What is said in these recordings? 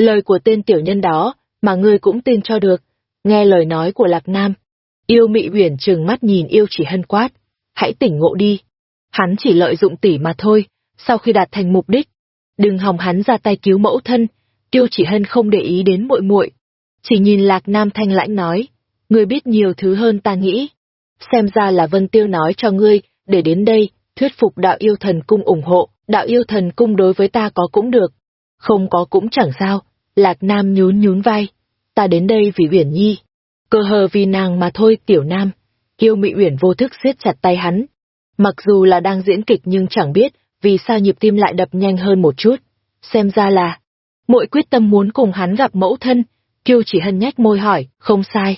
Lời của tên tiểu nhân đó, mà ngươi cũng tin cho được. Nghe lời nói của Lạc Nam. Yêu mị uyển trừng mắt nhìn yêu chỉ hân quát. Hãy tỉnh ngộ đi. Hắn chỉ lợi dụng tỷ mà thôi, sau khi đạt thành mục đích. Đừng hòng hắn ra tay cứu mẫu thân. Tiêu chỉ hân không để ý đến muội muội, Chỉ nhìn Lạc Nam thanh lãnh nói. Ngươi biết nhiều thứ hơn ta nghĩ. Xem ra là Vân Tiêu nói cho ngươi, để đến đây, thuyết phục đạo yêu thần cung ủng hộ, đạo yêu thần cung đối với ta có cũng được, không có cũng chẳng sao, Lạc Nam nhún nhún vai, ta đến đây vì Uyển Nhi, cơ hờ vì nàng mà thôi tiểu nam, kiêu mỹ Uyển vô thức siết chặt tay hắn, mặc dù là đang diễn kịch nhưng chẳng biết vì sao nhịp tim lại đập nhanh hơn một chút, xem ra là, mỗi quyết tâm muốn cùng hắn gặp mẫu thân, Kiêu chỉ hân nhách môi hỏi, không sai,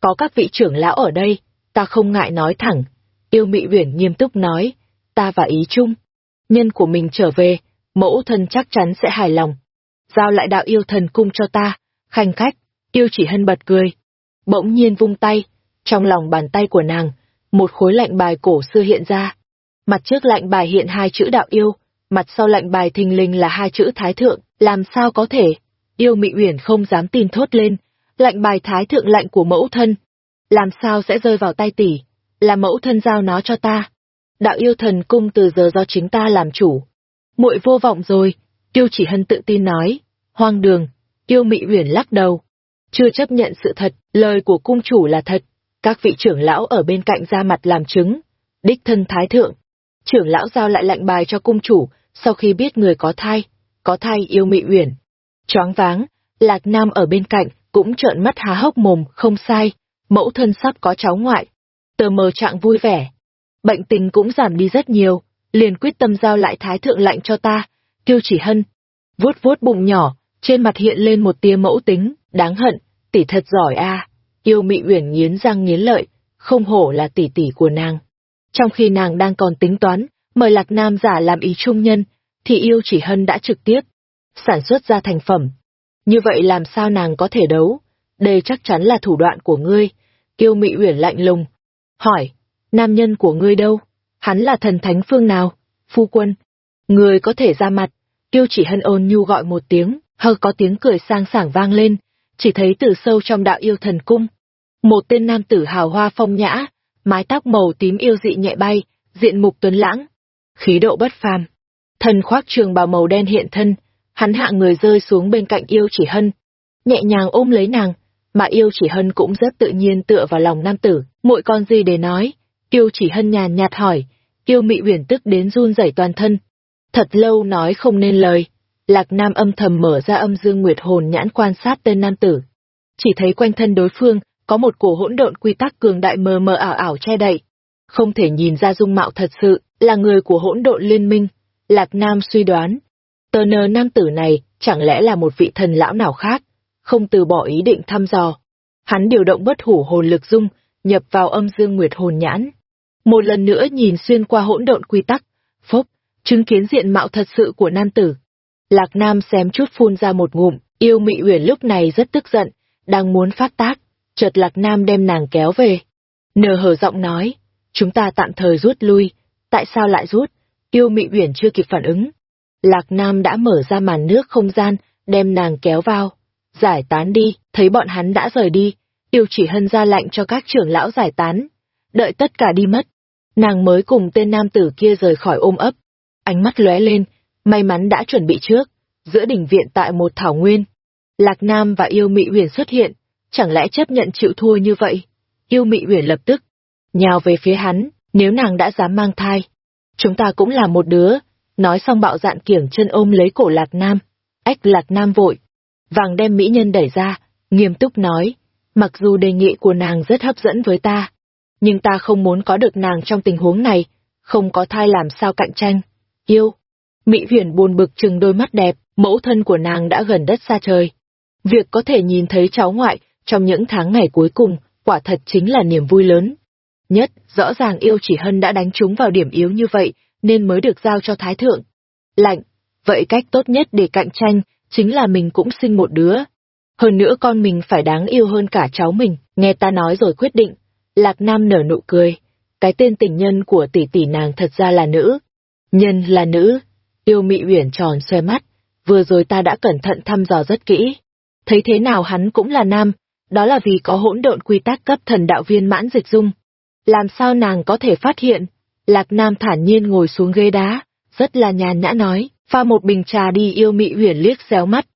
có các vị trưởng lão ở đây, ta không ngại nói thẳng, yêu mỹ Uyển nghiêm túc nói, ta và ý chung, nhân của mình trở về, mẫu thân chắc chắn sẽ hài lòng. Giao lại đạo yêu thần cung cho ta, khanh khách, yêu chỉ hân bật cười. Bỗng nhiên vung tay, trong lòng bàn tay của nàng, một khối lạnh bài cổ xưa hiện ra. Mặt trước lạnh bài hiện hai chữ đạo yêu, mặt sau lạnh bài thình lình là hai chữ thái thượng, làm sao có thể? Yêu mị uyển không dám tin thốt lên, lạnh bài thái thượng lạnh của mẫu thân. Làm sao sẽ rơi vào tay tỷ? Là mẫu thân giao nó cho ta đạo yêu thần cung từ giờ do chính ta làm chủ. muội vô vọng rồi, tiêu chỉ hân tự tin nói, hoang đường, tiêu mị uyển lắc đầu. Chưa chấp nhận sự thật, lời của cung chủ là thật, các vị trưởng lão ở bên cạnh ra mặt làm chứng, đích thân thái thượng. Trưởng lão giao lại lệnh bài cho cung chủ, sau khi biết người có thai, có thai yêu mị uyển. Choáng váng, Lạc Nam ở bên cạnh, cũng trợn mắt há hốc mồm, không sai, mẫu thân sắp có cháu ngoại. Tờ mờ trạng vui vẻ, bệnh tình cũng giảm đi rất nhiều, liền quyết tâm giao lại thái thượng lạnh cho ta, tiêu chỉ hân. Vuốt vuốt bụng nhỏ, trên mặt hiện lên một tia mẫu tính, đáng hận, tỷ thật giỏi a. Yêu mị uyển nghiến răng nghiến lợi, không hổ là tỷ tỷ của nàng. Trong khi nàng đang còn tính toán, mời Lạc Nam giả làm ý trung nhân, thì yêu chỉ hân đã trực tiếp sản xuất ra thành phẩm. Như vậy làm sao nàng có thể đấu? Đây chắc chắn là thủ đoạn của ngươi. Yêu mị uyển lạnh lùng. Hỏi, nam nhân của ngươi đâu? Hắn là thần thánh phương nào? Phu quân người có thể ra mặt. Tiêu chỉ hân ôn nhu gọi một tiếng, hờ có tiếng cười sang sảng vang lên, chỉ thấy từ sâu trong đạo yêu thần cung. Một tên nam tử hào hoa phong nhã, mái tóc màu tím yêu dị nhẹ bay, diện mục tuấn lãng, khí độ bất phàm. thần khoác trường bào màu đen hiện thân, hắn hạ người rơi xuống bên cạnh yêu chỉ hân, nhẹ nhàng ôm lấy nàng, mà yêu chỉ hân cũng rất tự nhiên tựa vào lòng nam tử, muội con gì để nói, yêu chỉ hân nhàn nhạt hỏi, yêu mị uyển tức đến run rẩy toàn thân. Thật lâu nói không nên lời, Lạc Nam âm thầm mở ra âm dương nguyệt hồn nhãn quan sát tên nam tử. Chỉ thấy quanh thân đối phương, có một cổ hỗn độn quy tắc cường đại mờ mờ ảo ảo che đậy. Không thể nhìn ra dung mạo thật sự, là người của hỗn độn liên minh. Lạc Nam suy đoán, tờ nờ nam tử này chẳng lẽ là một vị thần lão nào khác, không từ bỏ ý định thăm dò. Hắn điều động bất hủ hồn lực dung, nhập vào âm dương nguyệt hồn nhãn. Một lần nữa nhìn xuyên qua hỗn độn quy tắc, phốc, chứng kiến diện mạo thật sự của nam tử. Lạc Nam xém chút phun ra một ngụm, yêu mị uyển lúc này rất tức giận, đang muốn phát tác, chợt Lạc Nam đem nàng kéo về. Nờ hở giọng nói, chúng ta tạm thời rút lui, tại sao lại rút, yêu mị uyển chưa kịp phản ứng. Lạc Nam đã mở ra màn nước không gian, đem nàng kéo vào. Giải tán đi, thấy bọn hắn đã rời đi, yêu chỉ hân ra lệnh cho các trưởng lão giải tán. Đợi tất cả đi mất, nàng mới cùng tên nam tử kia rời khỏi ôm ấp. Ánh mắt lóe lên, may mắn đã chuẩn bị trước, giữa đỉnh viện tại một thảo nguyên. Lạc Nam và yêu mị huyền xuất hiện, chẳng lẽ chấp nhận chịu thua như vậy? Yêu mị huyền lập tức, nhào về phía hắn, nếu nàng đã dám mang thai. Chúng ta cũng là một đứa, nói xong bạo dạn kiểng chân ôm lấy cổ Lạc Nam. Ách Lạc Nam vội, vàng đem mỹ nhân đẩy ra, nghiêm túc nói, mặc dù đề nghị của nàng rất hấp dẫn với ta, nhưng ta không muốn có được nàng trong tình huống này, không có thai làm sao cạnh tranh. Yêu. Mỹ Huyền buồn bực chừng đôi mắt đẹp, mẫu thân của nàng đã gần đất xa trời. Việc có thể nhìn thấy cháu ngoại trong những tháng ngày cuối cùng, quả thật chính là niềm vui lớn. Nhất, rõ ràng yêu chỉ hân đã đánh trúng vào điểm yếu như vậy, nên mới được giao cho Thái Thượng. Lạnh, vậy cách tốt nhất để cạnh tranh, chính là mình cũng sinh một đứa. Hơn nữa con mình phải đáng yêu hơn cả cháu mình, nghe ta nói rồi quyết định. Lạc Nam nở nụ cười. Cái tên tình nhân của tỷ tỷ nàng thật ra là nữ. Nhân là nữ. Yêu mị uyển tròn xoe mắt. vừa rồi ta đã cẩn thận thăm dò rất kỹ. Thấy thế nào hắn cũng là nam, đó là vì có hỗn độn quy tắc cấp thần đạo viên mãn dịch dung. Làm sao nàng có thể phát hiện? Lạc Nam thản nhiên ngồi xuống ghế đá, rất là nhàn nhã nói, pha một bình trà đi yêu mị uyển liếc xéo mắt.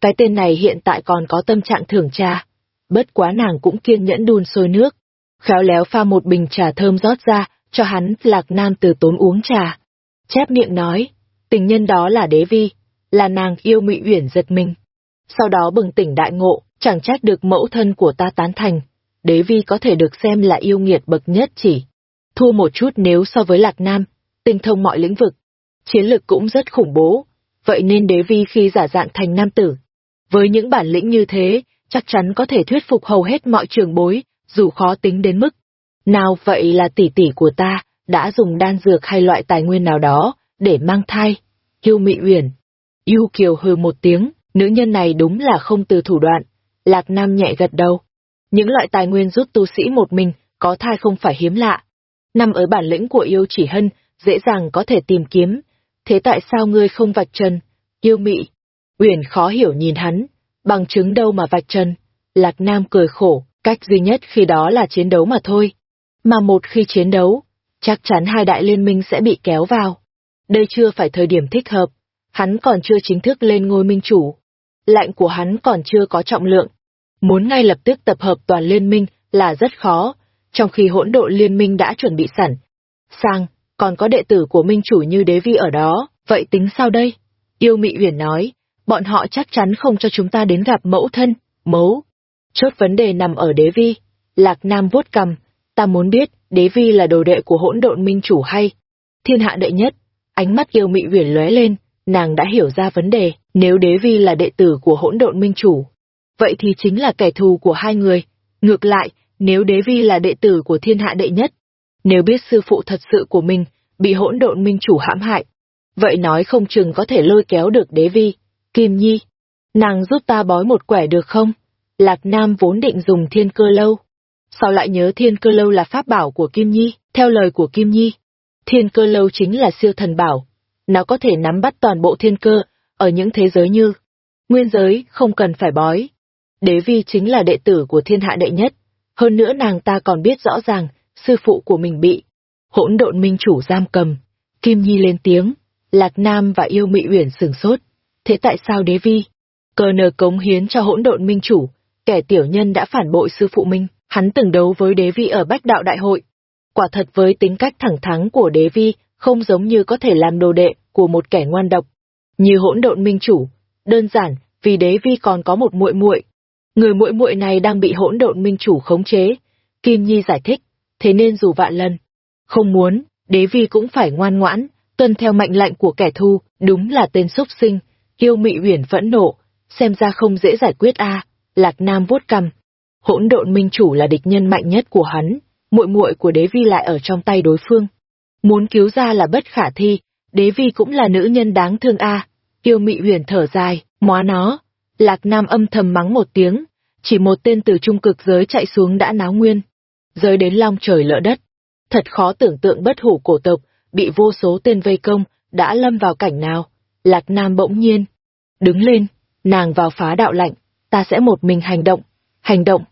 Cái tên này hiện tại còn có tâm trạng thưởng trà. Bất quá nàng cũng kiên nhẫn đun sôi nước. Khéo léo pha một bình trà thơm rót ra, cho hắn, Lạc Nam từ tốn uống trà. Chép miệng nói, tình nhân đó là đế vi, là nàng yêu mị uyển giật mình. Sau đó bừng tỉnh đại ngộ, chẳng trách được mẫu thân của ta tán thành. Đế vi có thể được xem là yêu nghiệt bậc nhất chỉ. Thua một chút nếu so với Lạc Nam, tinh thông mọi lĩnh vực. Chiến lực cũng rất khủng bố, vậy nên đế vi khi giả dạng thành nam tử. Với những bản lĩnh như thế, chắc chắn có thể thuyết phục hầu hết mọi trường bối, dù khó tính đến mức. Nào vậy là tỷ tỷ của ta, đã dùng đan dược hay loại tài nguyên nào đó, để mang thai. Yêu Mị Uyển. Yêu Kiều hừ một tiếng, nữ nhân này đúng là không từ thủ đoạn. Lạc Nam nhẹ gật đầu. Những loại tài nguyên giúp tu sĩ một mình, có thai không phải hiếm lạ. Nằm ở bản lĩnh của yêu chỉ hân, dễ dàng có thể tìm kiếm. Thế tại sao ngươi không vạch trần? Yêu Mị. Uyển khó hiểu nhìn hắn, bằng chứng đâu mà vạch trần. Lạc Nam cười khổ, cách duy nhất khi đó là chiến đấu mà thôi. Mà một khi chiến đấu, chắc chắn hai đại liên minh sẽ bị kéo vào. Đây chưa phải thời điểm thích hợp, hắn còn chưa chính thức lên ngôi minh chủ. Lạnh của hắn còn chưa có trọng lượng. Muốn ngay lập tức tập hợp toàn liên minh là rất khó, trong khi hỗn độ liên minh đã chuẩn bị sẵn. Sang, còn có đệ tử của minh chủ như đế vi ở đó, vậy tính sao đây? Yêu Mị Uyển nói, bọn họ chắc chắn không cho chúng ta đến gặp mẫu thân, mấu. Chốt vấn đề nằm ở đế vi. Lạc Nam vuốt cầm, ta muốn biết, đế vi là đồ đệ của hỗn độn minh chủ hay? Thiên hạ đệ nhất, ánh mắt yêu mị uyển lóe lên, nàng đã hiểu ra vấn đề, nếu đế vi là đệ tử của hỗn độn minh chủ, vậy thì chính là kẻ thù của hai người. Ngược lại, nếu đế vi là đệ tử của thiên hạ đệ nhất, nếu biết sư phụ thật sự của mình bị hỗn độn minh chủ hãm hại, vậy nói không chừng có thể lôi kéo được đế vi. Kim Nhi, nàng giúp ta bói một quẻ được không? Lạc Nam vốn định dùng thiên cơ lâu. Sao lại nhớ thiên cơ lâu là pháp bảo của Kim Nhi, theo lời của Kim Nhi? Thiên cơ lâu chính là siêu thần bảo. Nó có thể nắm bắt toàn bộ thiên cơ, ở những thế giới như nguyên giới, không cần phải bói. Đế vi chính là đệ tử của thiên hạ đệ nhất. Hơn nữa nàng ta còn biết rõ ràng, sư phụ của mình bị hỗn độn minh chủ giam cầm. Kim Nhi lên tiếng, Lạc Nam và yêu mị uyển sừng sốt. Thế tại sao đế vi? Cờ nờ cống hiến cho hỗn độn minh chủ, kẻ tiểu nhân đã phản bội sư phụ minh, hắn từng đấu với đế vi ở bách đạo đại hội. Quả thật với tính cách thẳng thắn của đế vi, không giống như có thể làm đồ đệ của một kẻ ngoan độc. Như hỗn độn minh chủ, đơn giản, vì đế vi còn có một muội muội. Người muội muội này đang bị hỗn độn minh chủ khống chế. Kim Nhi giải thích, thế nên dù vạn lần, không muốn, đế vi cũng phải ngoan ngoãn, tuân theo mệnh lệnh của kẻ thù, đúng là tên súc sinh. Yêu mị Huyền phẫn nộ, xem ra không dễ giải quyết a. Lạc Nam vuốt cằm. Hỗn độn minh chủ là địch nhân mạnh nhất của hắn, muội muội của đế vi lại ở trong tay đối phương. Muốn cứu ra là bất khả thi, đế vi cũng là nữ nhân đáng thương a. tiêu mị huyền thở dài, móa nó. Lạc Nam âm thầm mắng một tiếng, chỉ một tên từ trung cực giới chạy xuống đã náo nguyên. Giới đến long trời lỡ đất. Thật khó tưởng tượng bất hủ cổ tộc, bị vô số tên vây công, đã lâm vào cảnh nào. Lạc Nam bỗng nhiên. Đứng lên, nàng vào phá đạo lạnh, ta sẽ một mình hành động. Hành động?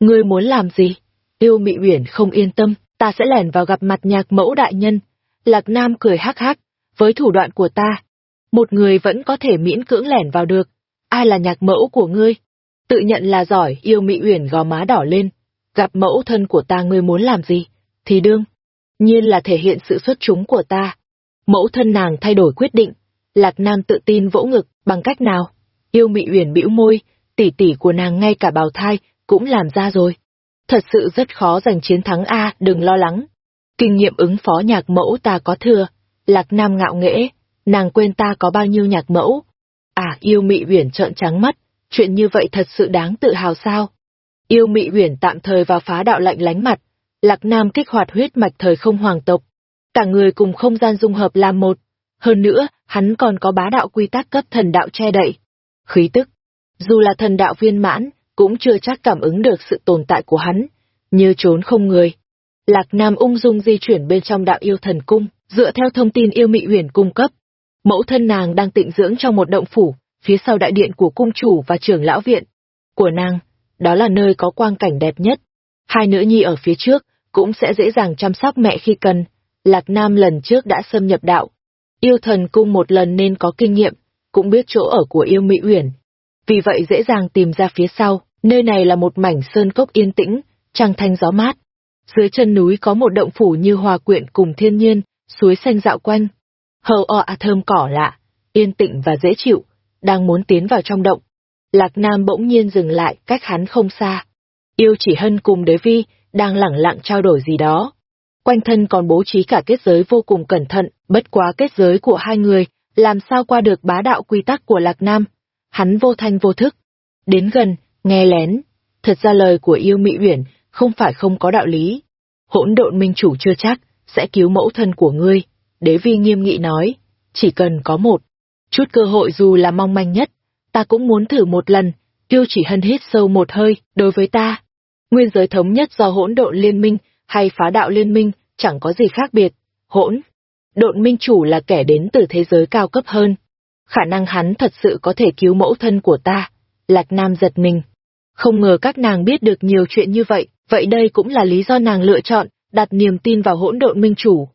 Ngươi muốn làm gì? Yêu Mị Uyển không yên tâm, ta sẽ lẻn vào gặp mặt nhạc mẫu đại nhân. Lạc Nam cười hắc hắc, với thủ đoạn của ta, một người vẫn có thể miễn cưỡng lẻn vào được. Ai là nhạc mẫu của ngươi? Tự nhận là giỏi, yêu Mị Uyển gò má đỏ lên. Gặp mẫu thân của ta ngươi muốn làm gì? Thì đương. Nhiên là thể hiện sự xuất chúng của ta. Mẫu thân nàng thay đổi quyết định. Lạc Nam tự tin vỗ ngực, bằng cách nào? Yêu Mị Uyển bĩu môi, tỷ tỷ của nàng ngay cả bào thai cũng làm ra rồi. Thật sự rất khó giành chiến thắng A, đừng lo lắng. Kinh nghiệm ứng phó nhạc mẫu ta có thừa. Lạc Nam ngạo nghễ, nàng quên ta có bao nhiêu nhạc mẫu. À, yêu mị uyển trợn trắng mắt, chuyện như vậy thật sự đáng tự hào sao? Yêu mị uyển tạm thời vào phá đạo lạnh lánh mặt, Lạc Nam kích hoạt huyết mạch thời không hoàng tộc. Cả người cùng không gian dung hợp làm một. Hơn nữa, hắn còn có bá đạo quy tắc cấp thần đạo che đậy. Khí tức, dù là thần đạo viên mãn, cũng chưa chắc cảm ứng được sự tồn tại của hắn, như trốn không người. Lạc Nam ung dung di chuyển bên trong đạo yêu thần cung, dựa theo thông tin yêu mị huyền cung cấp. Mẫu thân nàng đang tịnh dưỡng trong một động phủ, phía sau đại điện của cung chủ và trưởng lão viện. Của nàng, đó là nơi có quang cảnh đẹp nhất. Hai nữ nhi ở phía trước, cũng sẽ dễ dàng chăm sóc mẹ khi cần. Lạc Nam lần trước đã xâm nhập đạo. Yêu thần cung một lần nên có kinh nghiệm, cũng biết chỗ ở của yêu Mỹ Uyển. Vì vậy dễ dàng tìm ra phía sau, nơi này là một mảnh sơn cốc yên tĩnh, trăng thanh gió mát. Dưới chân núi có một động phủ như hòa quyện cùng thiên nhiên, suối xanh dạo quanh. Hầu o à thơm cỏ lạ, yên tĩnh và dễ chịu, đang muốn tiến vào trong động. Lạc Nam bỗng nhiên dừng lại cách hắn không xa. Yêu chỉ hân cùng đế vi, đang lẳng lặng trao đổi gì đó. Quanh thân còn bố trí cả kết giới vô cùng cẩn thận, bất quá kết giới của hai người, làm sao qua được bá đạo quy tắc của Lạc Nam. Hắn vô thanh vô thức. Đến gần, nghe lén. Thật ra lời của yêu Mỹ Uyển không phải không có đạo lý. Hỗn độn minh chủ chưa chắc, sẽ cứu mẫu thân của ngươi. Đế vi nghiêm nghị nói, chỉ cần có một, chút cơ hội dù là mong manh nhất, ta cũng muốn thử một lần, tiêu chỉ hân hít sâu một hơi, đối với ta. Nguyên giới thống nhất do hỗn độn liên minh hay phá đạo liên minh, chẳng có gì khác biệt. Hỗn, độn minh chủ là kẻ đến từ thế giới cao cấp hơn. Khả năng hắn thật sự có thể cứu mẫu thân của ta. Lạc Nam giật mình. Không ngờ các nàng biết được nhiều chuyện như vậy, vậy đây cũng là lý do nàng lựa chọn, đặt niềm tin vào hỗn độn minh chủ.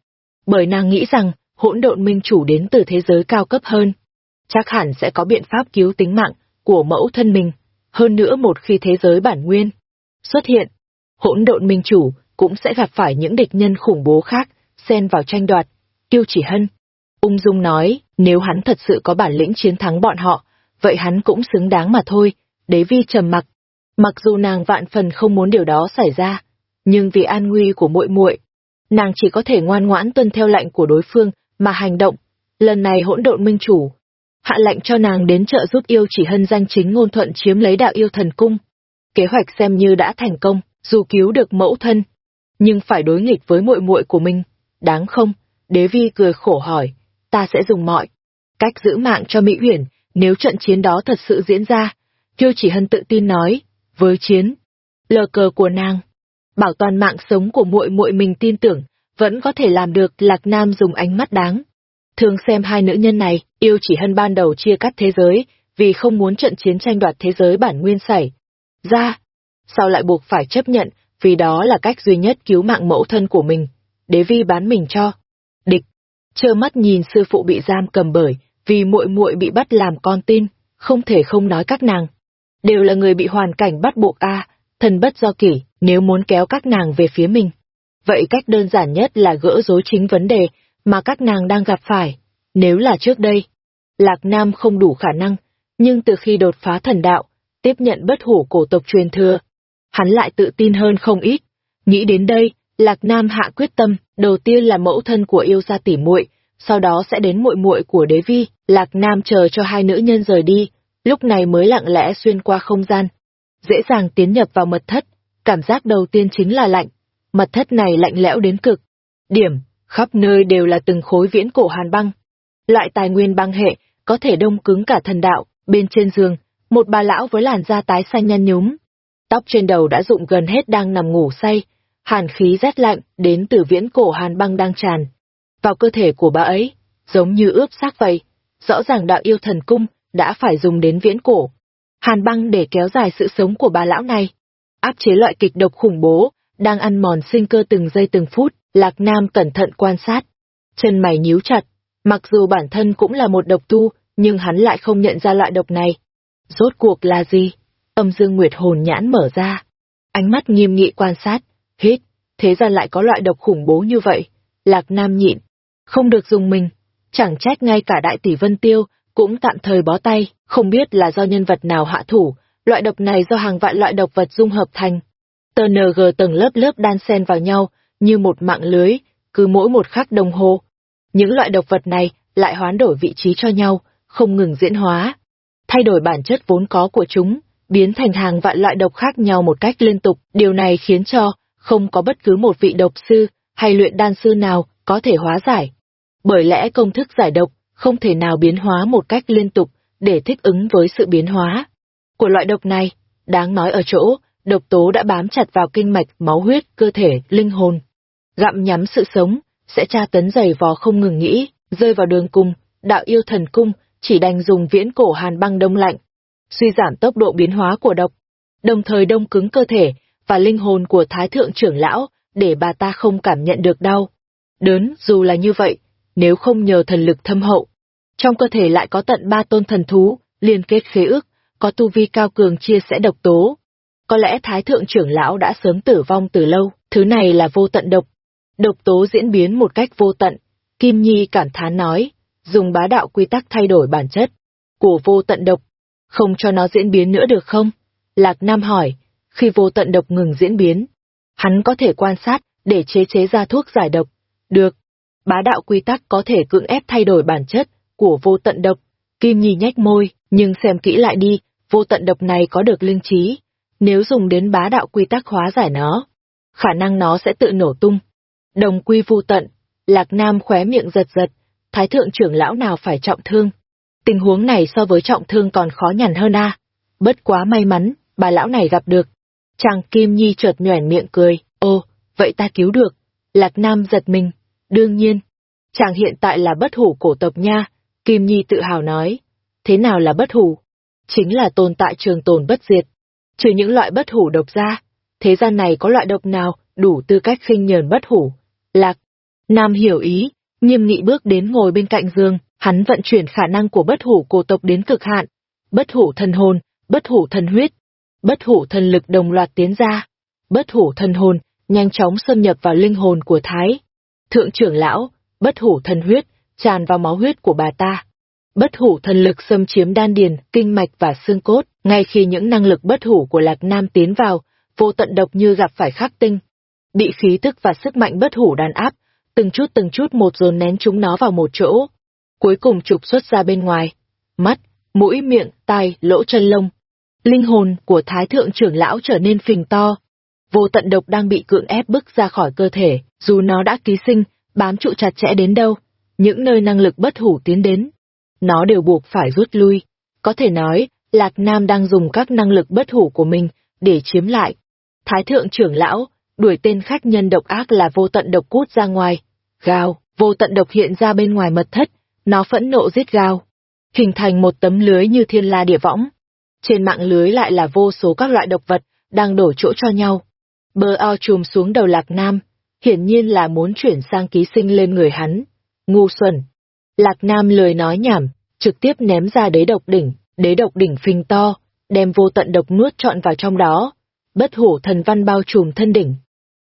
Bởi nàng nghĩ rằng, hỗn độn minh chủ đến từ thế giới cao cấp hơn. Chắc hẳn sẽ có biện pháp cứu tính mạng của mẫu thân mình. Hơn nữa một khi thế giới bản nguyên xuất hiện, hỗn độn minh chủ cũng sẽ gặp phải những địch nhân khủng bố khác, xen vào tranh đoạt. Tiêu chỉ hân. Ung dung nói, nếu hắn thật sự có bản lĩnh chiến thắng bọn họ, vậy hắn cũng xứng đáng mà thôi. Đế vi trầm mặc. Mặc dù nàng vạn phần không muốn điều đó xảy ra, nhưng vì an nguy của muội muội, nàng chỉ có thể ngoan ngoãn tuân theo lệnh của đối phương mà hành động. Lần này hỗn độn minh chủ hạ lệnh cho nàng đến trợ giúp yêu chỉ hân danh chính ngôn thuận chiếm lấy đạo yêu thần cung. Kế hoạch xem như đã thành công, dù cứu được mẫu thân, nhưng phải đối nghịch với muội muội của mình, đáng không? Đế vi cười khổ hỏi, ta sẽ dùng mọi cách giữ mạng cho Mỹ Uyển, nếu trận chiến đó thật sự diễn ra. Tiêu chỉ hân tự tin nói, với chiến, lờ cờ của nàng, bảo toàn mạng sống của muội muội mình tin tưởng, vẫn có thể làm được Lạc Nam dùng ánh mắt đáng. Thường xem hai nữ nhân này, yêu chỉ hân ban đầu chia cắt thế giới, vì không muốn trận chiến tranh đoạt thế giới bản nguyên xảy. Ra, sau lại buộc phải chấp nhận, vì đó là cách duy nhất cứu mạng mẫu thân của mình. Đế vi bán mình cho. Địch, trơ mắt nhìn sư phụ bị giam cầm bởi, vì muội muội bị bắt làm con tin, không thể không nói các nàng. Đều là người bị hoàn cảnh bắt buộc a thần bất do kỷ, nếu muốn kéo các nàng về phía mình. Vậy cách đơn giản nhất là gỡ rối chính vấn đề mà các nàng đang gặp phải. Nếu là trước đây, Lạc Nam không đủ khả năng, nhưng từ khi đột phá thần đạo, tiếp nhận bất hủ cổ tộc truyền thừa, hắn lại tự tin hơn không ít. Nghĩ đến đây, Lạc Nam hạ quyết tâm, đầu tiên là mẫu thân của yêu gia tỷ muội, sau đó sẽ đến muội muội của đế vi, Lạc Nam chờ cho hai nữ nhân rời đi, lúc này mới lặng lẽ xuyên qua không gian. Dễ dàng tiến nhập vào mật thất, cảm giác đầu tiên chính là lạnh. Mật thất này lạnh lẽo đến cực. Điểm, khắp nơi đều là từng khối viễn cổ hàn băng. Loại tài nguyên băng hệ, có thể đông cứng cả thần đạo, bên trên giường, một bà lão với làn da tái xanh nhăn nhúm. Tóc trên đầu đã rụng gần hết đang nằm ngủ say, hàn khí rét lạnh đến từ viễn cổ hàn băng đang tràn. Vào cơ thể của bà ấy, giống như ướp xác vậy, rõ ràng đạo yêu thần cung đã phải dùng đến viễn cổ. Hàn băng để kéo dài sự sống của bà lão này, áp chế loại kịch độc khủng bố, đang ăn mòn sinh cơ từng giây từng phút, Lạc Nam cẩn thận quan sát. Chân mày nhíu chặt, mặc dù bản thân cũng là một độc tu, nhưng hắn lại không nhận ra loại độc này. Rốt cuộc là gì? Âm dương nguyệt hồn nhãn mở ra. Ánh mắt nghiêm nghị quan sát, hít, thế ra lại có loại độc khủng bố như vậy. Lạc Nam nhịn, không được dùng mình. Chẳng trách ngay cả đại tỷ Vân Tiêu cũng tạm thời bó tay, không biết là do nhân vật nào hạ thủ, loại độc này do hàng vạn loại độc vật dung hợp thành. Tờ NG tầng lớp lớp đan xen vào nhau, như một mạng lưới, cứ mỗi một khắc đồng hồ. Những loại độc vật này lại hoán đổi vị trí cho nhau, không ngừng diễn hóa, thay đổi bản chất vốn có của chúng, biến thành hàng vạn loại độc khác nhau một cách liên tục. Điều này khiến cho không có bất cứ một vị độc sư hay luyện đan sư nào có thể hóa giải. Bởi lẽ công thức giải độc không thể nào biến hóa một cách liên tục để thích ứng với sự biến hóa của loại độc này. Đáng nói ở chỗ, độc tố đã bám chặt vào kinh mạch, máu huyết, cơ thể, linh hồn. Gặm nhắm sự sống, sẽ tra tấn dày vò không ngừng nghĩ, rơi vào đường cung, đạo yêu thần cung chỉ đành dùng viễn cổ hàn băng đông lạnh, suy giảm tốc độ biến hóa của độc, đồng thời đông cứng cơ thể và linh hồn của thái thượng trưởng lão để bà ta không cảm nhận được đau. Đớn dù là như vậy, nếu không nhờ thần lực thâm hậu, trong cơ thể lại có tận ba tôn thần thú, liên kết khế ước, có tu vi cao cường chia sẻ độc tố. Có lẽ thái thượng trưởng lão đã sớm tử vong từ lâu, thứ này là vô tận độc. Độc tố diễn biến một cách vô tận, Kim Nhi cảm thán nói, dùng bá đạo quy tắc thay đổi bản chất của vô tận độc, không cho nó diễn biến nữa được không? Lạc Nam hỏi, khi vô tận độc ngừng diễn biến, hắn có thể quan sát để chế chế ra thuốc giải độc. Được, bá đạo quy tắc có thể cưỡng ép thay đổi bản chất của vô tận độc. Kim Nhi nhách môi, nhưng xem kỹ lại đi, vô tận độc này có được linh trí. Nếu dùng đến bá đạo quy tắc hóa giải nó, khả năng nó sẽ tự nổ tung. Đồng quy vô tận, Lạc Nam khóe miệng giật giật, thái thượng trưởng lão nào phải trọng thương. Tình huống này so với trọng thương còn khó nhằn hơn a. Bất quá may mắn, bà lão này gặp được. Chàng Kim Nhi chợt nhoẻn miệng cười, ô, vậy ta cứu được. Lạc Nam giật mình, đương nhiên. Chàng hiện tại là bất hủ cổ tộc nha, Kim Nhi tự hào nói. Thế nào là bất hủ? Chính là tồn tại trường tồn bất diệt. Trừ những loại bất hủ độc ra, thế gian này có loại độc nào đủ tư cách khinh nhờn bất hủ? Lạc, Nam hiểu ý, nghiêm nghị bước đến ngồi bên cạnh giường, hắn vận chuyển khả năng của bất hủ cổ tộc đến cực hạn. Bất hủ thần hồn, bất hủ thần huyết, bất hủ thần lực đồng loạt tiến ra. Bất hủ thần hồn, nhanh chóng xâm nhập vào linh hồn của Thái. Thượng trưởng lão, bất hủ thần huyết, tràn vào máu huyết của bà ta. Bất hủ thần lực xâm chiếm đan điền, kinh mạch và xương cốt, ngay khi những năng lực bất hủ của Lạc Nam tiến vào, vô tận độc như gặp phải khắc tinh. Bị khí tức và sức mạnh bất hủ đàn áp, từng chút từng chút một dồn nén chúng nó vào một chỗ. Cuối cùng trục xuất ra bên ngoài. Mắt, mũi, miệng, tai, lỗ chân lông. Linh hồn của thái thượng trưởng lão trở nên phình to. Vô tận độc đang bị cưỡng ép bức ra khỏi cơ thể, dù nó đã ký sinh, bám trụ chặt chẽ đến đâu. Những nơi năng lực bất hủ tiến đến, nó đều buộc phải rút lui. Có thể nói, Lạc Nam đang dùng các năng lực bất hủ của mình để chiếm lại. Thái thượng trưởng lão, đuổi tên khách nhân độc ác là vô tận độc cút ra ngoài. Gào, vô tận độc hiện ra bên ngoài mật thất, nó phẫn nộ giết gào. Hình thành một tấm lưới như thiên la địa võng. Trên mạng lưới lại là vô số các loại độc vật, đang đổ chỗ cho nhau. Bơ ao chùm xuống đầu lạc nam, hiển nhiên là muốn chuyển sang ký sinh lên người hắn. Ngu xuẩn. Lạc nam lười nói nhảm, trực tiếp ném ra đế độc đỉnh, đế độc đỉnh phình to, đem vô tận độc nuốt trọn vào trong đó. Bất hủ thần văn bao trùm thân đỉnh,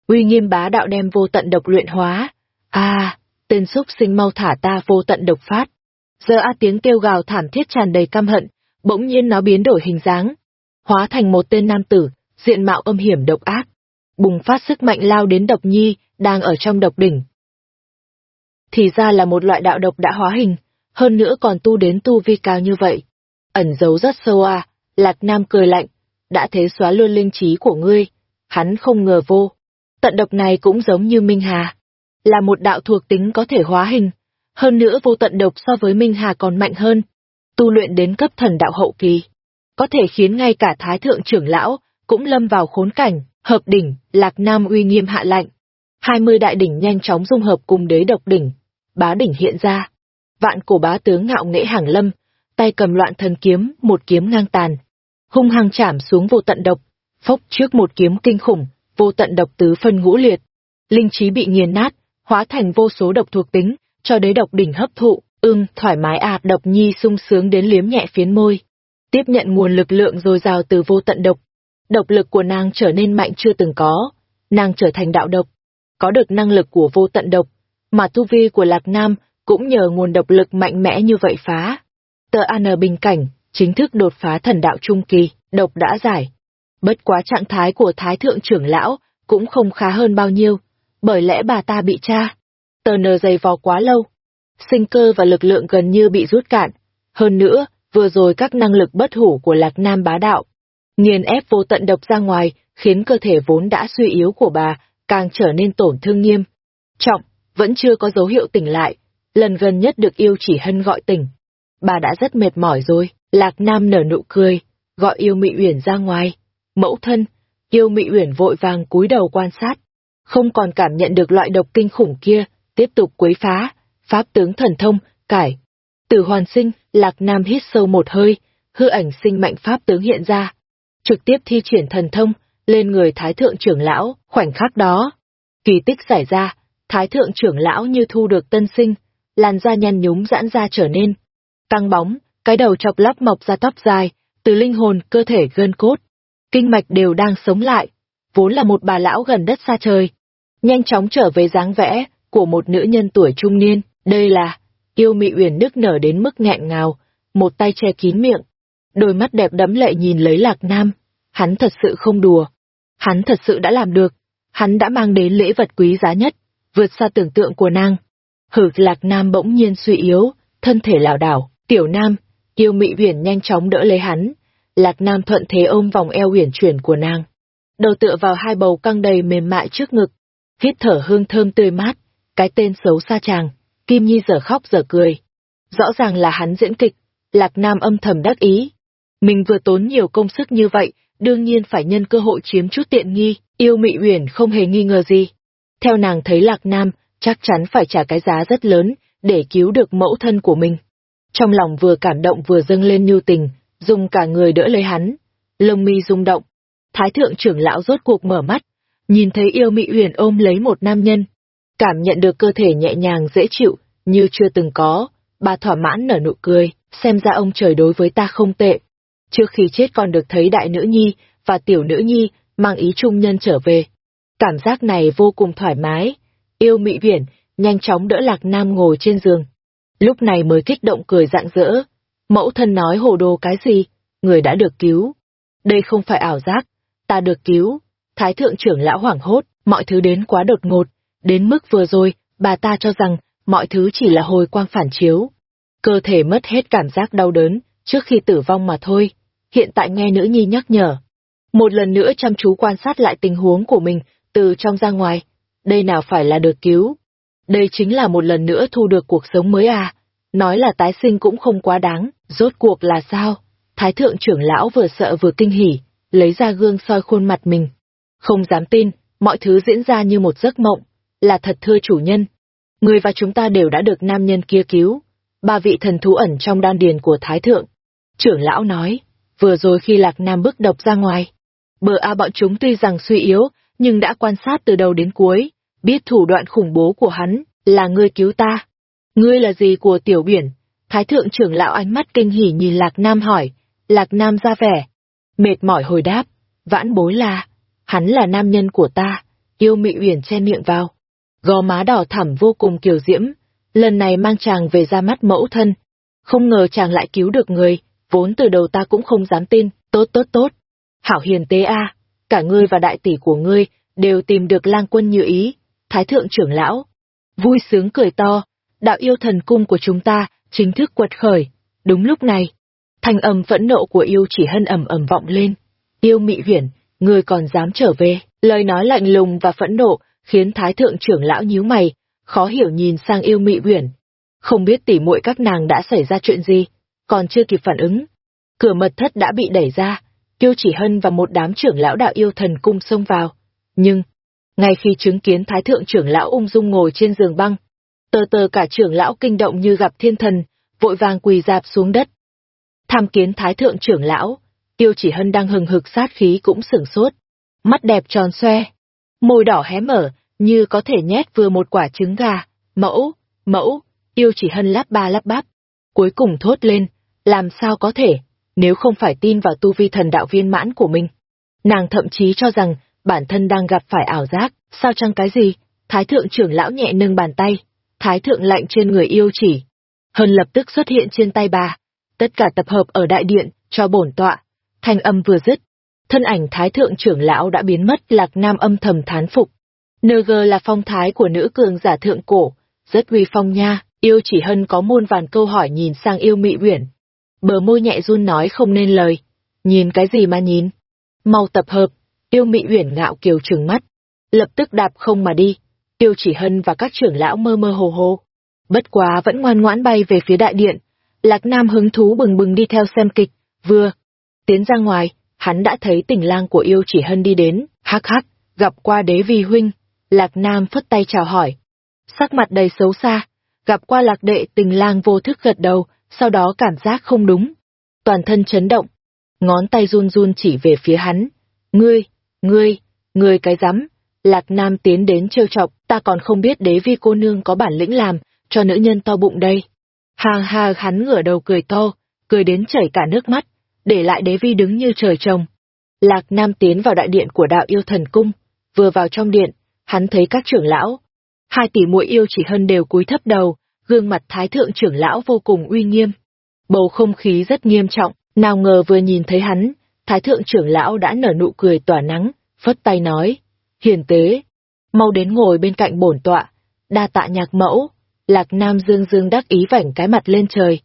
uy nghiêm bá đạo đem vô tận độc luyện hóa. À, tên xúc sinh mau thả ta vô tận độc phát. Giờ a tiếng kêu gào thảm thiết tràn đầy căm hận, bỗng nhiên nó biến đổi hình dáng, hóa thành một tên nam tử, diện mạo âm hiểm độc ác, bùng phát sức mạnh lao đến độc nhi, đang ở trong độc đỉnh. Thì ra là một loại đạo độc đã hóa hình, hơn nữa còn tu đến tu vi cao như vậy. Ẩn giấu rất sâu à, Lạc Nam cười lạnh, đã thế xóa luôn linh trí của ngươi, hắn không ngờ vô. Tận độc này cũng giống như Minh Hà, là một đạo thuộc tính có thể hóa hình, hơn nữa vô tận độc so với Minh Hà còn mạnh hơn, tu luyện đến cấp thần đạo hậu kỳ, có thể khiến ngay cả thái thượng trưởng lão cũng lâm vào khốn cảnh, hợp đỉnh, Lạc Nam uy nghiêm hạ lạnh. hai mươi đại đỉnh nhanh chóng dung hợp cùng đế độc đỉnh, bá đỉnh hiện ra. Vạn cổ bá tướng ngạo nghễ hàng lâm, tay cầm loạn thần kiếm, một kiếm ngang tàn, hung hăng chạm xuống vô tận độc, phốc trước một kiếm kinh khủng, vô tận độc tứ phân ngũ liệt. Linh trí bị nghiền nát, hóa thành vô số độc thuộc tính, cho đế độc đỉnh hấp thụ, ưng, thoải mái à, độc nhi sung sướng đến liếm nhẹ phiến môi. Tiếp nhận nguồn lực lượng dồi dào từ vô tận độc. Độc lực của nàng trở nên mạnh chưa từng có, nàng trở thành đạo độc. Có được năng lực của vô tận độc, mà tu vi của Lạc Nam cũng nhờ nguồn độc lực mạnh mẽ như vậy phá. Tờ An bình cảnh, chính thức đột phá thần đạo trung kỳ, độc đã giải. Bất quá trạng thái của Thái Thượng trưởng lão cũng không khá hơn bao nhiêu, bởi lẽ bà ta bị tra. Tờ nờ dày vò quá lâu. Sinh cơ và lực lượng gần như bị rút cạn. Hơn nữa, vừa rồi các năng lực bất hủ của Lạc Nam bá đạo. Nghiền ép vô tận độc ra ngoài, khiến cơ thể vốn đã suy yếu của bà càng trở nên tổn thương nghiêm. Trọng, vẫn chưa có dấu hiệu tỉnh lại. Lần gần nhất được yêu chỉ hân gọi tỉnh. Bà đã rất mệt mỏi rồi. Lạc Nam nở nụ cười, gọi yêu mị uyển ra ngoài. Mẫu thân, yêu mị uyển vội vàng cúi đầu quan sát. Không còn cảm nhận được loại độc kinh khủng kia, tiếp tục quấy phá, pháp tướng thần thông, cải. Tử hoàn sinh, Lạc Nam hít sâu một hơi, hư ảnh sinh mạnh pháp tướng hiện ra. Trực tiếp thi triển thần thông, lên người Thái Thượng trưởng lão, khoảnh khắc đó. Kỳ tích xảy ra, Thái Thượng trưởng lão như thu được tân sinh, làn da nhăn nhúm giãn ra trở nên. Tăng bóng, cái đầu chọc lóc mọc ra tóc dài, từ linh hồn, cơ thể gân cốt. Kinh mạch đều đang sống lại, vốn là một bà lão gần đất xa trời. Nhanh chóng trở về dáng vẽ của một nữ nhân tuổi trung niên, đây là yêu mị uyển nức nở đến mức nghẹn ngào, một tay che kín miệng. Đôi mắt đẹp đẫm lệ nhìn lấy lạc nam, hắn thật sự không đùa. Hắn thật sự đã làm được, hắn đã mang đến lễ vật quý giá nhất, vượt xa tưởng tượng của nàng. Hử lạc nam bỗng nhiên suy yếu, thân thể lảo đảo, tiểu nam, yêu mị uyển nhanh chóng đỡ lấy hắn. Lạc nam thuận thế ôm vòng eo uyển chuyển của nàng. Đầu tựa vào hai bầu căng đầy mềm mại trước ngực, hít thở hương thơm tươi mát, cái tên xấu xa chàng, Kim Nhi giờ khóc giờ cười. Rõ ràng là hắn diễn kịch, Lạc Nam âm thầm đắc ý. Mình vừa tốn nhiều công sức như vậy, đương nhiên phải nhân cơ hội chiếm chút tiện nghi, yêu mị uyển không hề nghi ngờ gì. Theo nàng thấy Lạc Nam, chắc chắn phải trả cái giá rất lớn, để cứu được mẫu thân của mình. Trong lòng vừa cảm động vừa dâng lên nhu tình, dùng cả người đỡ lấy hắn. Lông mi rung động. Thái thượng trưởng lão rốt cuộc mở mắt, nhìn thấy yêu mị uyển ôm lấy một nam nhân. Cảm nhận được cơ thể nhẹ nhàng dễ chịu, như chưa từng có, bà thỏa mãn nở nụ cười, xem ra ông trời đối với ta không tệ. Trước khi chết còn được thấy đại nữ nhi và tiểu nữ nhi mang ý trung nhân trở về. Cảm giác này vô cùng thoải mái. Yêu mị viễn nhanh chóng đỡ lạc nam ngồi trên giường. Lúc này mới kích động cười rạng rỡ. Mẫu thân nói hồ đồ cái gì, người đã được cứu. Đây không phải ảo giác, ta được cứu. Thái thượng trưởng lão hoảng hốt, mọi thứ đến quá đột ngột, đến mức vừa rồi, bà ta cho rằng mọi thứ chỉ là hồi quang phản chiếu. Cơ thể mất hết cảm giác đau đớn trước khi tử vong mà thôi. Hiện tại nghe nữ nhi nhắc nhở. Một lần nữa chăm chú quan sát lại tình huống của mình từ trong ra ngoài. Đây nào phải là được cứu. Đây chính là một lần nữa thu được cuộc sống mới à. Nói là tái sinh cũng không quá đáng, rốt cuộc là sao? Thái thượng trưởng lão vừa sợ vừa kinh hỉ, lấy ra gương soi khuôn mặt mình. Không dám tin, mọi thứ diễn ra như một giấc mộng, là thật thưa chủ nhân, Người và chúng ta đều đã được nam nhân kia cứu. Ba vị thần thú ẩn trong đan điền của Thái Thượng. Trưởng lão nói, vừa rồi khi Lạc Nam bước độc ra ngoài. Bờ A bọn chúng tuy rằng suy yếu, nhưng đã quan sát từ đầu đến cuối, biết thủ đoạn khủng bố của hắn, là ngươi cứu ta. Ngươi là gì của tiểu biển? Thái thượng trưởng lão ánh mắt kinh hỉ nhìn Lạc Nam hỏi, Lạc Nam ra vẻ. Mệt mỏi hồi đáp, vãn bối là, hắn là nam nhân của ta, yêu mị uyển che miệng vào gò má đỏ thẳm vô cùng kiều diễm, lần này mang chàng về ra mắt mẫu thân. Không ngờ chàng lại cứu được người, vốn từ đầu ta cũng không dám tin, tốt tốt tốt. Hảo hiền tế a, cả ngươi và đại tỷ của ngươi đều tìm được lang quân như ý, thái thượng trưởng lão. Vui sướng cười to, đạo yêu thần cung của chúng ta chính thức quật khởi. Đúng lúc này, thanh âm phẫn nộ của yêu chỉ hân ẩm ẩm vọng lên. Yêu mị viển, ngươi còn dám trở về, lời nói lạnh lùng và phẫn nộ khiến thái thượng trưởng lão nhíu mày, khó hiểu nhìn sang yêu mị viễn Không biết tỉ muội các nàng đã xảy ra chuyện gì, còn chưa kịp phản ứng. Cửa mật thất đã bị đẩy ra, Kiêu Chỉ Hân và một đám trưởng lão đạo yêu thần cung xông vào. Nhưng, ngay khi chứng kiến thái thượng trưởng lão ung dung ngồi trên giường băng, tờ tờ cả trưởng lão kinh động như gặp thiên thần, vội vàng quỳ dạp xuống đất. Tham kiến thái thượng trưởng lão, Tiêu Chỉ Hân đang hừng hực sát khí cũng sửng sốt, mắt đẹp tròn xoe, môi đỏ hé mở, như có thể nhét vừa một quả trứng gà. Mẫu, mẫu, yêu chỉ hân lắp ba lắp bắp. Cuối cùng thốt lên, làm sao có thể, nếu không phải tin vào tu vi thần đạo viên mãn của mình. Nàng thậm chí cho rằng, bản thân đang gặp phải ảo giác, sao chăng cái gì? Thái thượng trưởng lão nhẹ nâng bàn tay, thái thượng lạnh trên người yêu chỉ. Hân lập tức xuất hiện trên tay bà. Tất cả tập hợp ở đại điện, cho bổn tọa. Thanh âm vừa dứt, thân ảnh thái thượng trưởng lão đã biến mất lạc nam âm thầm thán phục. Nơ gơ là phong thái của nữ cường giả thượng cổ, rất uy phong nha, yêu chỉ hân có muôn vàn câu hỏi nhìn sang yêu mị uyển. Bờ môi nhẹ run nói không nên lời, nhìn cái gì mà nhìn. Mau tập hợp, yêu mị uyển ngạo kiều trừng mắt, lập tức đạp không mà đi, Tiêu chỉ hân và các trưởng lão mơ mơ hồ hồ. Bất quá vẫn ngoan ngoãn bay về phía đại điện, Lạc Nam hứng thú bừng bừng đi theo xem kịch, vừa tiến ra ngoài, hắn đã thấy tình lang của yêu chỉ hân đi đến, hắc hắc, gặp qua đế vi huynh, lạc nam phất tay chào hỏi. Sắc mặt đầy xấu xa, gặp qua lạc đệ tình lang vô thức gật đầu, sau đó cảm giác không đúng. Toàn thân chấn động, ngón tay run run chỉ về phía hắn. Ngươi, ngươi, ngươi cái rắm Lạc Nam tiến đến trêu chọc, ta còn không biết đế vi cô nương có bản lĩnh làm, cho nữ nhân to bụng đây. Hà hà hắn ngửa đầu cười to, cười đến chảy cả nước mắt, để lại đế vi đứng như trời trồng. Lạc Nam tiến vào đại điện của đạo yêu thần cung, vừa vào trong điện, hắn thấy các trưởng lão. Hai tỷ muội yêu chỉ hơn đều cúi thấp đầu, gương mặt thái thượng trưởng lão vô cùng uy nghiêm. Bầu không khí rất nghiêm trọng, nào ngờ vừa nhìn thấy hắn, thái thượng trưởng lão đã nở nụ cười tỏa nắng, phất tay nói, hiền tế, mau đến ngồi bên cạnh bổn tọa, đa tạ nhạc mẫu, lạc nam dương dương đắc ý vảnh cái mặt lên trời,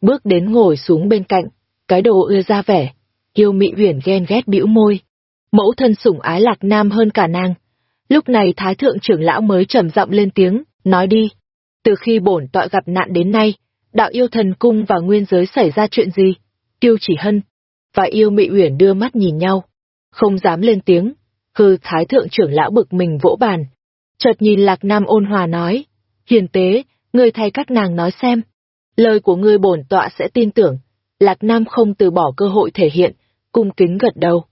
bước đến ngồi xuống bên cạnh, cái đồ ưa ra vẻ, yêu mị huyền ghen ghét bĩu môi, mẫu thân sủng ái lạc nam hơn cả nàng. Lúc này thái thượng trưởng lão mới trầm giọng lên tiếng, nói đi, từ khi bổn tọa gặp nạn đến nay, đạo yêu thần cung và nguyên giới xảy ra chuyện gì? Tiêu chỉ hân và yêu mị uyển đưa mắt nhìn nhau, không dám lên tiếng, hư thái thượng trưởng lão bực mình vỗ bàn. Chợt nhìn lạc nam ôn hòa nói, hiền tế, ngươi thay các nàng nói xem. Lời của ngươi bổn tọa sẽ tin tưởng. Lạc nam không từ bỏ cơ hội thể hiện, cung kính gật đầu.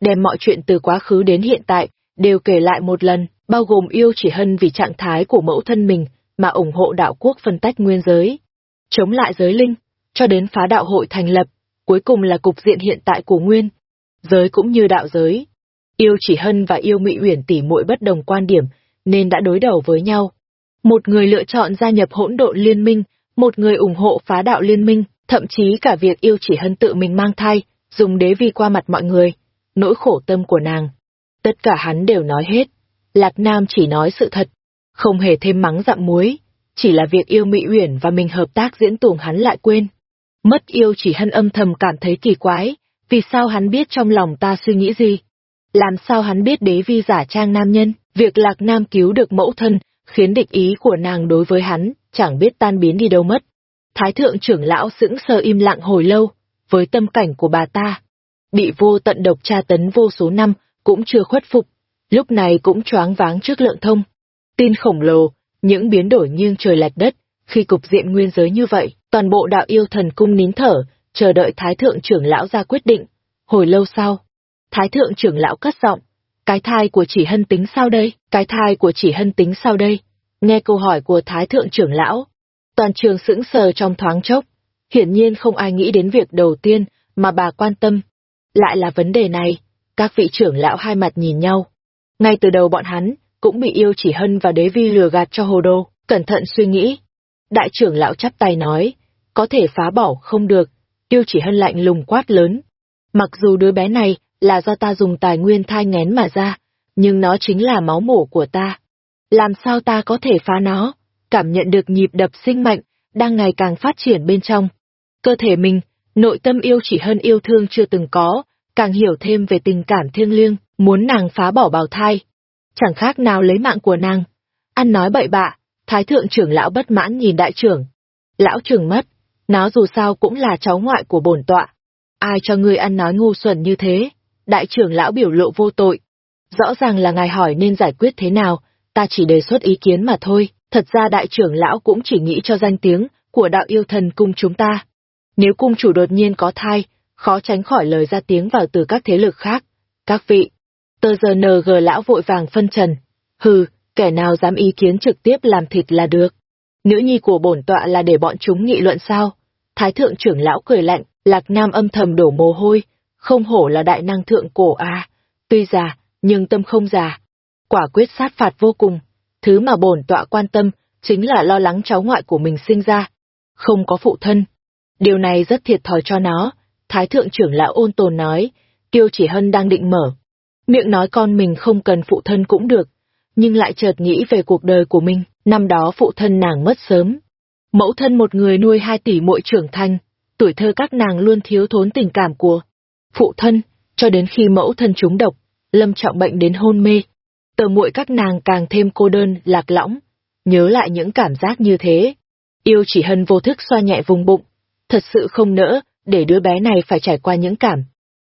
Đem mọi chuyện từ quá khứ đến hiện tại, đều kể lại một lần, bao gồm yêu chỉ hân vì trạng thái của mẫu thân mình, mà ủng hộ đạo quốc phân tách nguyên giới. Chống lại giới linh, cho đến phá đạo hội thành lập, cuối cùng là cục diện hiện tại của nguyên. Giới cũng như đạo giới, Yêu chỉ hân và yêu mị uyển tỷ muội bất đồng quan điểm, nên đã đối đầu với nhau. Một người lựa chọn gia nhập hỗn độn liên minh, một người ủng hộ phá đạo liên minh, thậm chí cả việc yêu chỉ hân tự mình mang thai, dùng đế vi qua mặt mọi người, nỗi khổ tâm của nàng. Tất cả hắn đều nói hết. Lạc Nam chỉ nói sự thật, không hề thêm mắng dặm muối, chỉ là việc yêu Mỹ Uyển và mình hợp tác diễn tuồng hắn lại quên. Mất yêu chỉ hân âm thầm cảm thấy kỳ quái, vì sao hắn biết trong lòng ta suy nghĩ gì? Làm sao hắn biết đế vi giả trang nam nhân, việc lạc nam cứu được mẫu thân, khiến địch ý của nàng đối với hắn, chẳng biết tan biến đi đâu mất. Thái thượng trưởng lão sững sờ im lặng hồi lâu, với tâm cảnh của bà ta. Bị vô tận độc tra tấn vô số năm, cũng chưa khuất phục, lúc này cũng choáng váng trước lượng thông. Tin khổng lồ, những biến đổi nghiêng trời lạch đất, khi cục diện nguyên giới như vậy, toàn bộ đạo yêu thần cung nín thở, chờ đợi thái thượng trưởng lão ra quyết định. Hồi lâu sau, Thái thượng trưởng lão cất giọng, cái thai của chỉ hân tính sao đây? Cái thai của chỉ hân tính sao đây? Nghe câu hỏi của thái thượng trưởng lão, toàn trường sững sờ trong thoáng chốc. Hiển nhiên không ai nghĩ đến việc đầu tiên mà bà quan tâm. Lại là vấn đề này, các vị trưởng lão hai mặt nhìn nhau. Ngay từ đầu bọn hắn, cũng bị yêu chỉ hân và đế vi lừa gạt cho hồ đồ, cẩn thận suy nghĩ. Đại trưởng lão chắp tay nói, có thể phá bỏ không được, yêu chỉ hân lạnh lùng quát lớn. Mặc dù đứa bé này là do ta dùng tài nguyên thai ngén mà ra, nhưng nó chính là máu mổ của ta. Làm sao ta có thể phá nó? Cảm nhận được nhịp đập sinh mệnh, đang ngày càng phát triển bên trong. Cơ thể mình, nội tâm yêu chỉ hơn yêu thương chưa từng có, càng hiểu thêm về tình cảm thiêng liêng, muốn nàng phá bỏ bào thai. Chẳng khác nào lấy mạng của nàng. Ăn nói bậy bạ, thái thượng trưởng lão bất mãn nhìn đại trưởng. Lão trưởng mất, nó dù sao cũng là cháu ngoại của bổn tọa. Ai cho ngươi ăn nói ngu xuẩn như thế? đại trưởng lão biểu lộ vô tội. Rõ ràng là ngài hỏi nên giải quyết thế nào, ta chỉ đề xuất ý kiến mà thôi, thật ra đại trưởng lão cũng chỉ nghĩ cho danh tiếng của đạo yêu thần cung chúng ta. Nếu cung chủ đột nhiên có thai, khó tránh khỏi lời ra tiếng vào từ các thế lực khác. Các vị, tờ giờ NG lão vội vàng phân trần. Hừ, kẻ nào dám ý kiến trực tiếp làm thịt là được. Nữ nhi của bổn tọa là để bọn chúng nghị luận sao? Thái thượng trưởng lão cười lạnh, lạc nam âm thầm đổ mồ hôi, không hổ là đại năng thượng cổ à? tuy già, nhưng tâm không già. Quả quyết sát phạt vô cùng, thứ mà bổn tọa quan tâm chính là lo lắng cháu ngoại của mình sinh ra. Không có phụ thân. Điều này rất thiệt thòi cho nó, Thái thượng trưởng lão ôn tồn nói, Tiêu chỉ hân đang định mở. Miệng nói con mình không cần phụ thân cũng được, nhưng lại chợt nghĩ về cuộc đời của mình, năm đó phụ thân nàng mất sớm. Mẫu thân một người nuôi hai tỷ muội trưởng thành, tuổi thơ các nàng luôn thiếu thốn tình cảm của phụ thân, cho đến khi mẫu thân trúng độc, lâm trọng bệnh đến hôn mê. Tờ muội các nàng càng thêm cô đơn, lạc lõng, nhớ lại những cảm giác như thế. Yêu chỉ hân vô thức xoa nhẹ vùng bụng, thật sự không nỡ, để đứa bé này phải trải qua những cảm.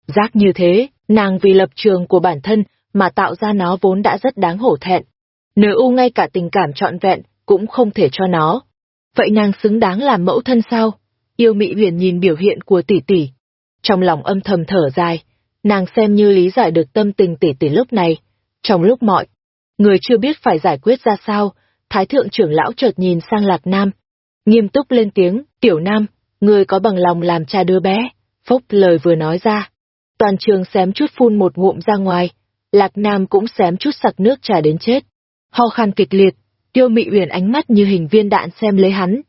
Giác như thế, nàng vì lập trường của bản thân mà tạo ra nó vốn đã rất đáng hổ thẹn. Nếu u ngay cả tình cảm trọn vẹn cũng không thể cho nó. Vậy nàng xứng đáng làm mẫu thân sao? Yêu Mị Huyền nhìn biểu hiện của tỷ tỷ, trong lòng âm thầm thở dài, nàng xem như lý giải được tâm tình tỷ tỷ lúc này. Trong lúc mọi người chưa biết phải giải quyết ra sao, Thái thượng trưởng lão chợt nhìn sang Lạc Nam, nghiêm túc lên tiếng, "Tiểu Nam, ngươi có bằng lòng làm cha đứa bé?" Phốc lời vừa nói ra, toàn trường xém chút phun một ngụm ra ngoài, Lạc Nam cũng xém chút sặc nước trà đến chết. Ho khan kịch liệt, Tiêu Mị Uyển ánh mắt như hình viên đạn xem lấy hắn.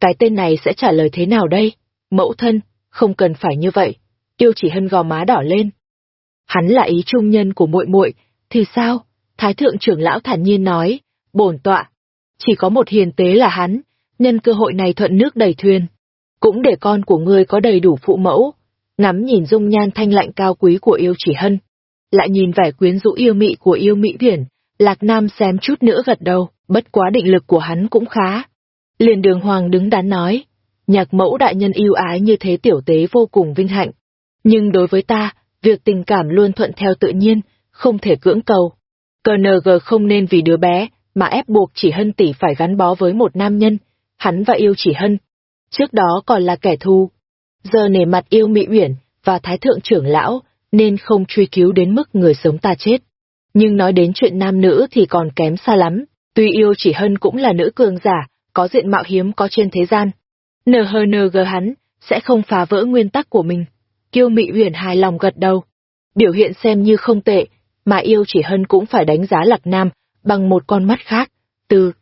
Cái tên này sẽ trả lời thế nào đây? Mẫu thân, không cần phải như vậy. Tiêu chỉ hân gò má đỏ lên. Hắn là ý trung nhân của muội muội, thì sao? Thái thượng trưởng lão thản nhiên nói, bổn tọa. Chỉ có một hiền tế là hắn, nhân cơ hội này thuận nước đầy thuyền. Cũng để con của ngươi có đầy đủ phụ mẫu. Ngắm nhìn dung nhan thanh lạnh cao quý của yêu chỉ hân. Lại nhìn vẻ quyến rũ yêu mị của yêu mỹ biển, Lạc Nam xem chút nữa gật đầu, bất quá định lực của hắn cũng khá. Liền đường hoàng đứng đắn nói, nhạc mẫu đại nhân yêu ái như thế tiểu tế vô cùng vinh hạnh. Nhưng đối với ta, việc tình cảm luôn thuận theo tự nhiên, không thể cưỡng cầu. CNG không nên vì đứa bé, mà ép buộc chỉ hân tỷ phải gắn bó với một nam nhân, hắn và yêu chỉ hân. Trước đó còn là kẻ thù. Giờ nể mặt yêu mỹ uyển và thái thượng trưởng lão, nên không truy cứu đến mức người sống ta chết. Nhưng nói đến chuyện nam nữ thì còn kém xa lắm, tuy yêu chỉ hân cũng là nữ cường giả, có diện mạo hiếm có trên thế gian. NHNG hắn, sẽ không phá vỡ nguyên tắc của mình. Kiêu mỹ uyển hài lòng gật đầu. Biểu hiện xem như không tệ, mà yêu chỉ hân cũng phải đánh giá Lạc Nam bằng một con mắt khác. Từ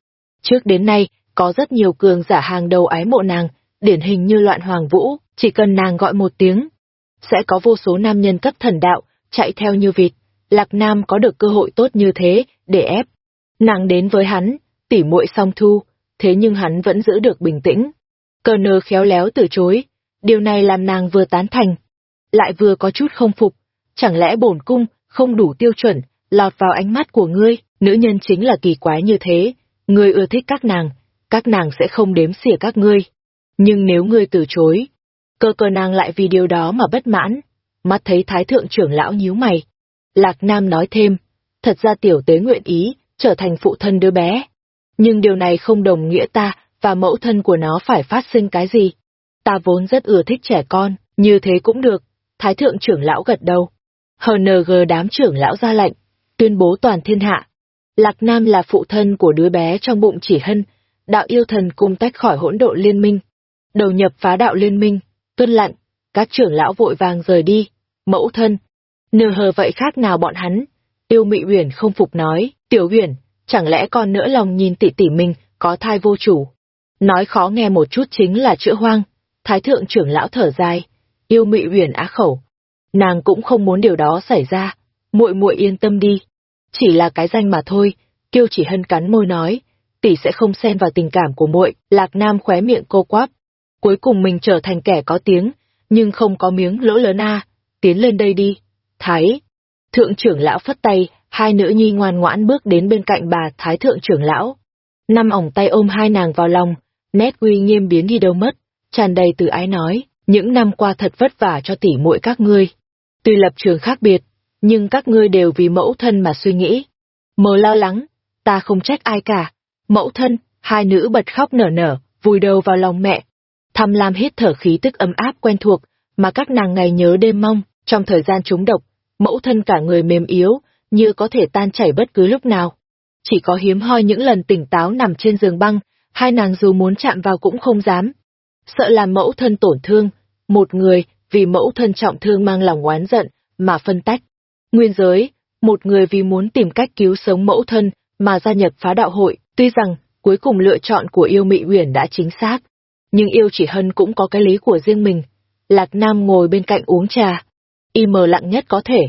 trước đến nay, có rất nhiều cường giả hàng đầu ái mộ nàng, điển hình như loạn hoàng vũ, chỉ cần nàng gọi một tiếng. Sẽ có vô số nam nhân cấp thần đạo, chạy theo như vịt. Lạc Nam có được cơ hội tốt như thế, để ép. Nàng đến với hắn, tỉ muội song thu, thế nhưng hắn vẫn giữ được bình tĩnh. Cờ nơ khéo léo từ chối, điều này làm nàng vừa tán thành, lại vừa có chút không phục. Chẳng lẽ bổn cung không đủ tiêu chuẩn, lọt vào ánh mắt của ngươi, nữ nhân chính là kỳ quái như thế, ngươi ưa thích các nàng, các nàng sẽ không đếm xỉa các ngươi. Nhưng nếu ngươi từ chối, cơ cơ nàng lại vì điều đó mà bất mãn, mắt thấy thái thượng trưởng lão nhíu mày. Lạc Nam nói thêm, thật ra tiểu tế nguyện ý, trở thành phụ thân đứa bé. Nhưng điều này không đồng nghĩa ta và mẫu thân của nó phải phát sinh cái gì. Ta vốn rất ưa thích trẻ con, như thế cũng được. Thái thượng trưởng lão gật đầu. HNG đám trưởng lão ra lệnh, tuyên bố toàn thiên hạ. Lạc Nam là phụ thân của đứa bé trong bụng chỉ hân, đạo yêu thần cùng tách khỏi hỗn độ liên minh. Đầu nhập phá đạo liên minh, tuân lặn, các trưởng lão vội vàng rời đi. Mẫu thân, nờ hờ vậy khác nào bọn hắn? tiêu mị uyển không phục nói, tiểu uyển, chẳng lẽ con nỡ lòng nhìn tỷ tỷ mình có thai vô chủ? Nói khó nghe một chút chính là chữa hoang. Thái thượng trưởng lão thở dài, yêu mị uyển á khẩu. Nàng cũng không muốn điều đó xảy ra, muội muội yên tâm đi. Chỉ là cái danh mà thôi, kiêu chỉ hân cắn môi nói, tỷ sẽ không xen vào tình cảm của muội. Lạc Nam khóe miệng cô quắp. Cuối cùng mình trở thành kẻ có tiếng, nhưng không có miếng lỗ lớn a. Tiến lên đây đi. Thái. Thượng trưởng lão phất tay, hai nữ nhi ngoan ngoãn bước đến bên cạnh bà Thái thượng trưởng lão. Năm ổng tay ôm hai nàng vào lòng, nét uy nghiêm biến đi đâu mất, tràn đầy từ ái nói, những năm qua thật vất vả cho tỷ muội các ngươi. Tuy lập trường khác biệt, nhưng các ngươi đều vì mẫu thân mà suy nghĩ. Mờ lo lắng, ta không trách ai cả. Mẫu thân, hai nữ bật khóc nở nở, vùi đầu vào lòng mẹ tham Lam hít thở khí tức ấm áp quen thuộc, mà các nàng ngày nhớ đêm mong, trong thời gian trúng độc, mẫu thân cả người mềm yếu, như có thể tan chảy bất cứ lúc nào. Chỉ có hiếm hoi những lần tỉnh táo nằm trên giường băng, hai nàng dù muốn chạm vào cũng không dám. Sợ làm mẫu thân tổn thương, một người vì mẫu thân trọng thương mang lòng oán giận mà phân tách. Nguyên giới, một người vì muốn tìm cách cứu sống mẫu thân mà gia nhập phá đạo hội, tuy rằng cuối cùng lựa chọn của yêu mị uyển đã chính xác, nhưng yêu chỉ hân cũng có cái lý của riêng mình. Lạc Nam ngồi bên cạnh uống trà, im mờ lặng nhất có thể,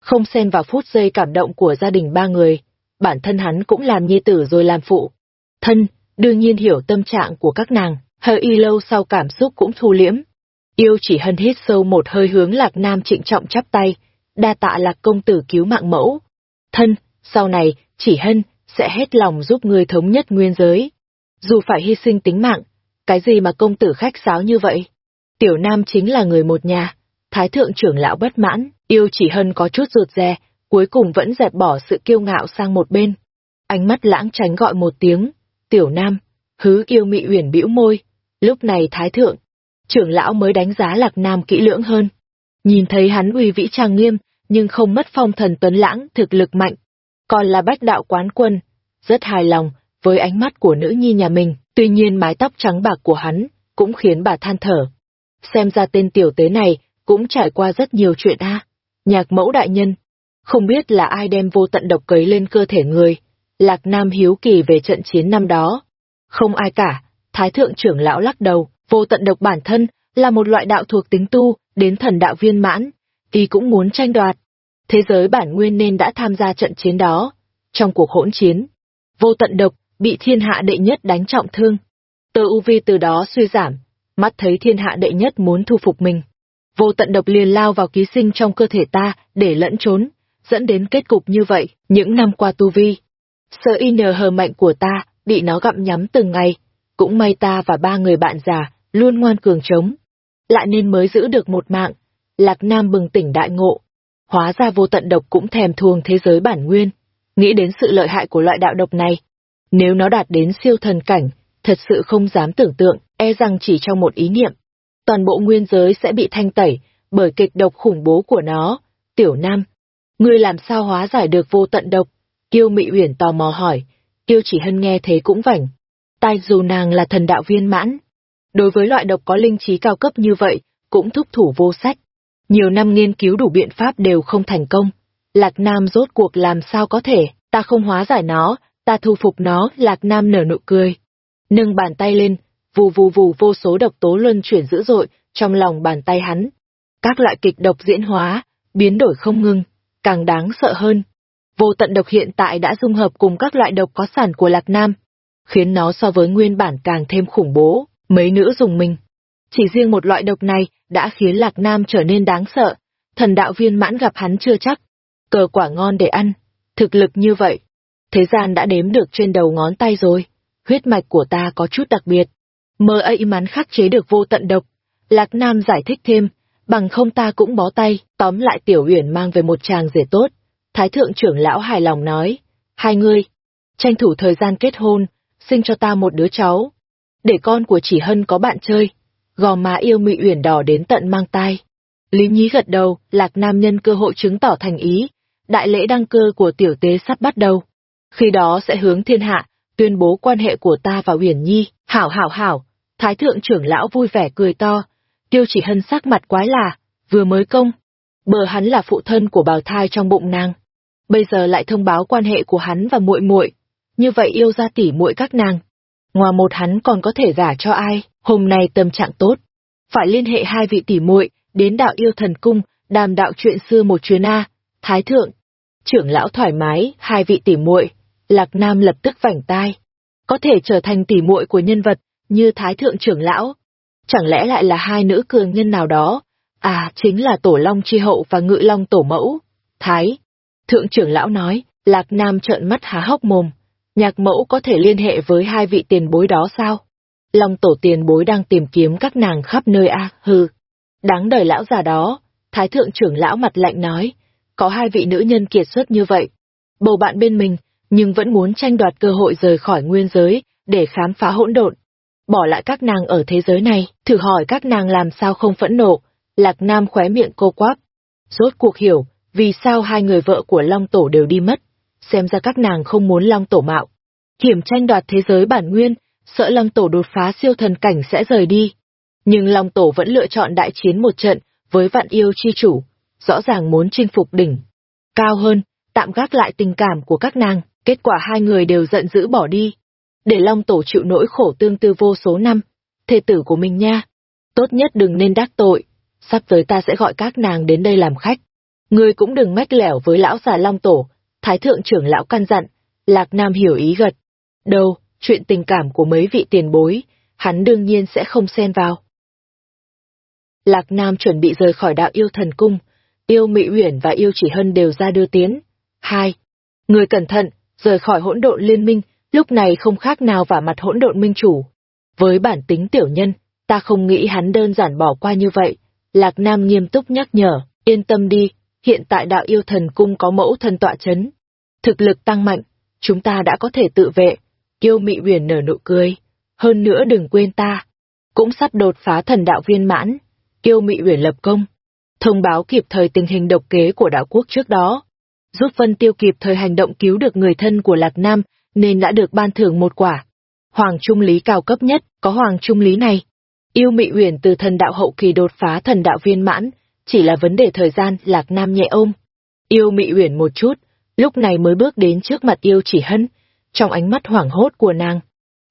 không xen vào phút giây cảm động của gia đình ba người, bản thân hắn cũng làm nhi tử rồi làm phụ. Thân, đương nhiên hiểu tâm trạng của các nàng, hơi y lâu sau cảm xúc cũng thu liễm. Yêu chỉ hân hít sâu một hơi hướng lạc nam trịnh trọng chắp tay, đa tạ lạc công tử cứu mạng mẫu. Thân, sau này, chỉ hân, sẽ hết lòng giúp ngươi thống nhất nguyên giới. Dù phải hy sinh tính mạng, cái gì mà công tử khách sáo như vậy? Tiểu Nam chính là người một nhà, Thái thượng trưởng lão bất mãn, yêu chỉ hân có chút rụt rè, cuối cùng vẫn dẹp bỏ sự kiêu ngạo sang một bên. Ánh mắt lãng tránh gọi một tiếng, tiểu nam, hứ yêu mị uyển bĩu môi. Lúc này thái thượng, trưởng lão mới đánh giá Lạc Nam kỹ lưỡng hơn. Nhìn thấy hắn uy vĩ trang nghiêm, nhưng không mất phong thần tuấn lãng thực lực mạnh. Còn là bách đạo quán quân, rất hài lòng với ánh mắt của nữ nhi nhà mình, tuy nhiên mái tóc trắng bạc của hắn cũng khiến bà than thở. Xem ra tên tiểu tế này cũng trải qua rất nhiều chuyện a. Nhạc mẫu đại nhân, không biết là ai đem vô tận độc cấy lên cơ thể người. Lạc Nam hiếu kỳ về trận chiến năm đó. Không ai cả, Thái thượng trưởng lão lắc đầu, vô tận độc bản thân là một loại đạo thuộc tính tu, đến thần đạo viên mãn, y cũng muốn tranh đoạt. Thế giới bản nguyên nên đã tham gia trận chiến đó. Trong cuộc hỗn chiến, vô tận độc bị thiên hạ đệ nhất đánh trọng thương. Tơ U Vi từ đó suy giảm, mắt thấy thiên hạ đệ nhất muốn thu phục mình. Vô tận độc liền lao vào ký sinh trong cơ thể ta để lẫn trốn, dẫn đến kết cục như vậy, những năm qua tu vi. Sơ in hờ mạnh của ta bị nó gặm nhắm từng ngày, cũng may ta và ba người bạn già luôn ngoan cường chống. Lại nên mới giữ được một mạng, Lạc Nam bừng tỉnh đại ngộ. Hóa ra vô tận độc cũng thèm thuồng thế giới bản nguyên, nghĩ đến sự lợi hại của loại đạo độc này. Nếu nó đạt đến siêu thần cảnh, thật sự không dám tưởng tượng, e rằng chỉ trong một ý niệm, toàn bộ nguyên giới sẽ bị thanh tẩy bởi kịch độc khủng bố của nó. Tiểu Nam, ngươi làm sao hóa giải được vô tận độc? Kiêu Mị Uyển tò mò hỏi, Kiêu Chỉ Hân nghe thế cũng vảnh. Tai dù nàng là thần đạo viên mãn, đối với loại độc có linh trí cao cấp như vậy, cũng thúc thủ vô sách. Nhiều năm nghiên cứu đủ biện pháp đều không thành công. Lạc Nam rốt cuộc làm sao có thể, ta không hóa giải nó, ta thu phục nó, Lạc Nam nở nụ cười. Nâng bàn tay lên, vù vù vù vô số độc tố luân chuyển dữ dội trong lòng bàn tay hắn. Các loại kịch độc diễn hóa, biến đổi không ngừng, càng đáng sợ hơn. Vô tận độc hiện tại đã dung hợp cùng các loại độc có sản của Lạc Nam, khiến nó so với nguyên bản càng thêm khủng bố, mấy nữ dùng mình. Chỉ riêng một loại độc này đã khiến Lạc Nam trở nên đáng sợ, thần đạo viên mãn gặp hắn chưa chắc. Cờ quả ngon để ăn, thực lực như vậy. Thế gian đã đếm được trên đầu ngón tay rồi, huyết mạch của ta có chút đặc biệt. Mơ ấy mắn khắc chế được vô tận độc. Lạc Nam giải thích thêm, bằng không ta cũng bó tay, tóm lại Tiểu Uyển mang về một chàng rể tốt. Thái thượng trưởng lão hài lòng nói, hai người, tranh thủ thời gian kết hôn, sinh cho ta một đứa cháu. Để con của chỉ hân có bạn chơi, gò má yêu mị uyển đỏ đến tận mang tai. Lý nhí gật đầu, lạc nam nhân cơ hội chứng tỏ thành ý, đại lễ đăng cơ của tiểu tế sắp bắt đầu. Khi đó sẽ hướng thiên hạ, tuyên bố quan hệ của ta và Uyển Nhi, hảo hảo hảo, thái thượng trưởng lão vui vẻ cười to, tiêu chỉ hân sắc mặt quái là, vừa mới công, bờ hắn là phụ thân của bào thai trong bụng nàng. Bây giờ lại thông báo quan hệ của hắn và muội muội, như vậy yêu ra tỉ muội các nàng. Ngoài một hắn còn có thể gả cho ai, hôm nay tâm trạng tốt. Phải liên hệ hai vị tỉ muội đến đạo yêu thần cung, đàm đạo chuyện xưa một chuyến A, thái thượng. Trưởng lão thoải mái, hai vị tỉ muội Lạc Nam lập tức vảnh tai. Có thể trở thành tỉ muội của nhân vật, như thái thượng trưởng lão. Chẳng lẽ lại là hai nữ cường nhân nào đó? À, chính là tổ long chi hậu và ngự long tổ mẫu. Thái. Thượng trưởng lão nói, Lạc Nam trợn mắt há hốc mồm. Nhạc mẫu có thể liên hệ với hai vị tiền bối đó sao? Long tổ tiền bối đang tìm kiếm các nàng khắp nơi a hừ. Đáng đời lão già đó, thái thượng trưởng lão mặt lạnh nói, có hai vị nữ nhân kiệt xuất như vậy. Bầu bạn bên mình, nhưng vẫn muốn tranh đoạt cơ hội rời khỏi nguyên giới, để khám phá hỗn độn. Bỏ lại các nàng ở thế giới này, thử hỏi các nàng làm sao không phẫn nộ, Lạc Nam khóe miệng cô quáp. Rốt cuộc hiểu, vì sao hai người vợ của Long Tổ đều đi mất, xem ra các nàng không muốn Long Tổ mạo. Kiểm tranh đoạt thế giới bản nguyên, sợ Long Tổ đột phá siêu thần cảnh sẽ rời đi. Nhưng Long Tổ vẫn lựa chọn đại chiến một trận với vạn yêu chi chủ, rõ ràng muốn chinh phục đỉnh. Cao hơn, tạm gác lại tình cảm của các nàng, kết quả hai người đều giận dữ bỏ đi. Để Long Tổ chịu nỗi khổ tương tư vô số năm, thê tử của mình nha. Tốt nhất đừng nên đắc tội, sắp tới ta sẽ gọi các nàng đến đây làm khách. Ngươi cũng đừng mách lẻo với lão già Long Tổ, Thái thượng trưởng lão căn dặn, Lạc Nam hiểu ý gật. Đâu, chuyện tình cảm của mấy vị tiền bối, hắn đương nhiên sẽ không xen vào. Lạc Nam chuẩn bị rời khỏi đạo yêu thần cung, yêu Mỹ Uyển và yêu Chỉ Hân đều ra đưa tiến. Hai, người cẩn thận, rời khỏi hỗn độn liên minh, lúc này không khác nào vả mặt hỗn độn minh chủ. Với bản tính tiểu nhân, ta không nghĩ hắn đơn giản bỏ qua như vậy. Lạc Nam nghiêm túc nhắc nhở, yên tâm đi, hiện tại đạo yêu thần cung có mẫu thần tọa chấn. Thực lực tăng mạnh, chúng ta đã có thể tự vệ. Kiêu mị huyền nở nụ cười. Hơn nữa đừng quên ta. cũng sắp đột phá thần đạo viên mãn, yêu mị uyển lập công, thông báo kịp thời tình hình độc kế của đạo quốc trước đó, giúp Vân Tiêu kịp thời hành động cứu được người thân của Lạc Nam, nên đã được ban thưởng một quả. Hoàng Trung Lý cao cấp nhất, có Hoàng Trung Lý này. Yêu Mị Uyển từ thần đạo hậu kỳ đột phá thần đạo viên mãn, chỉ là vấn đề thời gian, Lạc Nam nhẹ ôm. Yêu Mị Uyển một chút, lúc này mới bước đến trước mặt Yêu Chỉ Hân, trong ánh mắt hoảng hốt của nàng.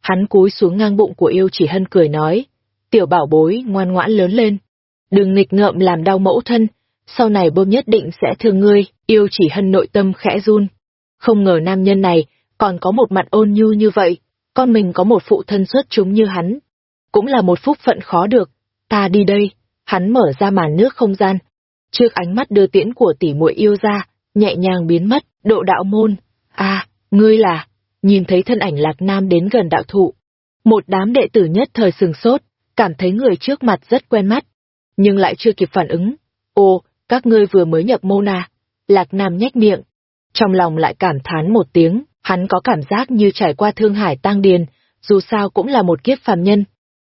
Hắn cúi xuống ngang bụng của Yêu Chỉ Hân cười nói, tiểu bảo bối ngoan ngoãn lớn lên. Đừng nghịch ngợm làm đau mẫu thân, sau này bơm nhất định sẽ thương ngươi, Yêu Chỉ Hân nội tâm khẽ run. Không ngờ nam nhân này còn có một mặt ôn nhu như vậy, con mình có một phụ thân xuất chúng như hắn. Cũng là một phúc phận khó được, ta đi đây, hắn mở ra màn nước không gian. Trước ánh mắt đưa tiễn của tỷ muội yêu ra, nhẹ nhàng biến mất, độ đạo môn. À, ngươi là, nhìn thấy thân ảnh lạc nam đến gần đạo thụ. Một đám đệ tử nhất thời sừng sốt, cảm thấy người trước mặt rất quen mắt, nhưng lại chưa kịp phản ứng. Ồ, các ngươi vừa mới nhập môn à? Lạc nam nhếch miệng. Trong lòng lại cảm thán một tiếng, Hắn có cảm giác như trải qua thương hải tang điền, dù sao cũng là một kiếp phàm nhân.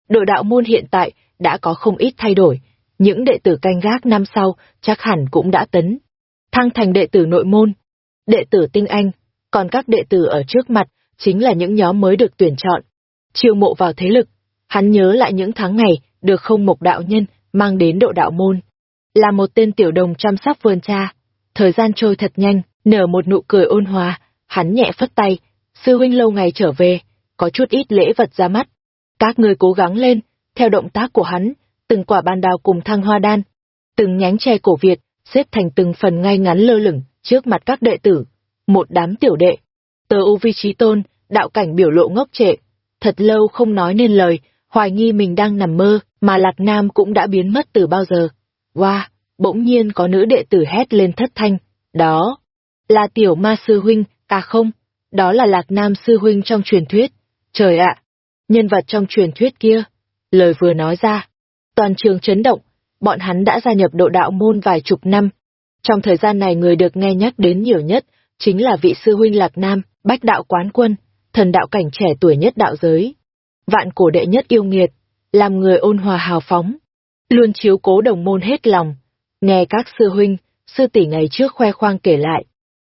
Đội đạo môn hiện tại đã có không ít thay đổi, những đệ tử canh gác năm sau chắc hẳn cũng đã tấn. Thăng thành đệ tử nội môn, đệ tử tinh anh, còn các đệ tử ở trước mặt chính là những nhóm mới được tuyển chọn. Chiêu mộ vào thế lực, hắn nhớ lại những tháng ngày được không mộc đạo nhân mang đến độ đạo môn. Là một tên tiểu đồng chăm sóc vườn cha, thời gian trôi thật nhanh, nở một nụ cười ôn hòa, Hắn nhẹ phất tay, sư huynh lâu ngày trở về, có chút ít lễ vật ra mắt. Các người cố gắng lên, theo động tác của hắn, từng quả ban đào cùng thăng hoa đan, từng nhánh tre cổ Việt, xếp thành từng phần ngay ngắn lơ lửng, trước mặt các đệ tử. Một đám tiểu đệ. Tờ U Vi Trí Tôn, đạo cảnh biểu lộ ngốc trệ. Thật lâu không nói nên lời, hoài nghi mình đang nằm mơ, mà Lạc Nam cũng đã biến mất từ bao giờ. Wow, bỗng nhiên có nữ đệ tử hét lên thất thanh. Đó, là tiểu ma sư huynh, À không, đó là Lạc Nam sư huynh trong truyền thuyết. Trời ạ, nhân vật trong truyền thuyết kia. Lời vừa nói ra, toàn trường chấn động, bọn hắn đã gia nhập độ đạo môn vài chục năm. Trong thời gian này người được nghe nhắc đến nhiều nhất, chính là vị sư huynh Lạc Nam, bách đạo quán quân, thần đạo cảnh trẻ tuổi nhất đạo giới. Vạn cổ đệ nhất yêu nghiệt, làm người ôn hòa hào phóng, luôn chiếu cố đồng môn hết lòng. Nghe các sư huynh, sư tỷ ngày trước khoe khoang kể lại,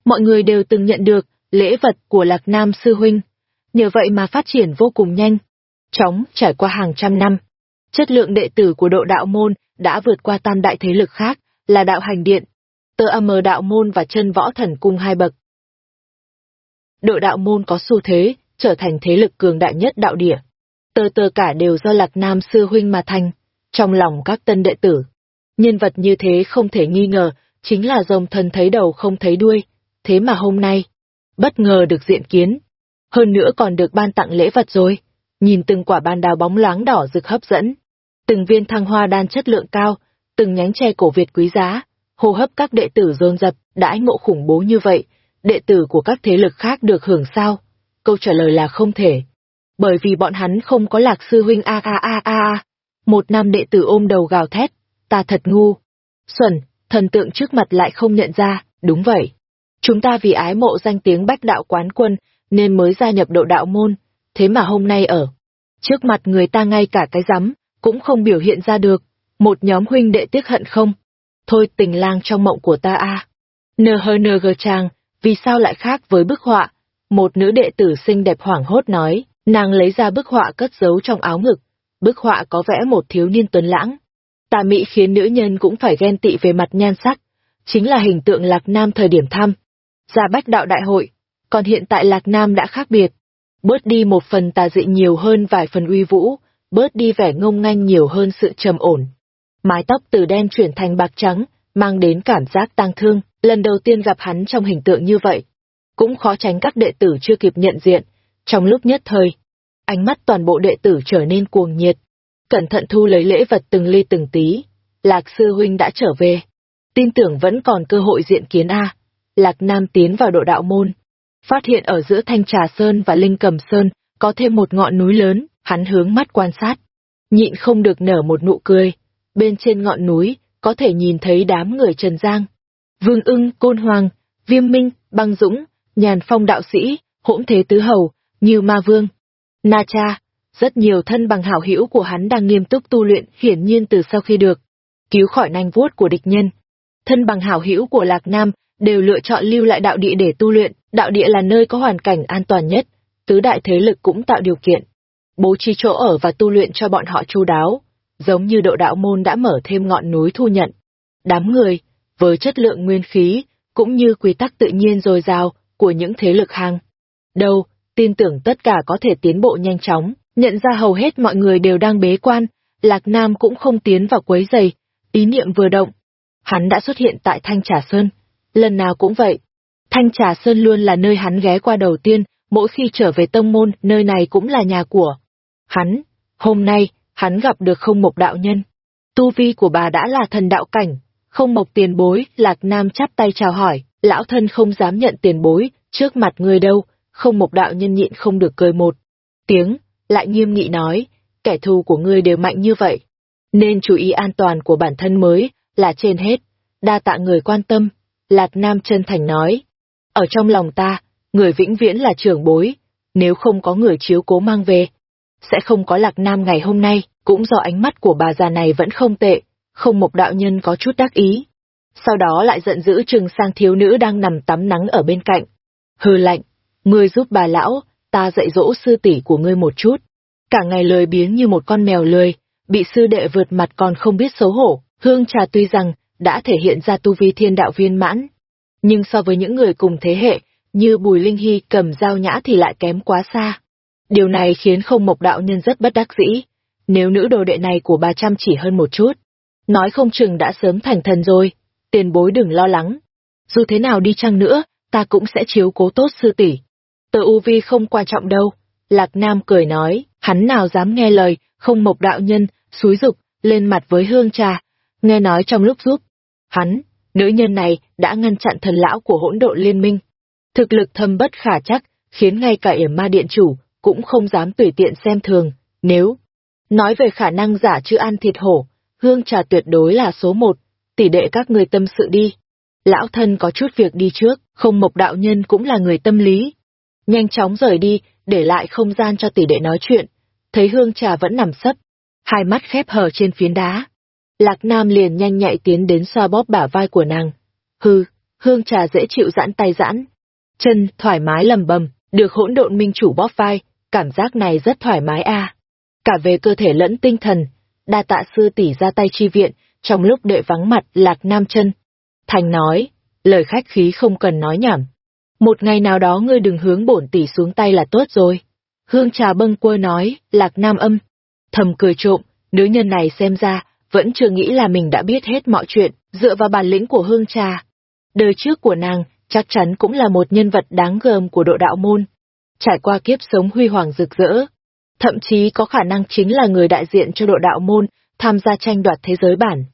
mọi người đều từng nhận được lễ vật của Lạc Nam sư huynh. Nhờ vậy mà phát triển vô cùng nhanh. Chóng trải qua hàng trăm năm. Chất lượng đệ tử của độ đạo môn đã vượt qua tam đại thế lực khác, là đạo hành điện, tơ âm đạo môn và chân võ thần cung hai bậc. Độ đạo môn có xu thế, trở thành thế lực cường đại nhất đạo địa. Tơ tơ cả đều do Lạc Nam sư huynh mà thành, trong lòng các tân đệ tử. Nhân vật như thế không thể nghi ngờ, chính là dòng thần thấy đầu không thấy đuôi, thế mà hôm nay, bất ngờ được diện kiến. Hơn nữa còn được ban tặng lễ vật rồi, nhìn từng quả ban đào bóng loáng đỏ rực hấp dẫn, từng viên thăng hoa đan chất lượng cao, từng nhánh tre cổ Việt quý giá, hô hấp các đệ tử dồn dập, đãi ngộ khủng bố như vậy, đệ tử của các thế lực khác được hưởng sao? Câu trả lời là không thể. Bởi vì bọn hắn không có lạc sư huynh a a a a. Một nam đệ tử ôm đầu gào thét, ta thật ngu. Xuẩn, thần tượng trước mặt lại không nhận ra, đúng vậy. Chúng ta vì ái mộ danh tiếng bách đạo quán quân nên mới gia nhập độ đạo môn, thế mà hôm nay ở. Trước mặt người ta ngay cả cái rắm cũng không biểu hiện ra được. Một nhóm huynh đệ tiếc hận không? Thôi tình lang trong mộng của ta a. Nờ hơ nờ gờ chàng, vì sao lại khác với bức họa? Một nữ đệ tử xinh đẹp hoảng hốt nói, nàng lấy ra bức họa cất giấu trong áo ngực. Bức họa có vẽ một thiếu niên tuấn lãng. Tà mị khiến nữ nhân cũng phải ghen tị về mặt nhan sắc. Chính là hình tượng lạc nam thời điểm thăm, ra bách đạo đại hội, còn hiện tại Lạc Nam đã khác biệt. Bớt đi một phần tà dị nhiều hơn vài phần uy vũ, bớt đi vẻ ngông nghênh nhiều hơn sự trầm ổn. Mái tóc từ đen chuyển thành bạc trắng, mang đến cảm giác tang thương, lần đầu tiên gặp hắn trong hình tượng như vậy. Cũng khó tránh các đệ tử chưa kịp nhận diện, trong lúc nhất thời, ánh mắt toàn bộ đệ tử trở nên cuồng nhiệt. Cẩn thận thu lấy lễ vật từng ly từng tí, Lạc Sư Huynh đã trở về. Tin tưởng vẫn còn cơ hội diện kiến A. Lạc Nam tiến vào độ đạo môn. Phát hiện ở giữa Thanh Trà Sơn và Linh Cầm Sơn có thêm một ngọn núi lớn, hắn hướng mắt quan sát. Nhịn không được nở một nụ cười. Bên trên ngọn núi, có thể nhìn thấy đám người Trần Giang. Vương ưng, Côn Hoàng, Viêm Minh, Băng Dũng, Nhàn Phong Đạo Sĩ, Hỗn Thế Tứ Hầu, Như Ma Vương, Na Cha, rất nhiều thân bằng hảo hữu của hắn đang nghiêm túc tu luyện hiển nhiên từ sau khi được cứu khỏi nanh vuốt của địch nhân. Thân bằng hảo hữu của Lạc Nam đều lựa chọn lưu lại đạo địa để tu luyện, đạo địa là nơi có hoàn cảnh an toàn nhất, tứ đại thế lực cũng tạo điều kiện. Bố trí chỗ ở và tu luyện cho bọn họ chu đáo, giống như độ đạo môn đã mở thêm ngọn núi thu nhận. Đám người, với chất lượng nguyên khí, cũng như quy tắc tự nhiên dồi dào của những thế lực hàng. Đâu, tin tưởng tất cả có thể tiến bộ nhanh chóng, nhận ra hầu hết mọi người đều đang bế quan, Lạc Nam cũng không tiến vào quấy giày, ý niệm vừa động. Hắn đã xuất hiện tại Thanh Trà Sơn, lần nào cũng vậy. Thanh Trà Sơn luôn là nơi hắn ghé qua đầu tiên, mỗi khi trở về tông môn, nơi này cũng là nhà của. Hắn, hôm nay, hắn gặp được không mộc đạo nhân. Tu vi của bà đã là thần đạo cảnh, không mộc tiền bối, Lạc Nam chắp tay chào hỏi, lão thân không dám nhận tiền bối, trước mặt người đâu, không mộc đạo nhân nhịn không được cười một. Tiếng, lại nghiêm nghị nói, kẻ thù của ngươi đều mạnh như vậy, nên chú ý an toàn của bản thân mới là trên hết, đa tạ người quan tâm, Lạc Nam chân thành nói. Ở trong lòng ta, người vĩnh viễn là trưởng bối, nếu không có người chiếu cố mang về, sẽ không có Lạc Nam ngày hôm nay, cũng do ánh mắt của bà già này vẫn không tệ, không một đạo nhân có chút đắc ý. Sau đó lại giận dữ trừng sang thiếu nữ đang nằm tắm nắng ở bên cạnh. Hừ lạnh, ngươi giúp bà lão, ta dạy dỗ sư tỷ của ngươi một chút. Cả ngày lời biếng như một con mèo lười, bị sư đệ vượt mặt còn không biết xấu hổ, hương trà tuy rằng đã thể hiện ra tu vi thiên đạo viên mãn. Nhưng so với những người cùng thế hệ, như Bùi Linh Hy cầm dao nhã thì lại kém quá xa. Điều này khiến không mộc đạo nhân rất bất đắc dĩ. Nếu nữ đồ đệ này của bà chăm chỉ hơn một chút, nói không chừng đã sớm thành thần rồi, tiền bối đừng lo lắng. Dù thế nào đi chăng nữa, ta cũng sẽ chiếu cố tốt sư tỷ. Tờ U Vi không quan trọng đâu. Lạc Nam cười nói, hắn nào dám nghe lời, không mộc đạo nhân, xúi dục lên mặt với hương trà, nghe nói trong lúc giúp. Hắn, nữ nhân này đã ngăn chặn thần lão của hỗn độn liên minh. Thực lực thâm bất khả chắc, khiến ngay cả yểm ma điện chủ cũng không dám tùy tiện xem thường, nếu nói về khả năng giả chữ ăn thịt hổ, hương trà tuyệt đối là số một, tỷ đệ các người tâm sự đi. Lão thân có chút việc đi trước, không mộc đạo nhân cũng là người tâm lý. Nhanh chóng rời đi, để lại không gian cho tỷ đệ nói chuyện, thấy hương trà vẫn nằm sấp, hai mắt khép hờ trên phiến đá. Lạc Nam liền nhanh nhạy tiến đến xoa bóp bả vai của nàng. Hư, hương trà dễ chịu giãn tay giãn. Chân thoải mái lầm bầm, được hỗn độn minh chủ bóp vai, cảm giác này rất thoải mái a. Cả về cơ thể lẫn tinh thần, đa tạ sư tỷ ra tay chi viện, trong lúc đệ vắng mặt Lạc Nam chân. Thành nói, lời khách khí không cần nói nhảm. Một ngày nào đó ngươi đừng hướng bổn tỷ xuống tay là tốt rồi. Hương trà bâng quơ nói, Lạc Nam âm. Thầm cười trộm, nữ nhân này xem ra, vẫn chưa nghĩ là mình đã biết hết mọi chuyện, dựa vào bản lĩnh của hương trà. Đời trước của nàng, chắc chắn cũng là một nhân vật đáng gờm của độ đạo môn. Trải qua kiếp sống huy hoàng rực rỡ, thậm chí có khả năng chính là người đại diện cho độ đạo môn, tham gia tranh đoạt thế giới bản.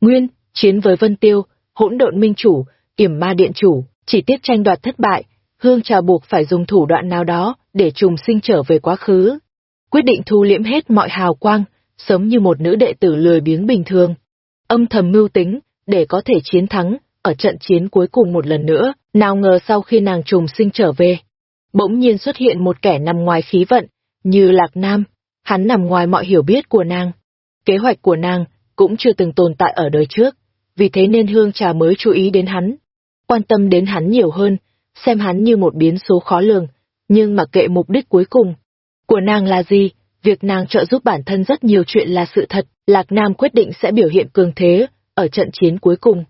Nguyên, chiến với Vân Tiêu, hỗn độn minh chủ, yểm ma điện chủ, chỉ tiếc tranh đoạt thất bại, hương trà buộc phải dùng thủ đoạn nào đó để trùng sinh trở về quá khứ. Quyết định thu liễm hết mọi hào quang, sống như một nữ đệ tử lười biếng bình thường. Âm thầm mưu tính, để có thể chiến thắng, ở trận chiến cuối cùng một lần nữa, nào ngờ sau khi nàng trùng sinh trở về. Bỗng nhiên xuất hiện một kẻ nằm ngoài khí vận, như Lạc Nam, hắn nằm ngoài mọi hiểu biết của nàng. Kế hoạch của nàng cũng chưa từng tồn tại ở đời trước, vì thế nên Hương Trà mới chú ý đến hắn, quan tâm đến hắn nhiều hơn, xem hắn như một biến số khó lường, nhưng mặc kệ mục đích cuối cùng của nàng là gì, việc nàng trợ giúp bản thân rất nhiều chuyện là sự thật, Lạc Nam quyết định sẽ biểu hiện cường thế ở trận chiến cuối cùng,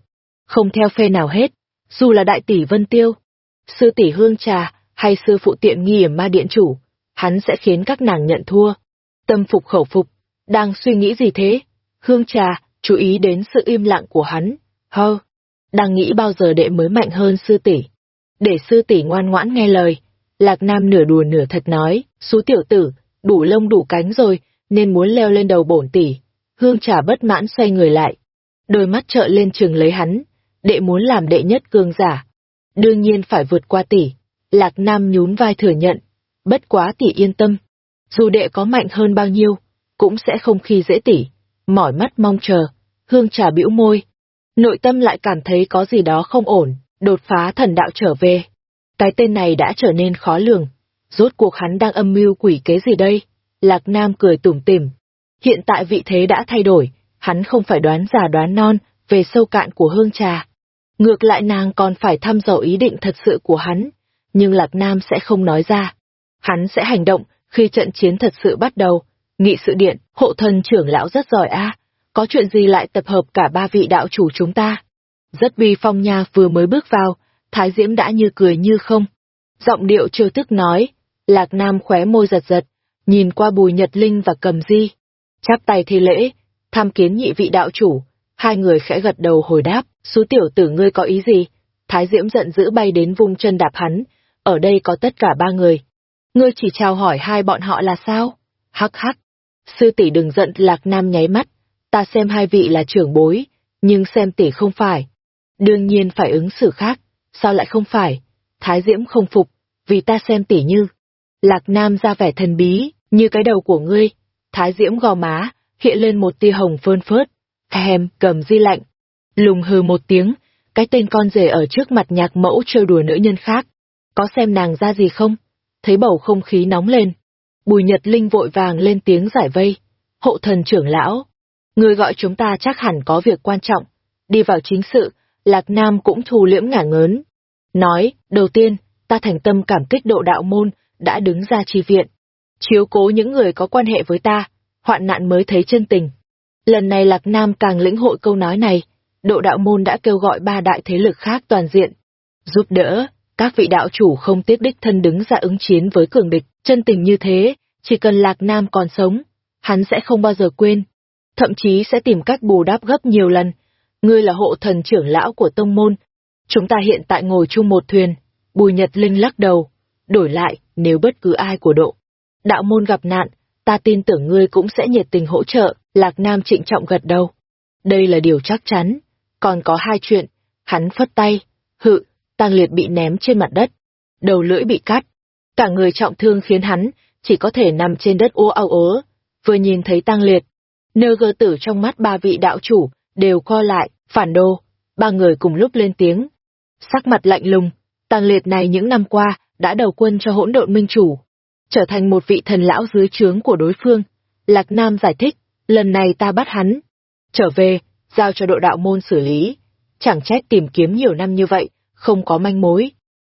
không theo phe nào hết, dù là đại tỷ Vân Tiêu, sư tỷ Hương Trà hay sư phụ tiện nghi ma điện chủ, hắn sẽ khiến các nàng nhận thua. Tâm phục khẩu phục, đang suy nghĩ gì thế? Hương Trà, chú ý đến sự im lặng của hắn. Hơ, đang nghĩ bao giờ đệ mới mạnh hơn sư tỷ. Để sư tỷ ngoan ngoãn nghe lời. Lạc Nam nửa đùa nửa thật nói, xú tiểu tử, đủ lông đủ cánh rồi, nên muốn leo lên đầu bổn tỷ. Hương Trà bất mãn xoay người lại. Đôi mắt trợn lên trường lấy hắn, đệ muốn làm đệ nhất cương giả. Đương nhiên phải vượt qua tỷ. Lạc Nam nhún vai thừa nhận, bất quá tỷ yên tâm. Dù đệ có mạnh hơn bao nhiêu, cũng sẽ không khi dễ tỷ. Mỏi mắt mong chờ, hương trà bĩu môi. Nội tâm lại cảm thấy có gì đó không ổn, đột phá thần đạo trở về. Cái tên này đã trở nên khó lường. Rốt cuộc hắn đang âm mưu quỷ kế gì đây? Lạc Nam cười tủm tỉm. Hiện tại vị thế đã thay đổi, hắn không phải đoán giả đoán non về sâu cạn của hương trà. Ngược lại nàng còn phải thăm dò ý định thật sự của hắn, nhưng Lạc Nam sẽ không nói ra. Hắn sẽ hành động khi trận chiến thật sự bắt đầu. Nghị sự điện, hộ thần trưởng lão rất giỏi a có chuyện gì lại tập hợp cả ba vị đạo chủ chúng ta? Rất bi phong nha vừa mới bước vào, Thái Diễm đã như cười như không. Giọng điệu trêu tức nói, Lạc Nam khóe môi giật giật, nhìn qua bùi nhật linh và cầm di. Chắp tay thi lễ, tham kiến nhị vị đạo chủ, hai người khẽ gật đầu hồi đáp, số tiểu tử ngươi có ý gì? Thái Diễm giận dữ bay đến vung chân đạp hắn, ở đây có tất cả ba người. Ngươi chỉ chào hỏi hai bọn họ là sao? Hắc hắc. Sư tỷ đừng giận Lạc Nam nháy mắt, ta xem hai vị là trưởng bối, nhưng xem tỷ không phải. Đương nhiên phải ứng xử khác, sao lại không phải? Thái Diễm không phục, vì ta xem tỷ như. Lạc Nam ra vẻ thần bí, như cái đầu của ngươi. Thái Diễm gò má, hiện lên một tia hồng phơn phớt. thèm cầm di lạnh. Lùng hừ một tiếng, cái tên con rể ở trước mặt nhạc mẫu trêu đùa nữ nhân khác. Có xem nàng ra gì không? Thấy bầu không khí nóng lên. Bùi Nhật Linh vội vàng lên tiếng giải vây. Hộ thần trưởng lão. Người gọi chúng ta chắc hẳn có việc quan trọng. Đi vào chính sự, Lạc Nam cũng thù liễm ngả ngớn. Nói, đầu tiên, ta thành tâm cảm kích độ đạo môn, đã đứng ra chi viện. Chiếu cố những người có quan hệ với ta, hoạn nạn mới thấy chân tình. Lần này Lạc Nam càng lĩnh hội câu nói này, độ đạo môn đã kêu gọi ba đại thế lực khác toàn diện. Giúp đỡ, các vị đạo chủ không tiếc đích thân đứng ra ứng chiến với cường địch, chân tình như thế, chỉ cần Lạc Nam còn sống, hắn sẽ không bao giờ quên. Thậm chí sẽ tìm cách bù đắp gấp nhiều lần. Ngươi là hộ thần trưởng lão của tông môn. Chúng ta hiện tại ngồi chung một thuyền. Bùi Nhật Linh lắc đầu. Đổi lại, nếu bất cứ ai của độ. Đạo môn gặp nạn, ta tin tưởng ngươi cũng sẽ nhiệt tình hỗ trợ, Lạc Nam trịnh trọng gật đầu. Đây là điều chắc chắn. Còn có hai chuyện, hắn phất tay, hự, Tăng Liệt bị ném trên mặt đất, đầu lưỡi bị cắt, cả người trọng thương khiến hắn chỉ có thể nằm trên đất ô ao ớ. Vừa nhìn thấy Tăng Liệt, nơ gơ tử trong mắt ba vị đạo chủ đều co lại, phản đô, ba người cùng lúc lên tiếng. Sắc mặt lạnh lùng, tàng Liệt này những năm qua đã đầu quân cho hỗn độn minh chủ, trở thành một vị thần lão dưới trướng của đối phương. Lạc Nam giải thích, lần này ta bắt hắn, trở về, giao cho đội đạo môn xử lý. Chẳng trách tìm kiếm nhiều năm như vậy, không có manh mối.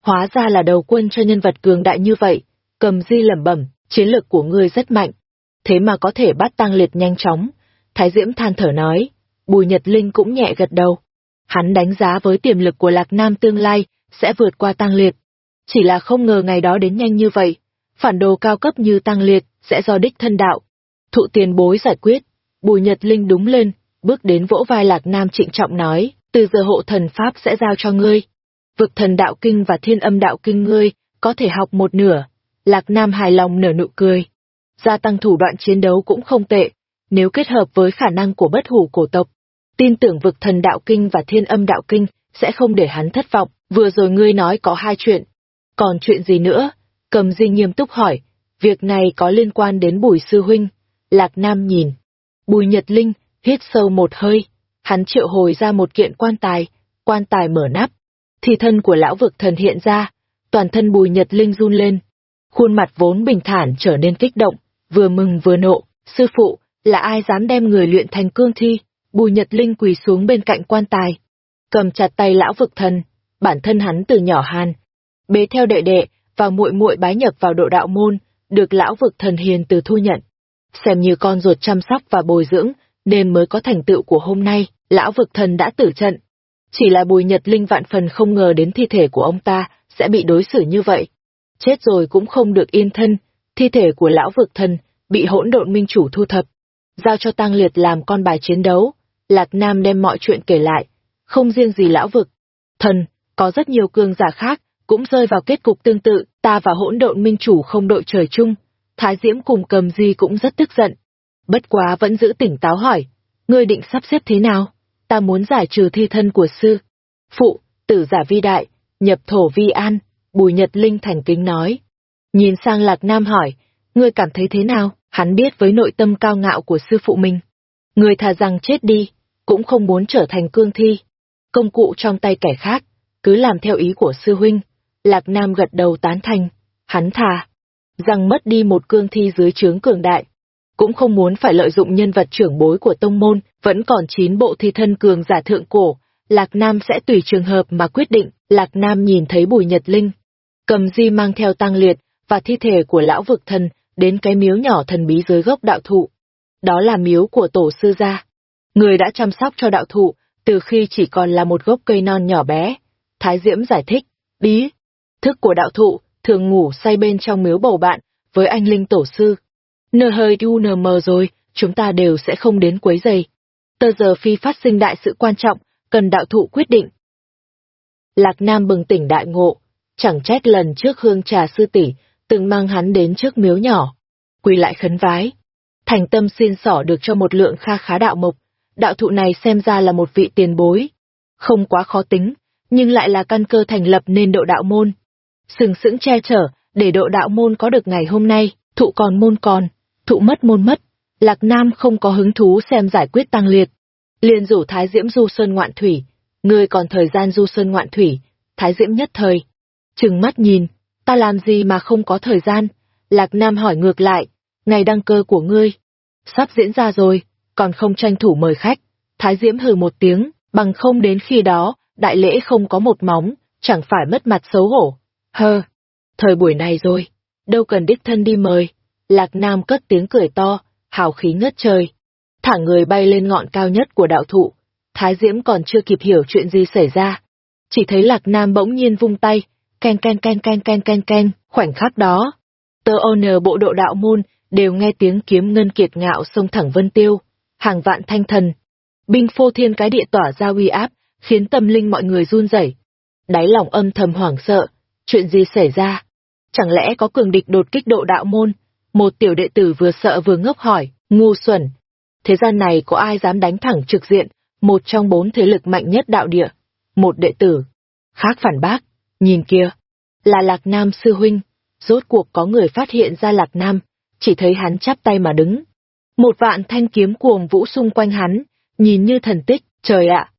Hóa ra là đầu quân cho nhân vật cường đại như vậy, cầm di lẩm bẩm, chiến lược của ngươi rất mạnh. Thế mà có thể bắt tăng liệt nhanh chóng. Thái Diễm than thở nói, Bùi Nhật Linh cũng nhẹ gật đầu. Hắn đánh giá với tiềm lực của Lạc Nam tương lai, sẽ vượt qua tăng liệt. Chỉ là không ngờ ngày đó đến nhanh như vậy. Phản đồ cao cấp như tăng liệt, sẽ do đích thân đạo. Thụ tiền bối giải quyết. Bùi Nhật Linh đúng lên, bước đến vỗ vai Lạc Nam trịnh trọng nói, từ giờ hộ thần Pháp sẽ giao cho ngươi vực thần đạo kinh và thiên âm đạo kinh ngươi, có thể học một nửa. Lạc Nam hài lòng nở nụ cười. Gia tăng thủ đoạn chiến đấu cũng không tệ, nếu kết hợp với khả năng của bất hủ cổ tộc. Tin tưởng vực thần đạo kinh và thiên âm đạo kinh sẽ không để hắn thất vọng, vừa rồi ngươi nói có hai chuyện. Còn chuyện gì nữa? Cầm di nghiêm túc hỏi, việc này có liên quan đến bùi sư huynh. Lạc Nam nhìn. Bùi Nhật Linh, hít sâu một hơi, hắn triệu hồi ra một kiện quan tài, quan tài mở nắp, thì thân của lão vực thần hiện ra, toàn thân bùi nhật linh run lên. Khuôn mặt vốn bình thản trở nên kích động, vừa mừng vừa nộ, sư phụ, là ai dám đem người luyện thành cương thi, bùi nhật linh quỳ xuống bên cạnh quan tài. Cầm chặt tay lão vực thần, bản thân hắn từ nhỏ hàn, bế theo đệ đệ, và muội muội bái nhập vào độ đạo môn, được lão vực thần hiền từ thu nhận. Xem như con ruột chăm sóc và bồi dưỡng, nên mới có thành tựu của hôm nay, lão vực thần đã tử trận, chỉ là bùi nhật linh vạn phần không ngờ đến thi thể của ông ta sẽ bị đối xử như vậy. Chết rồi cũng không được yên thân, thi thể của lão vực thần bị hỗn độn minh chủ thu thập. Giao cho tăng liệt làm con bài chiến đấu, Lạc Nam đem mọi chuyện kể lại, không riêng gì lão vực. Thần, có rất nhiều cương giả khác, cũng rơi vào kết cục tương tự, ta và hỗn độn minh chủ không đội trời chung. Thái Diễm cùng cầm di cũng rất tức giận. Bất quá vẫn giữ tỉnh táo hỏi, ngươi định sắp xếp thế nào? ta muốn giải trừ thi thân của sư. Phụ, tử giả vi đại, nhập thổ vi an, bùi nhật linh thành kính nói. Nhìn sang lạc nam hỏi, ngươi cảm thấy thế nào? Hắn biết với nội tâm cao ngạo của sư phụ mình. Người thà rằng chết đi, cũng không muốn trở thành cương thi. Công cụ trong tay kẻ khác, cứ làm theo ý của sư huynh. Lạc Nam gật đầu tán thành, hắn thà. rằng mất đi một cương thi dưới trướng cường đại. Cũng không muốn phải lợi dụng nhân vật trưởng bối của tông môn, vẫn còn chín bộ thi thân cường giả thượng cổ, Lạc Nam sẽ tùy trường hợp mà quyết định, Lạc Nam nhìn thấy Bùi Nhật Linh. Cầm di mang theo tăng liệt, và thi thể của lão vực thần, đến cái miếu nhỏ thần bí dưới gốc đạo thụ. Đó là miếu của tổ sư gia. Người đã chăm sóc cho đạo thụ, từ khi chỉ còn là một gốc cây non nhỏ bé. Thái Diễm giải thích, bí, thức của đạo thụ, thường ngủ say bên trong miếu bầu bạn, với anh Linh tổ sư. Nờ hơi đu nờ mờ rồi, chúng ta đều sẽ không đến quấy giày. Tờ giờ phi phát sinh đại sự quan trọng, cần đạo thụ quyết định. Lạc Nam bừng tỉnh đại ngộ, chẳng trách lần trước hương trà sư tỷ từng mang hắn đến trước miếu nhỏ, quỳ lại khấn vái. Thành tâm xin sỏ được cho một lượng kha khá đạo mộc, đạo thụ này xem ra là một vị tiền bối. Không quá khó tính, nhưng lại là căn cơ thành lập nên độ đạo môn. Sừng sững che chở, để độ đạo môn có được ngày hôm nay, thụ còn môn còn, thụ mất môn mất. Lạc Nam không có hứng thú xem giải quyết tăng liệt. liền rủ Thái Diễm du sơn ngoạn thủy, ngươi còn thời gian du sơn ngoạn thủy, Thái Diễm nhất thời. Trừng mắt nhìn, ta làm gì mà không có thời gian? Lạc Nam hỏi ngược lại, ngày đăng cơ của ngươi. Sắp diễn ra rồi, còn không tranh thủ mời khách. Thái Diễm hừ một tiếng, bằng không đến khi đó, đại lễ không có một móng, chẳng phải mất mặt xấu hổ. Hơ, thời buổi này rồi, đâu cần đích thân đi mời. Lạc Nam cất tiếng cười to, hào khí ngất trời. Thả người bay lên ngọn cao nhất của đạo thụ. Thái Diễm còn chưa kịp hiểu chuyện gì xảy ra. Chỉ thấy Lạc Nam bỗng nhiên vung tay, ken ken ken ken ken ken ken, khoảnh khắc đó. Tơ owner bộ độ đạo môn đều nghe tiếng kiếm ngân kiệt ngạo sông thẳng vân tiêu, hàng vạn thanh thần. Binh phô thiên cái địa tỏa ra uy áp, khiến tâm linh mọi người run rẩy. Đáy lòng âm thầm hoảng sợ, chuyện gì xảy ra? Chẳng lẽ có cường địch đột kích độ đạo môn? Một tiểu đệ tử vừa sợ vừa ngốc hỏi, ngu xuẩn. Thế gian này có ai dám đánh thẳng trực diện, một trong bốn thế lực mạnh nhất đạo địa? Một đệ tử. Khác phản bác, nhìn kia, là Lạc Nam sư huynh. Rốt cuộc có người phát hiện ra Lạc Nam, chỉ thấy hắn chắp tay mà đứng. Một vạn thanh kiếm cuồng vũ xung quanh hắn, nhìn như thần tích, trời ạ,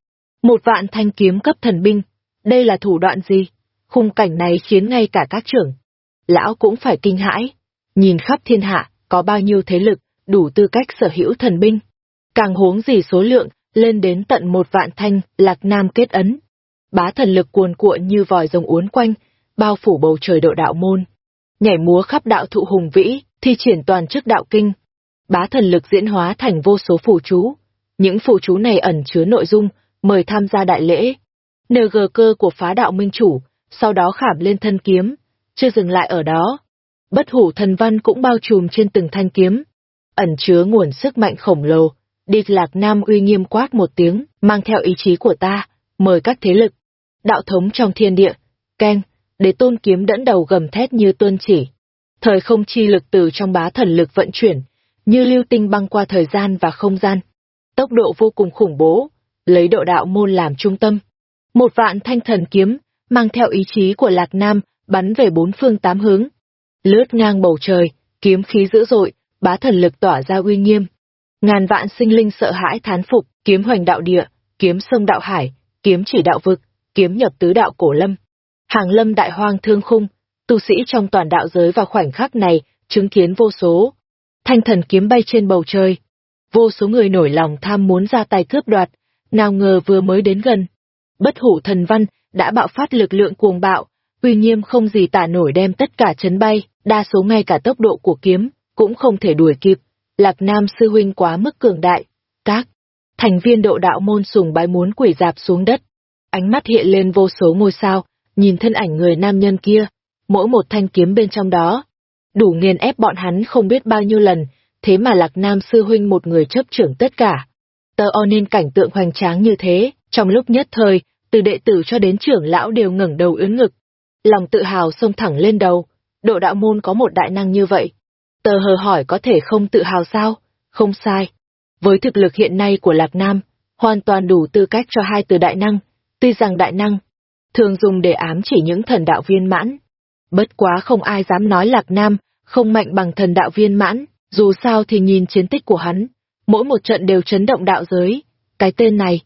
một vạn thanh kiếm cấp thần binh, đây là thủ đoạn gì? Khung cảnh này khiến ngay cả các trưởng. Lão cũng phải kinh hãi. Nhìn khắp thiên hạ, có bao nhiêu thế lực, đủ tư cách sở hữu thần binh. Càng huống gì số lượng, lên đến tận một vạn thanh, lạc nam kết ấn. Bá thần lực cuồn cuộn như vòi rồng uốn quanh, bao phủ bầu trời độ đạo môn. Nhảy múa khắp đạo thụ hùng vĩ, thi triển toàn chức đạo kinh. Bá thần lực diễn hóa thành vô số phù chú. Những phù chú này ẩn chứa nội dung, mời tham gia đại lễ. NG cơ của phá đạo minh chủ, sau đó khảm lên thân kiếm, chưa dừng lại ở đó. Bất hủ thần văn cũng bao trùm trên từng thanh kiếm, ẩn chứa nguồn sức mạnh khổng lồ. Địch Lạc Nam uy nghiêm quát một tiếng, mang theo ý chí của ta, mời các thế lực. Đạo thống trong thiên địa, keng, để tôn kiếm đẫn đầu gầm thét như tuân chỉ. Thời không chi lực từ trong bá thần lực vận chuyển, như lưu tinh băng qua thời gian và không gian. Tốc độ vô cùng khủng bố, lấy độ đạo môn làm trung tâm. Một vạn thanh thần kiếm, mang theo ý chí của Lạc Nam, bắn về bốn phương tám hướng. Lướt ngang bầu trời, kiếm khí dữ dội, bá thần lực tỏa ra uy nghiêm. Ngàn vạn sinh linh sợ hãi thán phục, kiếm hoành đạo địa, kiếm sông đạo hải, kiếm chỉ đạo vực, kiếm nhập tứ đạo cổ lâm. Hàng lâm đại hoang thương khung, tu sĩ trong toàn đạo giới vào khoảnh khắc này, chứng kiến vô số. Thanh thần kiếm bay trên bầu trời. Vô số người nổi lòng tham muốn ra tay cướp đoạt, nào ngờ vừa mới đến gần. Bất hủ thần văn đã bạo phát lực lượng cuồng bạo, uy nghiêm không gì tả nổi đem tất cả chấn bay, đa số ngay cả tốc độ của kiếm, cũng không thể đuổi kịp. Lạc Nam sư huynh quá mức cường đại. Các thành viên độ đạo môn sùng bái muốn quỷ dạp xuống đất. Ánh mắt hiện lên vô số ngôi sao, nhìn thân ảnh người nam nhân kia, mỗi một thanh kiếm bên trong đó. Đủ nghiền ép bọn hắn không biết bao nhiêu lần, thế mà Lạc Nam sư huynh một người chấp trưởng tất cả tơ o nên cảnh tượng hoành tráng như thế, trong lúc nhất thời, từ đệ tử cho đến trưởng lão đều ngẩng đầu ướn ngực. Lòng tự hào xông thẳng lên đầu, độ đạo môn có một đại năng như vậy. Tờ hờ hỏi có thể không tự hào sao? Không sai. Với thực lực hiện nay của Lạc Nam, hoàn toàn đủ tư cách cho hai từ đại năng, tuy rằng đại năng, thường dùng để ám chỉ những thần đạo viên mãn. Bất quá không ai dám nói Lạc Nam, không mạnh bằng thần đạo viên mãn, dù sao thì nhìn chiến tích của hắn, mỗi một trận đều chấn động đạo giới. Cái tên này,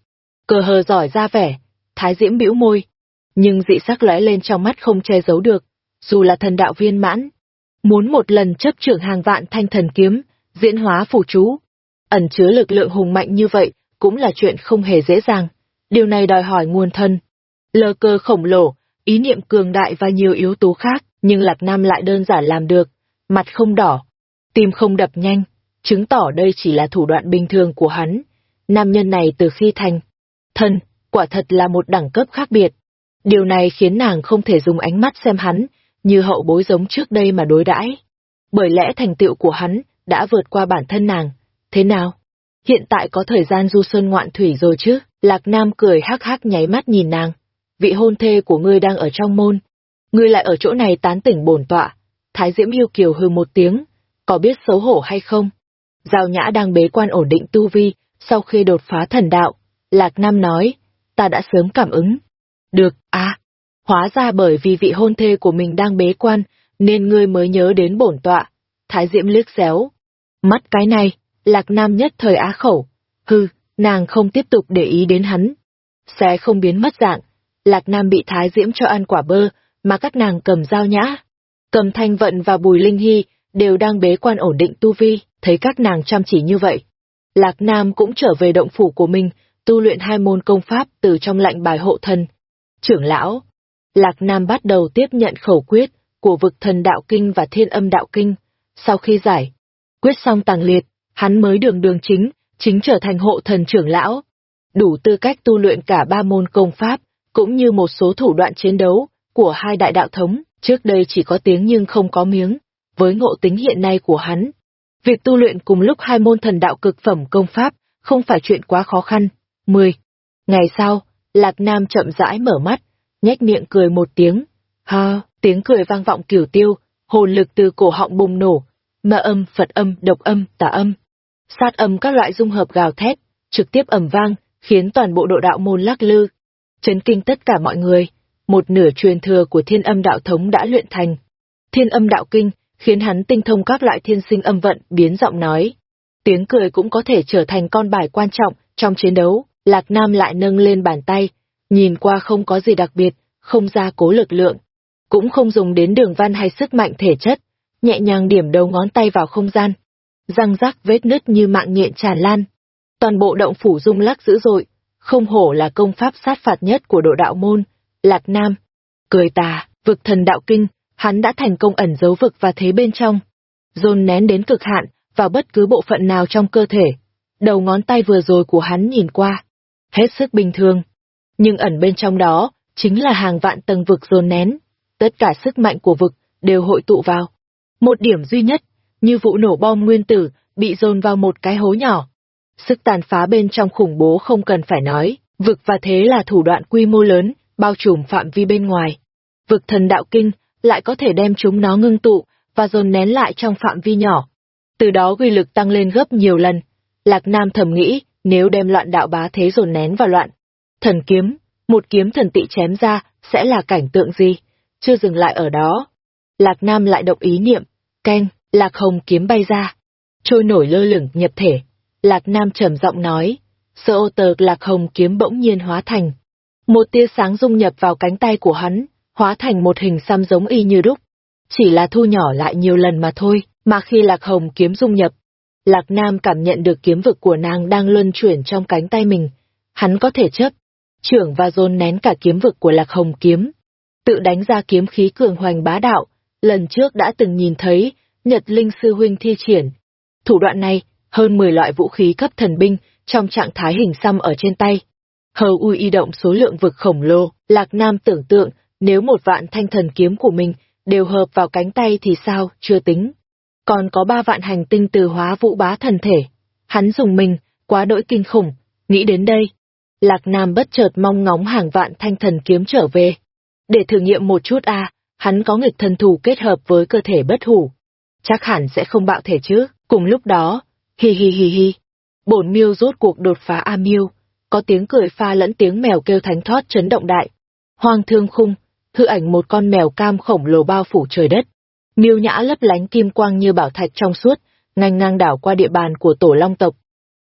cờ hờ giỏi ra vẻ, thái diễm bĩu môi, nhưng dị sắc lóe lên trong mắt không che giấu được, dù là thần đạo viên mãn. muốn một lần chấp trưởng hàng vạn thanh thần kiếm, diễn hóa phù chú. Ẩn chứa lực lượng hùng mạnh như vậy cũng là chuyện không hề dễ dàng. Điều này đòi hỏi nguồn thân. Lơ cơ khổng lồ, ý niệm cường đại và nhiều yếu tố khác, nhưng Lạc Nam lại đơn giản làm được. Mặt không đỏ, tim không đập nhanh, chứng tỏ đây chỉ là thủ đoạn bình thường của hắn. Nam nhân này từ khi thành thân, quả thật là một đẳng cấp khác biệt. Điều này khiến nàng không thể dùng ánh mắt xem hắn, như hậu bối giống trước đây mà đối đãi. Bởi lẽ thành tựu của hắn đã vượt qua bản thân nàng. Thế nào? Hiện tại có thời gian du sơn ngoạn thủy rồi chứ? Lạc Nam cười hắc hắc nháy mắt nhìn nàng. Vị hôn thê của ngươi đang ở trong môn. Ngươi lại ở chỗ này tán tỉnh bổn tọa. Thái Diễm yêu kiều hư một tiếng. Có biết xấu hổ hay không? Giao Nhã đang bế quan ổn định tu vi, sau khi đột phá thần đạo. Lạc Nam nói, ta đã sớm cảm ứng. Được, à, hóa ra bởi vì vị hôn thê của mình đang bế quan, nên ngươi mới nhớ đến bổn tọa. Thái Diễm liếc xéo. Mắt cái này, Lạc Nam nhất thời á khẩu. Hư, nàng không tiếp tục để ý đến hắn. Sẽ không biến mất dạng. Lạc Nam bị Thái Diễm cho ăn quả bơ, mà các nàng cầm dao nhã. Cầm thanh vận và bùi linh hy, đều đang bế quan ổn định tu vi, thấy các nàng chăm chỉ như vậy. Lạc Nam cũng trở về động phủ của mình, tu luyện hai môn công pháp từ trong lạnh bài hộ thân. Trưởng lão, Lạc Nam bắt đầu tiếp nhận khẩu quyết của vực thần đạo kinh và thiên âm đạo kinh. Sau khi giải, quyết xong tàng liệt, hắn mới đường đường chính, chính trở thành hộ thần trưởng lão. Đủ tư cách tu luyện cả ba môn công pháp, cũng như một số thủ đoạn chiến đấu của hai đại đạo thống, trước đây chỉ có tiếng nhưng không có miếng. Với ngộ tính hiện nay của hắn, việc tu luyện cùng lúc hai môn thần đạo cực phẩm công pháp không phải chuyện quá khó khăn. 10. Ngày sau, Lạc Nam chậm rãi mở mắt, nhếch miệng cười một tiếng. Ha, tiếng cười vang vọng kiểu tiêu, hồn lực từ cổ họng bùng nổ, ma âm, Phật âm, độc âm, tà âm. Sát âm các loại dung hợp gào thét, trực tiếp ầm vang, khiến toàn bộ độ đạo môn lắc lư. Chấn kinh tất cả mọi người, một nửa truyền thừa của thiên âm đạo thống đã luyện thành. Thiên âm đạo kinh, khiến hắn tinh thông các loại thiên sinh âm vận, biến giọng nói. Tiếng cười cũng có thể trở thành con bài quan trọng trong chiến đấu. Lạc Nam lại nâng lên bàn tay, nhìn qua không có gì đặc biệt, không ra cố lực lượng, cũng không dùng đến đường văn hay sức mạnh thể chất, nhẹ nhàng điểm đầu ngón tay vào không gian. Răng rắc vết nứt như mạng nhện tràn lan. Toàn bộ động phủ rung lắc dữ dội, không hổ là công pháp sát phạt nhất của độ đạo môn, Lạc Nam. Cười tà, vực thần đạo kinh, hắn đã thành công ẩn giấu vực và thế bên trong. Dồn nén đến cực hạn, vào bất cứ bộ phận nào trong cơ thể. Đầu ngón tay vừa rồi của hắn nhìn qua. Hết sức bình thường. Nhưng ẩn bên trong đó, chính là hàng vạn tầng vực dồn nén. Tất cả sức mạnh của vực đều hội tụ vào. Một điểm duy nhất, như vụ nổ bom nguyên tử, bị dồn vào một cái hố nhỏ. Sức tàn phá bên trong khủng bố không cần phải nói, vực và thế là thủ đoạn quy mô lớn, bao trùm phạm vi bên ngoài. Vực thần đạo kinh lại có thể đem chúng nó ngưng tụ và dồn nén lại trong phạm vi nhỏ. Từ đó quy lực tăng lên gấp nhiều lần. Lạc Nam thầm nghĩ, nếu đem loạn đạo bá thế dồn nén vào loạn, thần kiếm, một kiếm thần tị chém ra, sẽ là cảnh tượng gì? Chưa dừng lại ở đó. Lạc Nam lại động ý niệm, canh, Lạc Hồng kiếm bay ra. Trôi nổi lơ lửng nhập thể. Lạc Nam trầm giọng nói, sơ ô tờ Lạc Hồng kiếm bỗng nhiên hóa thành. Một tia sáng dung nhập vào cánh tay của hắn, hóa thành một hình xăm giống y như đúc. Chỉ là thu nhỏ lại nhiều lần mà thôi, mà khi Lạc Hồng kiếm dung nhập, Lạc Nam cảm nhận được kiếm vực của nàng đang luân chuyển trong cánh tay mình. Hắn có thể chấp, trưởng và dồn nén cả kiếm vực của Lạc Hồng kiếm. Tự đánh ra kiếm khí cường hoành bá đạo, lần trước đã từng nhìn thấy, Nhật Linh Sư Huynh thi triển. Thủ đoạn này, hơn 10 loại vũ khí cấp thần binh, trong trạng thái hình xăm ở trên tay. Hầu ui y động số lượng vực khổng lồ, Lạc Nam tưởng tượng, nếu một vạn thanh thần kiếm của mình đều hợp vào cánh tay thì sao, chưa tính. Còn có ba vạn hành tinh từ hóa vũ bá thần thể. Hắn dùng mình, quá đỗi kinh khủng, nghĩ đến đây. Lạc Nam bất chợt mong ngóng hàng vạn thanh thần kiếm trở về. Để thử nghiệm một chút a hắn có nghịch thần thủ kết hợp với cơ thể bất hủ. Chắc hẳn sẽ không bạo thể chứ, cùng lúc đó, hi hi hi hi. Bổn miêu rốt cuộc đột phá A miêu, có tiếng cười pha lẫn tiếng mèo kêu thánh thoát chấn động đại. Hoang thương khung, hư ảnh một con mèo cam khổng lồ bao phủ trời đất. Miêu nhã lấp lánh kim quang như bảo thạch trong suốt, ngang ngang đảo qua địa bàn của tổ long tộc.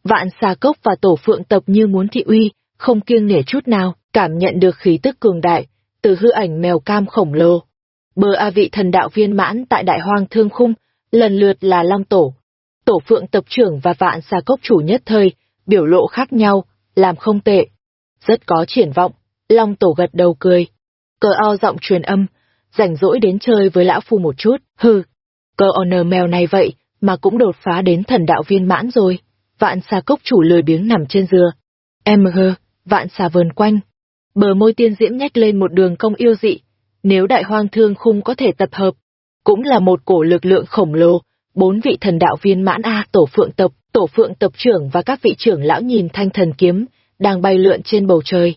Vạn xà cốc và tổ phượng tộc như muốn thị uy, không kiêng nể chút nào, cảm nhận được khí tức cường đại, từ hư ảnh mèo cam khổng lồ. Bờ A vị thần đạo viên mãn tại Đại Hoang Thương Khung, lần lượt là Long Tổ, Tổ Phượng Tập trưởng và Vạn Xà Cốc chủ nhất thời, biểu lộ khác nhau, làm không tệ. Rất có triển vọng, Long Tổ gật đầu cười. Cờ o giọng truyền âm, rảnh rỗi đến chơi với lão phu một chút, hừ. Cờ honor mèo này vậy, mà cũng đột phá đến thần đạo viên mãn rồi. Vạn xà cốc chủ lười biếng nằm trên dừa. Em hơ, vạn xà vườn quanh. Bờ môi tiên diễm nhách lên một đường công yêu dị. Nếu đại hoang thương khung có thể tập hợp, cũng là một cổ lực lượng khổng lồ. Bốn vị thần đạo viên mãn A tổ phượng tập, tổ phượng tập trưởng và các vị trưởng lão nhìn thanh thần kiếm, đang bay lượn trên bầu trời.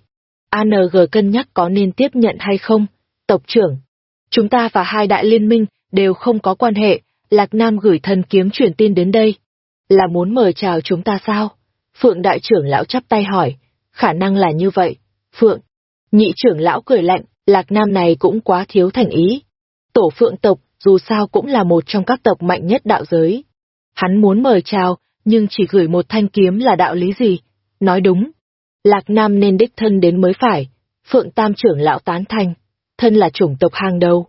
ANG cân nhắc có nên tiếp nhận hay không? Tộc trưởng, chúng ta và hai đại liên minh đều không có quan hệ, Lạc Nam gửi thần kiếm truyền tin đến đây. Là muốn mời chào chúng ta sao? Phượng đại trưởng lão chắp tay hỏi, khả năng là như vậy. Phượng, nhị trưởng lão cười lạnh, Lạc Nam này cũng quá thiếu thành ý. Tổ Phượng tộc, dù sao cũng là một trong các tộc mạnh nhất đạo giới. Hắn muốn mời chào, nhưng chỉ gửi một thanh kiếm là đạo lý gì? Nói đúng, Lạc Nam nên đích thân đến mới phải. Phượng Tam trưởng lão tán thành, thân là chủng tộc hàng đầu.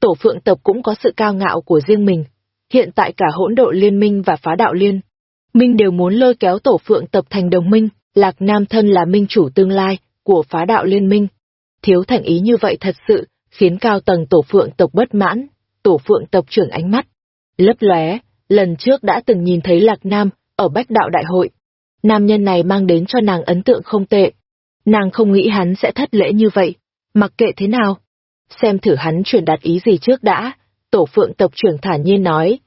Tổ Phượng tộc cũng có sự cao ngạo của riêng mình. Hiện tại cả hỗn độ liên minh và phá đạo liên, Minh đều muốn lôi kéo Tổ Phượng tộc thành đồng minh, Lạc Nam thân là minh chủ tương lai của phá đạo liên minh. Thiếu thành ý như vậy thật sự khiến cao tầng Tổ Phượng tộc bất mãn, Tổ Phượng tộc trưởng ánh mắt lấp lóe, lần trước đã từng nhìn thấy Lạc Nam ở Bách Đạo Đại hội, Nam nhân này mang đến cho nàng ấn tượng không tệ. Nàng không nghĩ hắn sẽ thất lễ như vậy, mặc kệ thế nào. Xem thử hắn truyền đạt ý gì trước đã, tổ phượng tộc trưởng thả nhiên nói.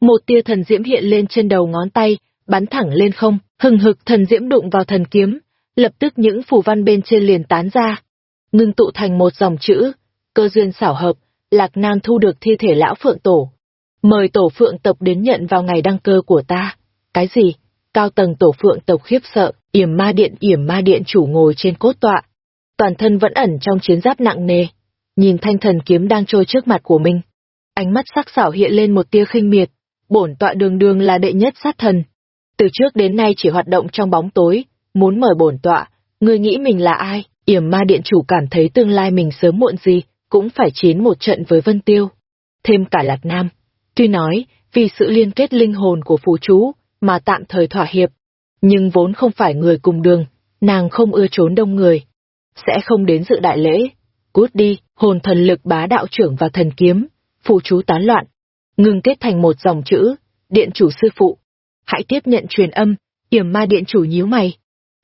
Một tia thần diễm hiện lên trên đầu ngón tay, bắn thẳng lên không, hừng hực thần diễm đụng vào thần kiếm, lập tức những phù văn bên trên liền tán ra. Ngưng tụ thành một dòng chữ, cơ duyên xảo hợp, Lạc Nam thu được thi thể lão phượng tổ. Mời tổ phượng tộc đến nhận vào ngày đăng cơ của ta. Cái gì? cao tầng tổ phượng tộc khiếp sợ, yểm ma điện yểm ma điện chủ ngồi trên cốt tọa. Toàn thân vẫn ẩn trong chiến giáp nặng nề, nhìn thanh thần kiếm đang trôi trước mặt của mình. Ánh mắt sắc sảo hiện lên một tia khinh miệt, bổn tọa đường đường là đệ nhất sát thần. Từ trước đến nay chỉ hoạt động trong bóng tối, muốn mời bổn tọa, người nghĩ mình là ai? Yểm ma điện chủ cảm thấy tương lai mình sớm muộn gì, cũng phải chiến một trận với Vân Tiêu. Thêm cả Lạc Nam. Tuy nói, vì sự liên kết linh hồn của phù chú, mà tạm thời thỏa hiệp. Nhưng vốn không phải người cùng đường, nàng không ưa trốn đông người. Sẽ không đến dự đại lễ. Cút đi, hồn thần lực bá đạo trưởng và thần kiếm, phù chú tán loạn. Ngừng kết thành một dòng chữ, điện chủ sư phụ. Hãy tiếp nhận truyền âm, yểm ma điện chủ nhíu mày.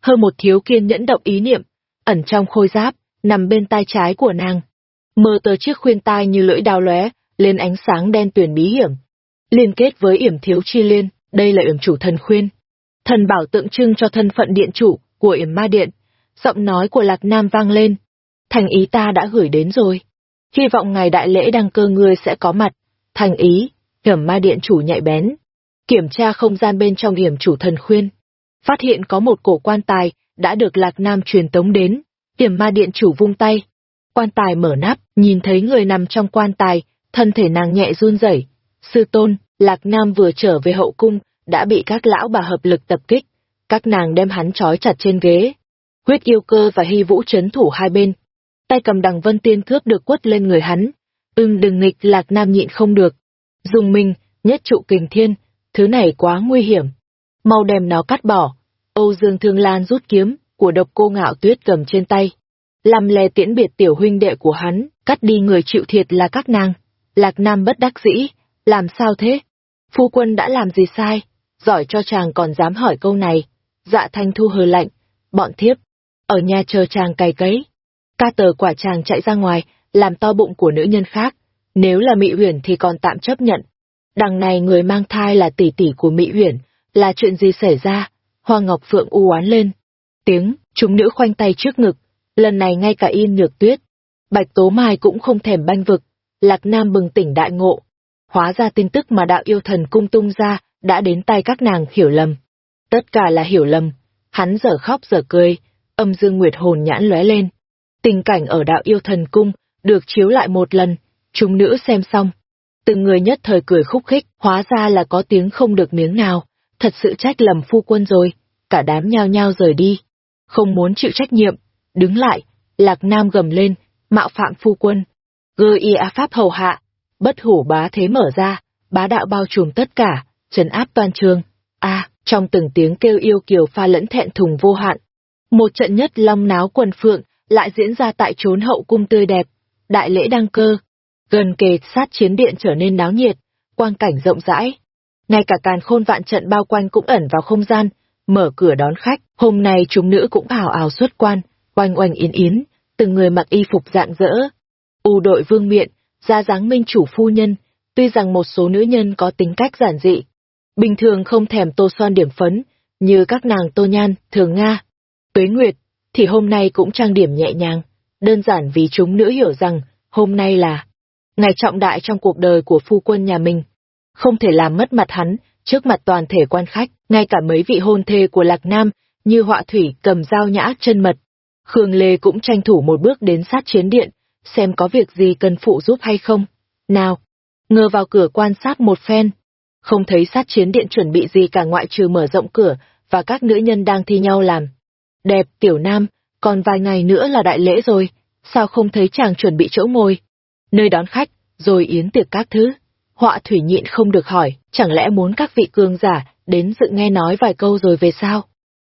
Hơn một thiếu kiên nhẫn động ý niệm, ẩn trong khôi giáp, nằm bên tai trái của nàng. Mơ tờ chiếc khuyên tai như lưỡi đao lóe, lên ánh sáng đen tuyền bí hiểm. Liên kết với yểm thiếu chi liên, đây là yểm chủ thần khuyên. Thần bảo tượng trưng cho thân phận điện chủ của yểm ma điện. Giọng nói của Lạc Nam vang lên. Thành ý ta đã gửi đến rồi. Hy vọng ngày đại lễ đăng cơ ngươi sẽ có mặt. Thành ý, yểm ma điện chủ nhạy bén. Kiểm tra không gian bên trong yểm chủ thần khuyên. Phát hiện có một cổ quan tài đã được Lạc Nam truyền tống đến. Yểm ma điện chủ vung tay. Quan tài mở nắp, nhìn thấy người nằm trong quan tài, thân thể nàng nhẹ run rẩy. Sư tôn, Lạc Nam vừa trở về hậu cung, đã bị các lão bà hợp lực tập kích. Các nàng đem hắn trói chặt trên ghế. Huyết yêu cơ và hy vũ chấn thủ hai bên. Tay cầm đằng vân tiên cướp được quất lên người hắn. Ưng đừng nghịch Lạc Nam nhịn không được. Dùng mình, nhất trụ kình thiên, thứ này quá nguy hiểm. Mau đem nó cắt bỏ. Âu Dương Thương Lan rút kiếm, của độc cô ngạo tuyết cầm trên tay. Làm lè tiễn biệt tiểu huynh đệ của hắn, cắt đi người chịu thiệt là các nàng. Lạc Nam bất đắc dĩ, làm sao thế? Phu quân đã làm gì sai? Giỏi cho chàng còn dám hỏi câu này. Dạ thanh thu hờ lạnh. Bọn thiếp. Ở nhà chờ chàng cày cấy. Ca tờ quả chàng chạy ra ngoài, làm to bụng của nữ nhân khác. Nếu là mỹ Huyền thì còn tạm chấp nhận. Đằng này người mang thai là tỷ tỷ của mỹ Huyền, là chuyện gì xảy ra? Hoa Ngọc Phượng u oán lên. Tiếng, chúng nữ khoanh tay trước ngực. Lần này ngay cả yên nhược tuyết. Bạch Tố Mai cũng không thèm banh vực. Lạc Nam bừng tỉnh đại ngộ, Hóa ra tin tức mà đạo yêu thần cung tung ra đã đến tay các nàng hiểu lầm. Tất cả là hiểu lầm. Hắn giờ khóc giờ cười, âm dương nguyệt hồn nhãn lóe lên. Tình cảnh ở đạo yêu thần cung được chiếu lại một lần, chúng nữ xem xong. Từng người nhất thời cười khúc khích, hóa ra là có tiếng không được miếng nào, thật sự trách lầm phu quân rồi, cả đám nhao nhao rời đi. Không muốn chịu trách nhiệm, đứng lại, Lạc Nam gầm lên, mạo phạm phu quân. Gơ y á pháp hầu hạ, bất hủ bá thế mở ra, bá đạo bao trùm tất cả, trấn áp toàn trường. A, trong từng tiếng kêu yêu kiều pha lẫn thẹn thùng vô hạn. Một trận nhất long náo quần phượng lại diễn ra tại chốn hậu cung tươi đẹp, đại lễ đăng cơ. Gần kề sát chiến điện trở nên náo nhiệt, quang cảnh rộng rãi. Ngay cả càn khôn vạn trận bao quanh cũng ẩn vào không gian, mở cửa đón khách. Hôm nay chúng nữ cũng ảo ảo xuất quan, oanh oanh yến yến, từng người mặc y phục dạng dỡ. U đội vương miện, ra dáng minh chủ phu nhân, tuy rằng một số nữ nhân có tính cách giản dị, bình thường không thèm tô son điểm phấn, như các nàng tô nhan, thường Nga, tuế nguyệt, thì hôm nay cũng trang điểm nhẹ nhàng, đơn giản vì chúng nữ hiểu rằng hôm nay là ngày trọng đại trong cuộc đời của phu quân nhà mình. Không thể làm mất mặt hắn, trước mặt toàn thể quan khách, ngay cả mấy vị hôn thê của Lạc Nam, như họa thủy cầm dao nhã chân mật. Khương Lê cũng tranh thủ một bước đến sát chiến điện, xem có việc gì cần phụ giúp hay không. Nào, ngơ vào cửa quan sát một phen. Không thấy sát chiến điện chuẩn bị gì cả ngoại trừ mở rộng cửa và các nữ nhân đang thi nhau làm. Đẹp, tiểu nam, còn vài ngày nữa là đại lễ rồi, sao không thấy chàng chuẩn bị chỗ ngồi? Nơi đón khách, rồi yến tiệc các thứ. Họa thủy nhịn không được hỏi, chẳng lẽ muốn các vị cương giả đến dự nghe nói vài câu rồi về sao?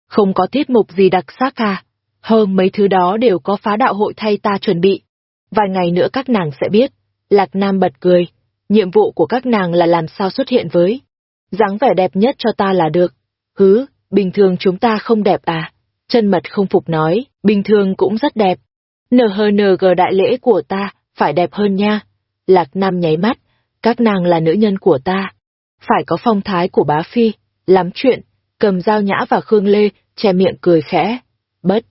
Không có tiết mục gì đặc sắc à? Hơn mấy thứ đó đều có phá đạo hội thay ta chuẩn bị. Vài ngày nữa các nàng sẽ biết. Lạc Nam bật cười. Nhiệm vụ của các nàng là làm sao xuất hiện với. dáng vẻ đẹp nhất cho ta là được. Hứ, bình thường chúng ta không đẹp à? Chân mật không phục nói, bình thường cũng rất đẹp. NHNG đại lễ của ta, phải đẹp hơn nha. Lạc Nam nháy mắt, các nàng là nữ nhân của ta. Phải có phong thái của bá phi, lắm chuyện, cầm dao nhã và Khương Lê, che miệng cười khẽ. Bất,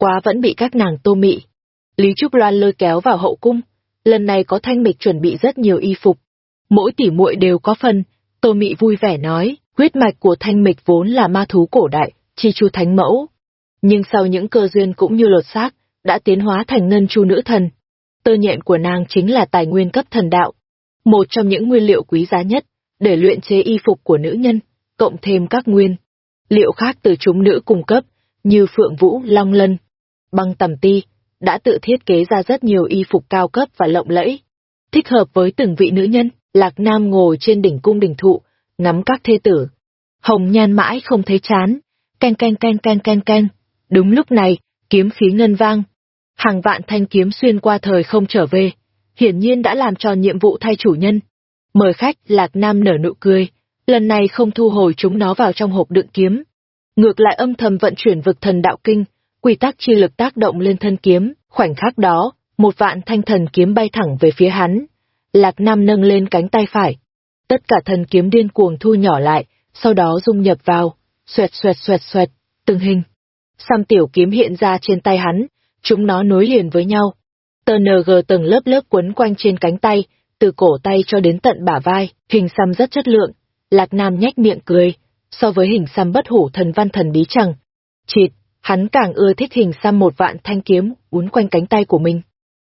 quá vẫn bị các nàng tô mị. Lý Trúc Loan lôi kéo vào hậu cung, lần này có thanh mịch chuẩn bị rất nhiều y phục. Mỗi tỷ muội đều có phần, tô mị vui vẻ nói, huyết mạch của thanh mịch vốn là ma thú cổ đại, chi chu thánh mẫu. Nhưng sau những cơ duyên cũng như lột xác, đã tiến hóa thành ngân chu nữ thần. Tơ nhện của nàng chính là tài nguyên cấp thần đạo, một trong những nguyên liệu quý giá nhất để luyện chế y phục của nữ nhân, cộng thêm các nguyên liệu khác từ chúng nữ cung cấp, như phượng vũ, long lân, băng tầm ti, đã tự thiết kế ra rất nhiều y phục cao cấp và lộng lẫy, thích hợp với từng vị nữ nhân. Lạc Nam ngồi trên đỉnh cung đỉnh thụ, ngắm các thê tử. Hồng nhan mãi không thấy chán, canh canh canh canh canh canh. Đúng lúc này, kiếm khí ngân vang. Hàng vạn thanh kiếm xuyên qua thời không trở về, hiển nhiên đã làm tròn nhiệm vụ thay chủ nhân. Mời khách, Lạc Nam nở nụ cười, lần này không thu hồi chúng nó vào trong hộp đựng kiếm. Ngược lại âm thầm vận chuyển vực thần đạo kinh, quy tắc chi lực tác động lên thân kiếm, khoảnh khắc đó, một vạn thanh thần kiếm bay thẳng về phía hắn. Lạc Nam nâng lên cánh tay phải. Tất cả thần kiếm điên cuồng thu nhỏ lại, sau đó dung nhập vào, xoẹt xoẹt xoẹt xoẹt, từng hình. Xăm tiểu kiếm hiện ra trên tay hắn, chúng nó nối liền với nhau. Tờ NG tầng lớp lớp quấn quanh trên cánh tay, từ cổ tay cho đến tận bả vai, hình xăm rất chất lượng. Lạc Nam nhếch miệng cười, so với hình xăm bất hủ thần văn thần bí chẳng. Chịt, hắn càng ưa thích hình xăm một vạn thanh kiếm uốn quanh cánh tay của mình.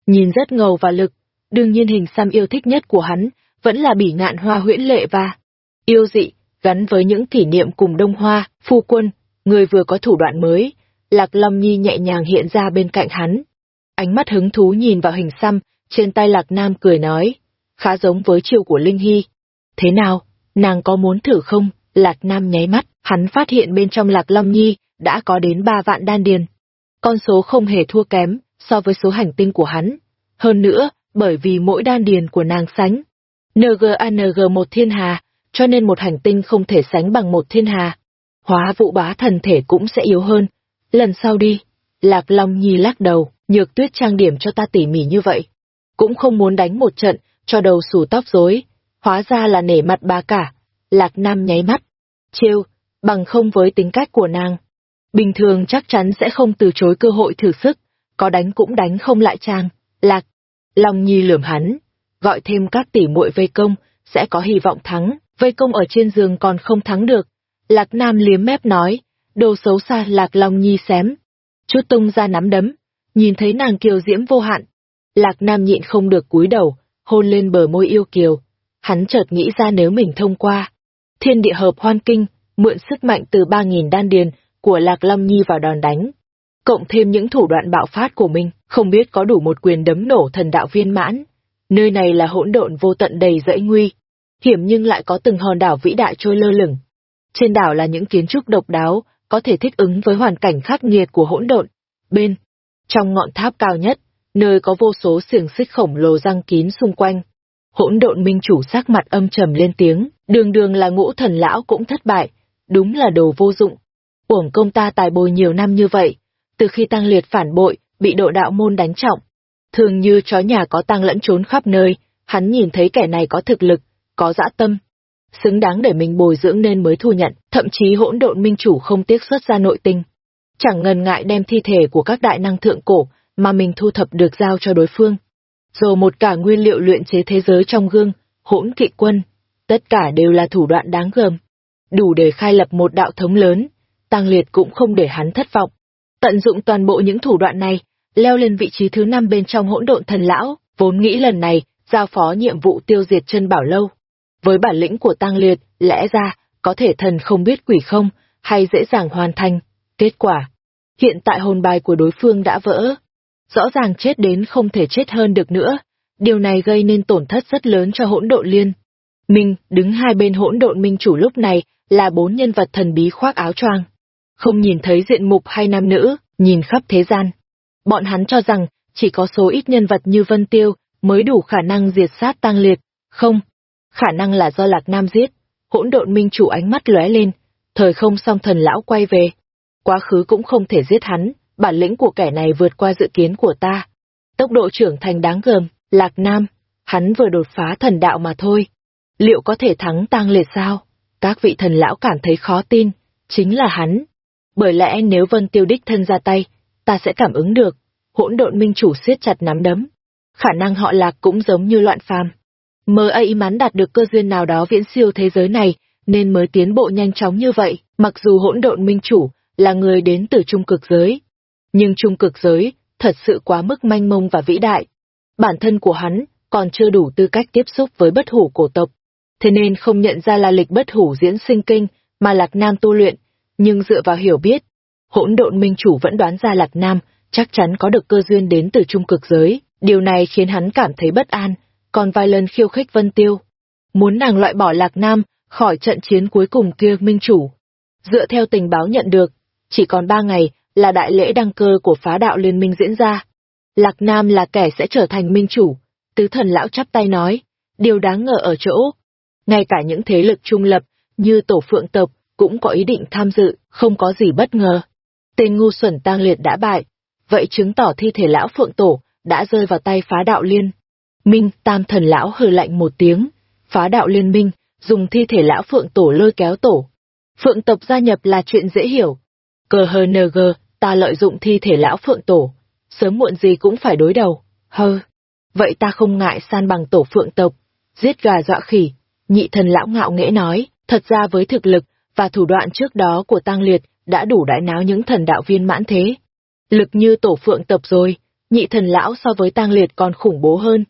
Nhìn rất ngầu và lực, đương nhiên hình xăm yêu thích nhất của hắn vẫn là bỉ ngạn hoa huyễn lệ và yêu dị, gắn với những kỷ niệm cùng đông hoa, phu quân, người vừa có thủ đoạn mới. Lạc long Nhi nhẹ nhàng hiện ra bên cạnh hắn. Ánh mắt hứng thú nhìn vào hình xăm, trên tay Lạc Nam cười nói, khá giống với chiều của Linh Hy. Thế nào, nàng có muốn thử không? Lạc Nam nháy mắt, hắn phát hiện bên trong Lạc Long Nhi đã có đến ba vạn đan điền. Con số không hề thua kém so với số hành tinh của hắn. Hơn nữa, bởi vì mỗi đan điền của nàng sánh. NGANG một thiên hà, cho nên một hành tinh không thể sánh bằng một thiên hà. Hóa vụ bá thần thể cũng sẽ yếu hơn. Lần sau đi. Lạc Long Nhi lắc đầu, nhược tuyết trang điểm cho ta tỉ mỉ như vậy. Cũng không muốn đánh một trận, cho đầu sù tóc rối. Hóa ra là nể mặt bà cả. Lạc Nam nháy mắt. Trêu, bằng không với tính cách của nàng. Bình thường chắc chắn sẽ không từ chối cơ hội thử sức, có đánh cũng đánh không lại chàng. Lạc, Long Nhi lườm hắn, gọi thêm các tỷ muội vây công, sẽ có hy vọng thắng, vây công ở trên giường còn không thắng được. Lạc Nam liếm mép nói, đồ xấu xa Lạc Long Nhi xém. Chút tung ra nắm đấm, nhìn thấy nàng kiều diễm vô hạn. Lạc Nam nhịn không được cúi đầu, hôn lên bờ môi yêu kiều. Hắn chợt nghĩ ra nếu mình thông qua, thiên địa hợp hoan kinh, mượn sức mạnh từ ba nghìn đan điền của Lạc Long Nhi vào đòn đánh. Cộng thêm những thủ đoạn bạo phát của mình, không biết có đủ một quyền đấm nổ thần đạo viên mãn. Nơi này là hỗn độn vô tận đầy dãy nguy, hiểm nhưng lại có từng hòn đảo vĩ đại trôi lơ lửng. Trên đảo là những kiến trúc độc đáo, có thể thích ứng với hoàn cảnh khắc nghiệt của hỗn độn. Bên, trong ngọn tháp cao nhất, nơi có vô số xiềng xích khổng lồ răng kín xung quanh. Hỗn độn minh chủ sắc mặt âm trầm lên tiếng, đường đường là ngũ thần lão cũng thất bại, đúng là đồ vô dụng. Uổng công ta tài bồi nhiều năm như vậy, từ khi tăng liệt phản bội, bị độ đạo môn đánh trọng. Thường như chó nhà có tăng lẫn trốn khắp nơi, hắn nhìn thấy kẻ này có thực lực, có dã tâm. Xứng đáng để mình bồi dưỡng nên mới thu nhận, thậm chí hỗn độn minh chủ không tiếc xuất ra nội tinh. Chẳng ngần ngại đem thi thể của các đại năng thượng cổ mà mình thu thập được giao cho đối phương. Rồi một cả nguyên liệu luyện chế thế giới trong gương, hỗn kỵ quân, tất cả đều là thủ đoạn đáng gờm. Đủ để khai lập một đạo thống lớn, Tăng Liệt cũng không để hắn thất vọng. Tận dụng toàn bộ những thủ đoạn này, leo lên vị trí thứ năm bên trong hỗn độn thần lão, vốn nghĩ lần này, giao phó nhiệm vụ tiêu diệt chân bảo lâu. Với bản lĩnh của Tăng Liệt, lẽ ra, có thể thần không biết quỷ không, hay dễ dàng hoàn thành. Kết quả, hiện tại hồn bài của đối phương đã vỡ. Rõ ràng chết đến không thể chết hơn được nữa. Điều này gây nên tổn thất rất lớn cho hỗn độn liên. Minh, đứng hai bên hỗn độn minh chủ lúc này, là bốn nhân vật thần bí khoác áo choàng. Không nhìn thấy diện mục hay nam nữ, nhìn khắp thế gian. Bọn hắn cho rằng, chỉ có số ít nhân vật như Vân Tiêu mới đủ khả năng diệt sát tăng liệt. Không, khả năng là do Lạc Nam giết. Hỗn độn minh chủ ánh mắt lóe lên, thời không song thần lão quay về. Quá khứ cũng không thể giết hắn, bản lĩnh của kẻ này vượt qua dự kiến của ta. Tốc độ trưởng thành đáng gờm, Lạc Nam, hắn vừa đột phá thần đạo mà thôi. Liệu có thể thắng tang liệt sao? Các vị thần lão cảm thấy khó tin, chính là hắn. Bởi lẽ nếu Vân Tiêu đích thân ra tay, ta sẽ cảm ứng được. Hỗn độn minh chủ siết chặt nắm đấm. Khả năng họ lạc cũng giống như loạn phàm. Mơ ấy mắn đạt được cơ duyên nào đó viễn siêu thế giới này, nên mới tiến bộ nhanh chóng như vậy, mặc dù hỗn độn minh chủ là người đến từ trung cực giới. Nhưng trung cực giới thật sự quá mức manh mông và vĩ đại. Bản thân của hắn còn chưa đủ tư cách tiếp xúc với bất hủ cổ tộc, thế nên không nhận ra là lịch bất hủ diễn sinh kinh mà Lạc Nam tu luyện, nhưng dựa vào hiểu biết, hỗn độn minh chủ vẫn đoán ra Lạc Nam chắc chắn có được cơ duyên đến từ trung cực giới, điều này khiến hắn cảm thấy bất an, còn vài lần khiêu khích Vân Tiêu. Muốn nàng loại bỏ Lạc Nam khỏi trận chiến cuối cùng kia minh chủ. Dựa theo tình báo nhận được, chỉ còn ba ngày là đại lễ đăng cơ của phá đạo liên minh diễn ra. Lạc Nam là kẻ sẽ trở thành minh chủ, tứ thần lão chắp tay nói, điều đáng ngờ ở chỗ. Ngay cả những thế lực trung lập, như tổ phượng tộc, cũng có ý định tham dự, không có gì bất ngờ. Tên ngu xuẩn tang liệt đã bại, vậy chứng tỏ thi thể lão phượng tổ đã rơi vào tay phá đạo liên. Minh, tam thần lão hừ lạnh một tiếng, phá đạo liên minh, dùng thi thể lão phượng tổ lôi kéo tổ. Phượng tộc gia nhập là chuyện dễ hiểu. Cờ hờ nờ gờ, ta lợi dụng thi thể lão phượng tổ, sớm muộn gì cũng phải đối đầu, hơ. Vậy ta không ngại san bằng tổ phượng tộc, giết gà dọa khỉ, nhị thần lão ngạo nghễ nói, thật ra với thực lực và thủ đoạn trước đó của tăng liệt đã đủ đại náo những thần đạo viên mãn thế. Lực như tổ phượng tập rồi, nhị thần lão so với tăng liệt còn khủng bố hơn.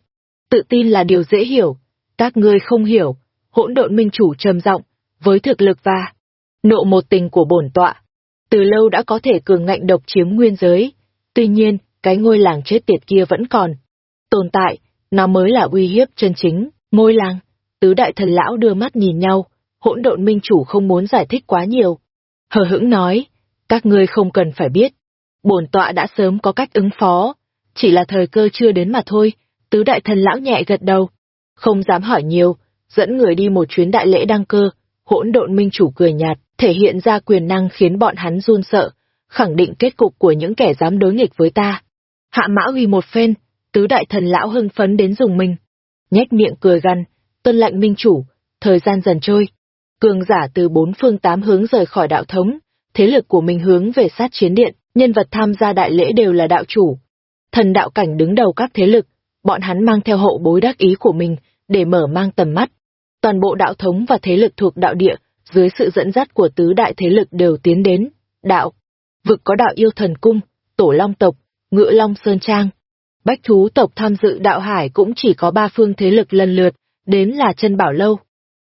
Tự tin là điều dễ hiểu, các ngươi không hiểu, hỗn độn minh chủ trầm giọng với thực lực và nộ một tình của bổn tọa. Từ lâu đã có thể cường ngạnh độc chiếm nguyên giới, tuy nhiên, cái ngôi làng chết tiệt kia vẫn còn. Tồn tại, nó mới là uy hiếp chân chính, ngôi làng. Tứ đại thần lão đưa mắt nhìn nhau, hỗn độn minh chủ không muốn giải thích quá nhiều. Hờ hững nói, các ngươi không cần phải biết. Bổn tọa đã sớm có cách ứng phó, chỉ là thời cơ chưa đến mà thôi, tứ đại thần lão nhẹ gật đầu. Không dám hỏi nhiều, dẫn người đi một chuyến đại lễ đăng cơ, hỗn độn minh chủ cười nhạt, thể hiện ra quyền năng khiến bọn hắn run sợ, khẳng định kết cục của những kẻ dám đối nghịch với ta. Hạ mã huy một phen, tứ đại thần lão hưng phấn đến dùng mình. Nhếch miệng cười gằn, tuân lệnh minh chủ, thời gian dần trôi. Cường giả từ bốn phương tám hướng rời khỏi đạo thống, thế lực của mình hướng về sát chiến điện, nhân vật tham gia đại lễ đều là đạo chủ. Thần đạo cảnh đứng đầu các thế lực, bọn hắn mang theo hậu bối đắc ý của mình để mở mang tầm mắt. Toàn bộ đạo thống và thế lực thuộc đạo địa, dưới sự dẫn dắt của tứ đại thế lực đều tiến đến. Đạo, vực có đạo yêu thần cung, tổ long tộc, ngựa long sơn trang. Bách thú tộc tham dự đạo hải cũng chỉ có ba phương thế lực lần lượt, đến là chân bảo lâu.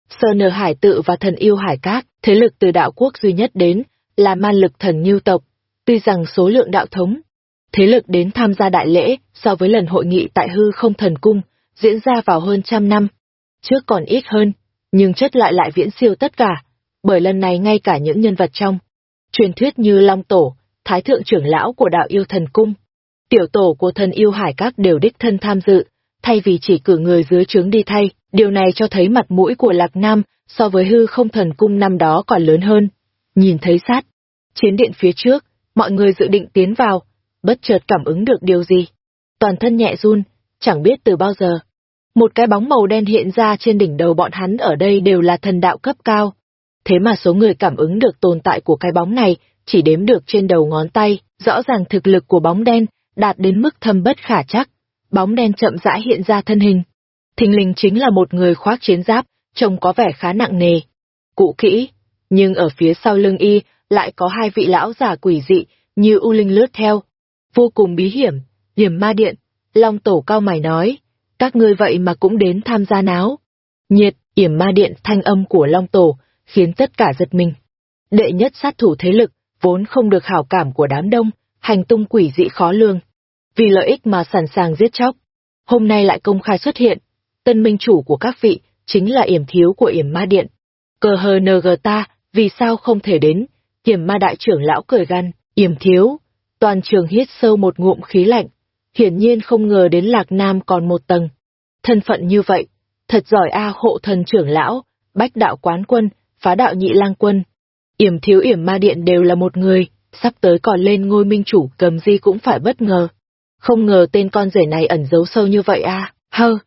Sơ nờ hải tự và thần yêu hải cát, thế lực từ đạo quốc duy nhất đến, là man lực thần nhiêu tộc. Tuy rằng số lượng đạo thống, thế lực đến tham gia đại lễ so với lần hội nghị tại hư không thần cung, diễn ra vào hơn trăm năm. Trước còn ít hơn, nhưng chất lại lại viễn siêu tất cả, bởi lần này ngay cả những nhân vật trong truyền thuyết như Long Tổ, Thái Thượng trưởng lão của đạo yêu thần cung, tiểu tổ của thần yêu hải các đều đích thân tham dự, thay vì chỉ cử người dưới trướng đi thay, điều này cho thấy mặt mũi của Lạc Nam so với hư không thần cung năm đó còn lớn hơn. Nhìn thấy sát, chiến điện phía trước, mọi người dự định tiến vào, bất chợt cảm ứng được điều gì. Toàn thân nhẹ run, chẳng biết từ bao giờ. Một cái bóng màu đen hiện ra trên đỉnh đầu bọn hắn ở đây đều là thần đạo cấp cao. Thế mà số người cảm ứng được tồn tại của cái bóng này chỉ đếm được trên đầu ngón tay, rõ ràng thực lực của bóng đen đạt đến mức thâm bất khả chắc. Bóng đen chậm rãi hiện ra thân hình. Thình lình chính là một người khoác chiến giáp, trông có vẻ khá nặng nề. Cụ kỹ, nhưng ở phía sau lưng y lại có hai vị lão già quỷ dị như U Linh lướt theo. Vô cùng bí hiểm, hiểm ma điện, Long Tổ cao mày nói, các ngươi vậy mà cũng đến tham gia náo. Nhiệt, yểm ma điện thanh âm của Long Tổ, khiến tất cả giật mình. Đệ nhất sát thủ thế lực, vốn không được hảo cảm của đám đông, hành tung quỷ dị khó lường. Vì lợi ích mà sẵn sàng giết chóc. Hôm nay lại công khai xuất hiện, tân minh chủ của các vị, chính là yểm thiếu của yểm ma điện. Cờ hờ nờ gờ ta, vì sao không thể đến, yểm ma đại trưởng lão cười gan, yểm thiếu. Toàn trường hít sâu một ngụm khí lạnh, hiển nhiên không ngờ đến Lạc Nam còn một tầng. Thân phận như vậy, thật giỏi a hộ thần trưởng lão, bách đạo quán quân, phá đạo nhị lang quân. Yểm thiếu yểm ma điện đều là một người, sắp tới còn lên ngôi minh chủ cầm di cũng phải bất ngờ. Không ngờ tên con rể này ẩn giấu sâu như vậy a hơ.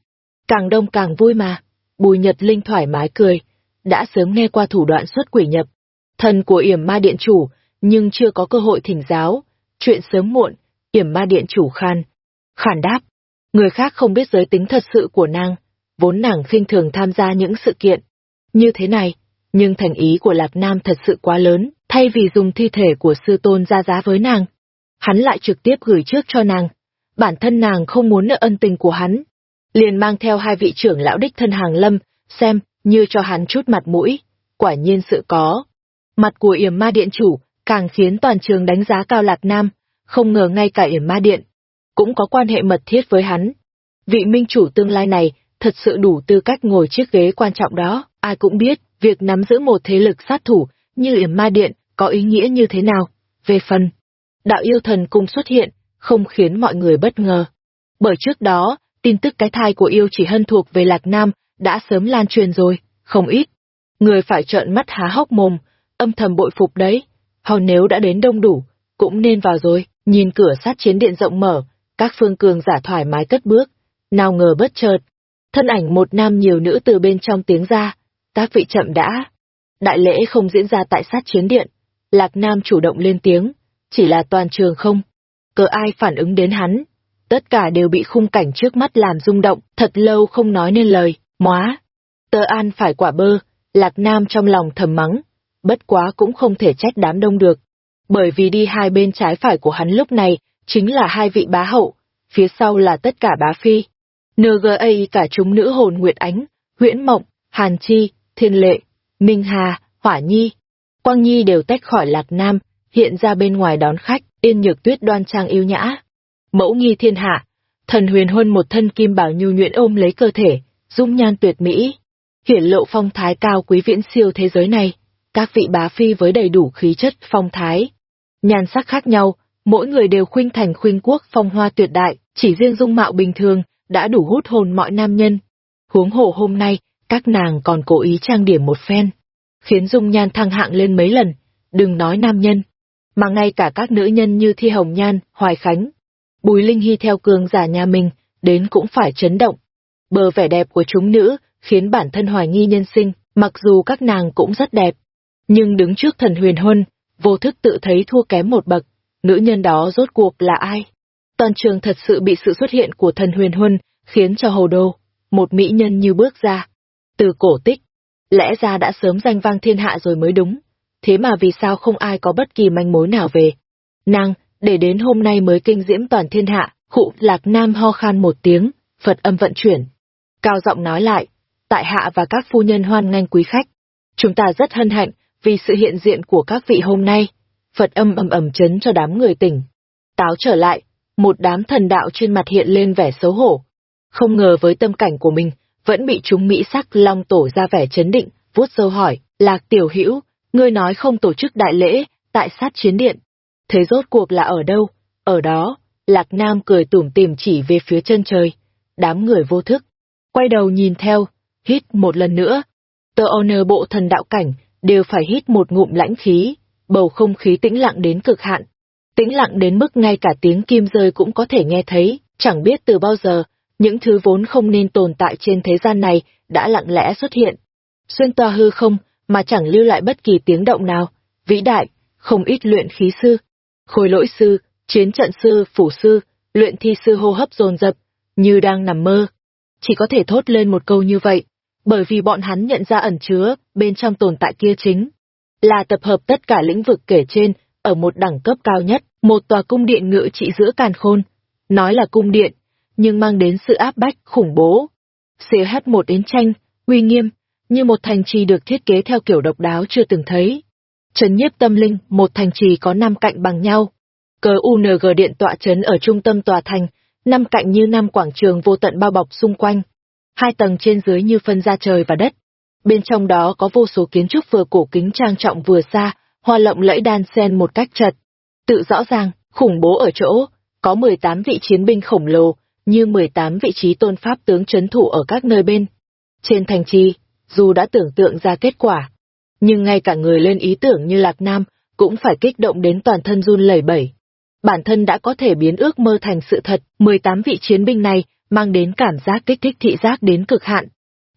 Càng đông càng vui mà. Bùi Nhật Linh thoải mái cười, đã sớm nghe qua thủ đoạn xuất quỷ nhập. Thần của yểm ma điện chủ, nhưng chưa có cơ hội thỉnh giáo. Chuyện sớm muộn, yểm ma điện chủ khan. Khản đáp, người khác không biết giới tính thật sự của nàng, vốn nàng khinh thường tham gia những sự kiện. Như thế này, nhưng thành ý của Lạc Nam thật sự quá lớn, thay vì dùng thi thể của sư tôn ra giá với nàng. Hắn lại trực tiếp gửi trước cho nàng. Bản thân nàng không muốn nợ ân tình của hắn. Liền mang theo hai vị trưởng lão đích thân hàng lâm, xem, như cho hắn chút mặt mũi. Quả nhiên sự có. Mặt của yểm ma điện chủ, càng khiến toàn trường đánh giá cao Lạc Nam, không ngờ ngay cả yểm ma điện, cũng có quan hệ mật thiết với hắn. Vị minh chủ tương lai này, thật sự đủ tư cách ngồi chiếc ghế quan trọng đó, ai cũng biết, việc nắm giữ một thế lực sát thủ như yểm ma điện có ý nghĩa như thế nào. Về phần, đạo yêu thần cung xuất hiện, không khiến mọi người bất ngờ. Bởi trước đó, tin tức cái thai của yêu chỉ hân thuộc về Lạc Nam đã sớm lan truyền rồi, không ít. Người phải trợn mắt há hốc mồm, âm thầm bội phục đấy. Họ nếu đã đến đông đủ, cũng nên vào rồi, nhìn cửa sát chiến điện rộng mở, các phương cường giả thoải mái cất bước. Nào ngờ bất chợt, thân ảnh một nam nhiều nữ từ bên trong tiếng ra, các vị chậm đã. Đại lễ không diễn ra tại sát chiến điện, Lạc Nam chủ động lên tiếng, chỉ là toàn trường không. Cờ ai phản ứng đến hắn, tất cả đều bị khung cảnh trước mắt làm rung động, thật lâu không nói nên lời, móa. Tơ an phải quả bơ, Lạc Nam trong lòng thầm mắng, bất quá cũng không thể trách đám đông được. Bởi vì đi hai bên trái phải của hắn lúc này, chính là hai vị bá hậu, phía sau là tất cả bá phi. NGA cả chúng nữ hồn Nguyệt Ánh, Huyễn Mộng, Hàn Chi, Thiên Lệ, Minh Hà, Hỏa Nhi. Quang Nhi đều tách khỏi Lạc Nam, hiện ra bên ngoài đón khách, yên nhược tuyết đoan trang yêu nhã. Mẫu nghi thiên hạ, thần huyền huân một thân kim bảo nhu nhuyễn ôm lấy cơ thể, dung nhan tuyệt mỹ, hiển lộ phong thái cao quý viễn siêu thế giới này, các vị bá phi với đầy đủ khí chất phong thái. Nhan sắc khác nhau, mỗi người đều khuynh thành khuynh quốc phong hoa tuyệt đại, chỉ riêng dung mạo bình thường, đã đủ hút hồn mọi nam nhân. Huống hồ hôm nay, các nàng còn cố ý trang điểm một phen, khiến dung nhan thăng hạng lên mấy lần, đừng nói nam nhân, mà ngay cả các nữ nhân như Thi Hồng Nhan, Hoài Khánh, Bùi Linh Hy theo cường giả nhà mình, đến cũng phải chấn động. Bờ vẻ đẹp của chúng nữ, khiến bản thân hoài nghi nhân sinh, mặc dù các nàng cũng rất đẹp. Nhưng đứng trước thần huyền huân, vô thức tự thấy thua kém một bậc, nữ nhân đó rốt cuộc là ai? Toàn trường thật sự bị sự xuất hiện của thần huyền huân, khiến cho hồ đồ, một mỹ nhân như bước ra. Từ cổ tích, lẽ ra đã sớm danh vang thiên hạ rồi mới đúng, thế mà vì sao không ai có bất kỳ manh mối nào về. Nàng, để đến hôm nay mới kinh diễm toàn thiên hạ, khụ lạc nam ho khan một tiếng, Phật âm vận chuyển. Cao giọng nói lại, tại hạ và các phu nhân hoan nghênh quý khách. Chúng ta rất hân hạnh vì sự hiện diện của các vị hôm nay. Phật âm ầm ầm chấn cho đám người tỉnh. Táo trở lại, một đám thần đạo trên mặt hiện lên vẻ xấu hổ. không ngờ với tâm cảnh của mình, vẫn bị chúng Mỹ sắc long tổ ra vẻ chấn định, vuốt sâu hỏi, lạc tiểu hữu ngươi nói không tổ chức đại lễ, tại sát chiến điện. Thế rốt cuộc là ở đâu? Ở đó, Lạc Nam cười tủm tìm chỉ về phía chân trời. Đám người vô thức. Quay đầu nhìn theo, hít một lần nữa. Tờ owner bộ thần đạo cảnh, đều phải hít một ngụm lãnh khí, bầu không khí tĩnh lặng đến cực hạn. Tĩnh lặng đến mức ngay cả tiếng kim rơi cũng có thể nghe thấy, chẳng biết từ bao giờ, những thứ vốn không nên tồn tại trên thế gian này đã lặng lẽ xuất hiện. Xuyên toa hư không, mà chẳng lưu lại bất kỳ tiếng động nào. Vĩ đại, không ít luyện khí sư, khôi lỗi sư, chiến trận sư, phủ sư, luyện thi sư hô hấp dồn dập, như đang nằm mơ. Chỉ có thể thốt lên một câu như vậy, bởi vì bọn hắn nhận ra ẩn chứa bên trong tồn tại kia chính là tập hợp tất cả lĩnh vực kể trên ở một đẳng cấp cao nhất, một tòa cung điện ngự trị giữa càn khôn. Nói là cung điện, nhưng mang đến sự áp bách khủng bố. CH1 đến tranh, uy nghiêm, như một thành trì được thiết kế theo kiểu độc đáo chưa từng thấy. Trấn nhiếp tâm linh, một thành trì có năm cạnh bằng nhau. Cờ UNG điện tọa trấn ở trung tâm tòa thành, năm cạnh như năm quảng trường vô tận bao bọc xung quanh. Hai tầng trên dưới như phân ra trời và đất. Bên trong đó có vô số kiến trúc vừa cổ kính trang trọng vừa xa, hoa lộng lẫy đan xen một cách chật. Tự rõ ràng, khủng bố ở chỗ, có 18 vị chiến binh khổng lồ, như 18 vị trí tôn pháp tướng chấn thủ ở các nơi bên. Trên thành trì, dù đã tưởng tượng ra kết quả. Nhưng ngay cả người lên ý tưởng như Lạc Nam cũng phải kích động đến toàn thân run lẩy bẩy. Bản thân đã có thể biến ước mơ thành sự thật, 18 vị chiến binh này mang đến cảm giác kích thích thị giác đến cực hạn.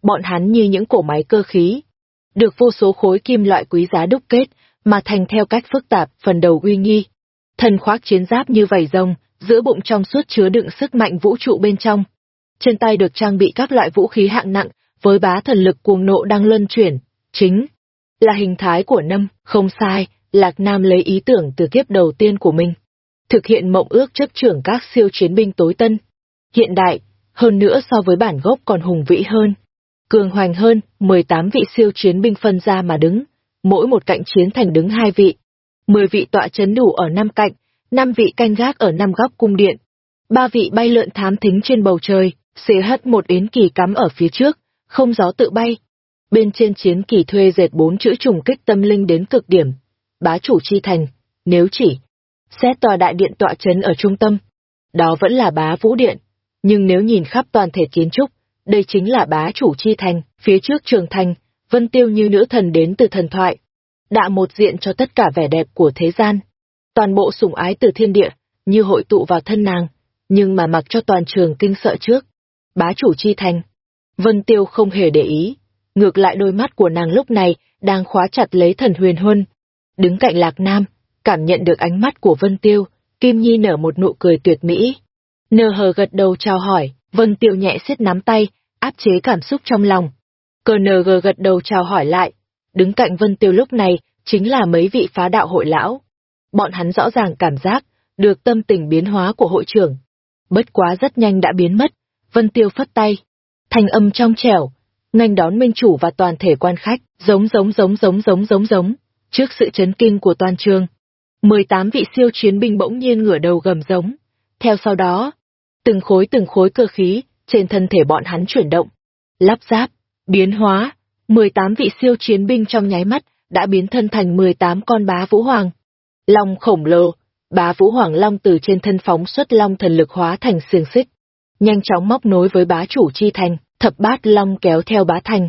Bọn hắn như những cổ máy cơ khí, được vô số khối kim loại quý giá đúc kết, mà thành theo cách phức tạp, phần đầu uy nghi. Thân khoác chiến giáp như vảy rồng, giữa bụng trong suốt chứa đựng sức mạnh vũ trụ bên trong. Trên tay được trang bị các loại vũ khí hạng nặng, với bá thần lực cuồng nộ đang luân chuyển, chính là hình thái của Nâm, không sai, Lạc Nam lấy ý tưởng từ kiếp đầu tiên của mình. Thực hiện mộng ước chấp trưởng các siêu chiến binh tối tân, hiện đại, hơn nữa so với bản gốc còn hùng vĩ hơn. Cường hoành hơn, 18 vị siêu chiến binh phân ra mà đứng, mỗi một cạnh chiến thành đứng hai vị. 10 vị tọa chấn đủ ở năm cạnh, 5 vị canh gác ở năm góc cung điện. ba vị bay lượn thám thính trên bầu trời, xế hất một yến kỳ cắm ở phía trước, không gió tự bay. Bên trên chiến kỳ thuê dệt bốn chữ trùng kích tâm linh đến cực điểm. Bá chủ chi thành, nếu chỉ xét tòa đại điện tọa chấn ở trung tâm, đó vẫn là bá vũ điện. Nhưng nếu nhìn khắp toàn thể kiến trúc, đây chính là bá chủ chi thành, phía trước trường thành, vân tiêu như nữ thần đến từ thần thoại. Đạ một diện cho tất cả vẻ đẹp của thế gian. Toàn bộ sủng ái từ thiên địa, như hội tụ vào thân nàng, nhưng mà mặc cho toàn trường kinh sợ trước. Bá chủ chi thành, Vân Tiêu không hề để ý, ngược lại đôi mắt của nàng lúc này đang khóa chặt lấy thần huyền huân. Đứng cạnh Lạc Nam, cảm nhận được ánh mắt của Vân Tiêu, Kim Nhi nở một nụ cười tuyệt mỹ. Nờ hờ gật đầu chào hỏi, Vân Tiêu nhẹ siết nắm tay, áp chế cảm xúc trong lòng. Cờ nờ gờ gật đầu chào hỏi lại, đứng cạnh Vân Tiêu lúc này chính là mấy vị phá đạo hội lão. Bọn hắn rõ ràng cảm giác được tâm tình biến hóa của hội trưởng. Bất quá rất nhanh đã biến mất, Vân Tiêu phất tay, thanh âm trong trẻo, nghênh đón minh chủ và toàn thể quan khách, giống giống giống giống giống giống giống, trước sự chấn kinh của toàn trường. 18 vị siêu chiến binh bỗng nhiên ngửa đầu gầm giống. Theo sau đó, từng khối từng khối cơ khí trên thân thể bọn hắn chuyển động, lắp ráp, biến hóa, 18 vị siêu chiến binh trong nháy mắt đã biến thân thành 18 con bá vũ hoàng. Long khổng lồ, bá vũ hoàng long từ trên thân phóng xuất long thần lực hóa thành xiềng xích, nhanh chóng móc nối với bá chủ chi thành, thập bát long kéo theo bá thành.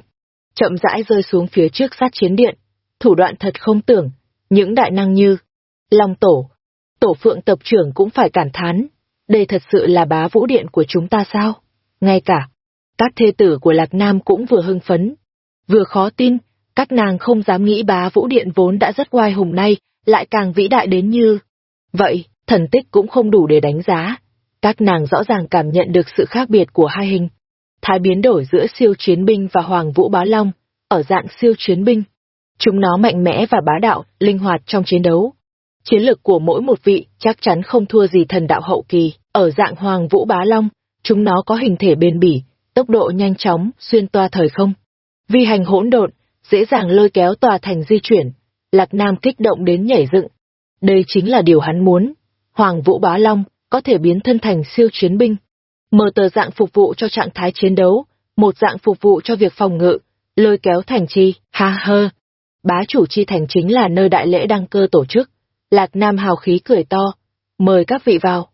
Chậm rãi rơi xuống phía trước sát chiến điện, thủ đoạn thật không tưởng, những đại năng như Long Tổ, Tổ Phượng tập trưởng cũng phải cảm thán, đây thật sự là bá vũ điện của chúng ta sao? Ngay cả, các thê tử của Lạc Nam cũng vừa hưng phấn, vừa khó tin, các nàng không dám nghĩ bá vũ điện vốn đã rất oai hùng nay, lại càng vĩ đại đến như. Vậy, thần tích cũng không đủ để đánh giá, các nàng rõ ràng cảm nhận được sự khác biệt của hai hình. Thái biến đổi giữa siêu chiến binh và Hoàng Vũ Bá Long, ở dạng siêu chiến binh. Chúng nó mạnh mẽ và bá đạo, linh hoạt trong chiến đấu. Chiến lực của mỗi một vị chắc chắn không thua gì thần đạo hậu kỳ. Ở dạng Hoàng Vũ Bá Long, chúng nó có hình thể bền bỉ, tốc độ nhanh chóng, xuyên toa thời không. Vi hành hỗn độn, dễ dàng lôi kéo tòa thành di chuyển. Lạc Nam kích động đến nhảy dựng. đây chính là điều hắn muốn. Hoàng Vũ Bá Long, có thể biến thân thành siêu chiến binh. Mờ tờ dạng phục vụ cho trạng thái chiến đấu, một dạng phục vụ cho việc phòng ngự, lôi kéo thành chi, ha hơ. Bá chủ chi thành chính là nơi đại lễ đăng cơ tổ chức. Lạc Nam hào khí cười to, mời các vị vào.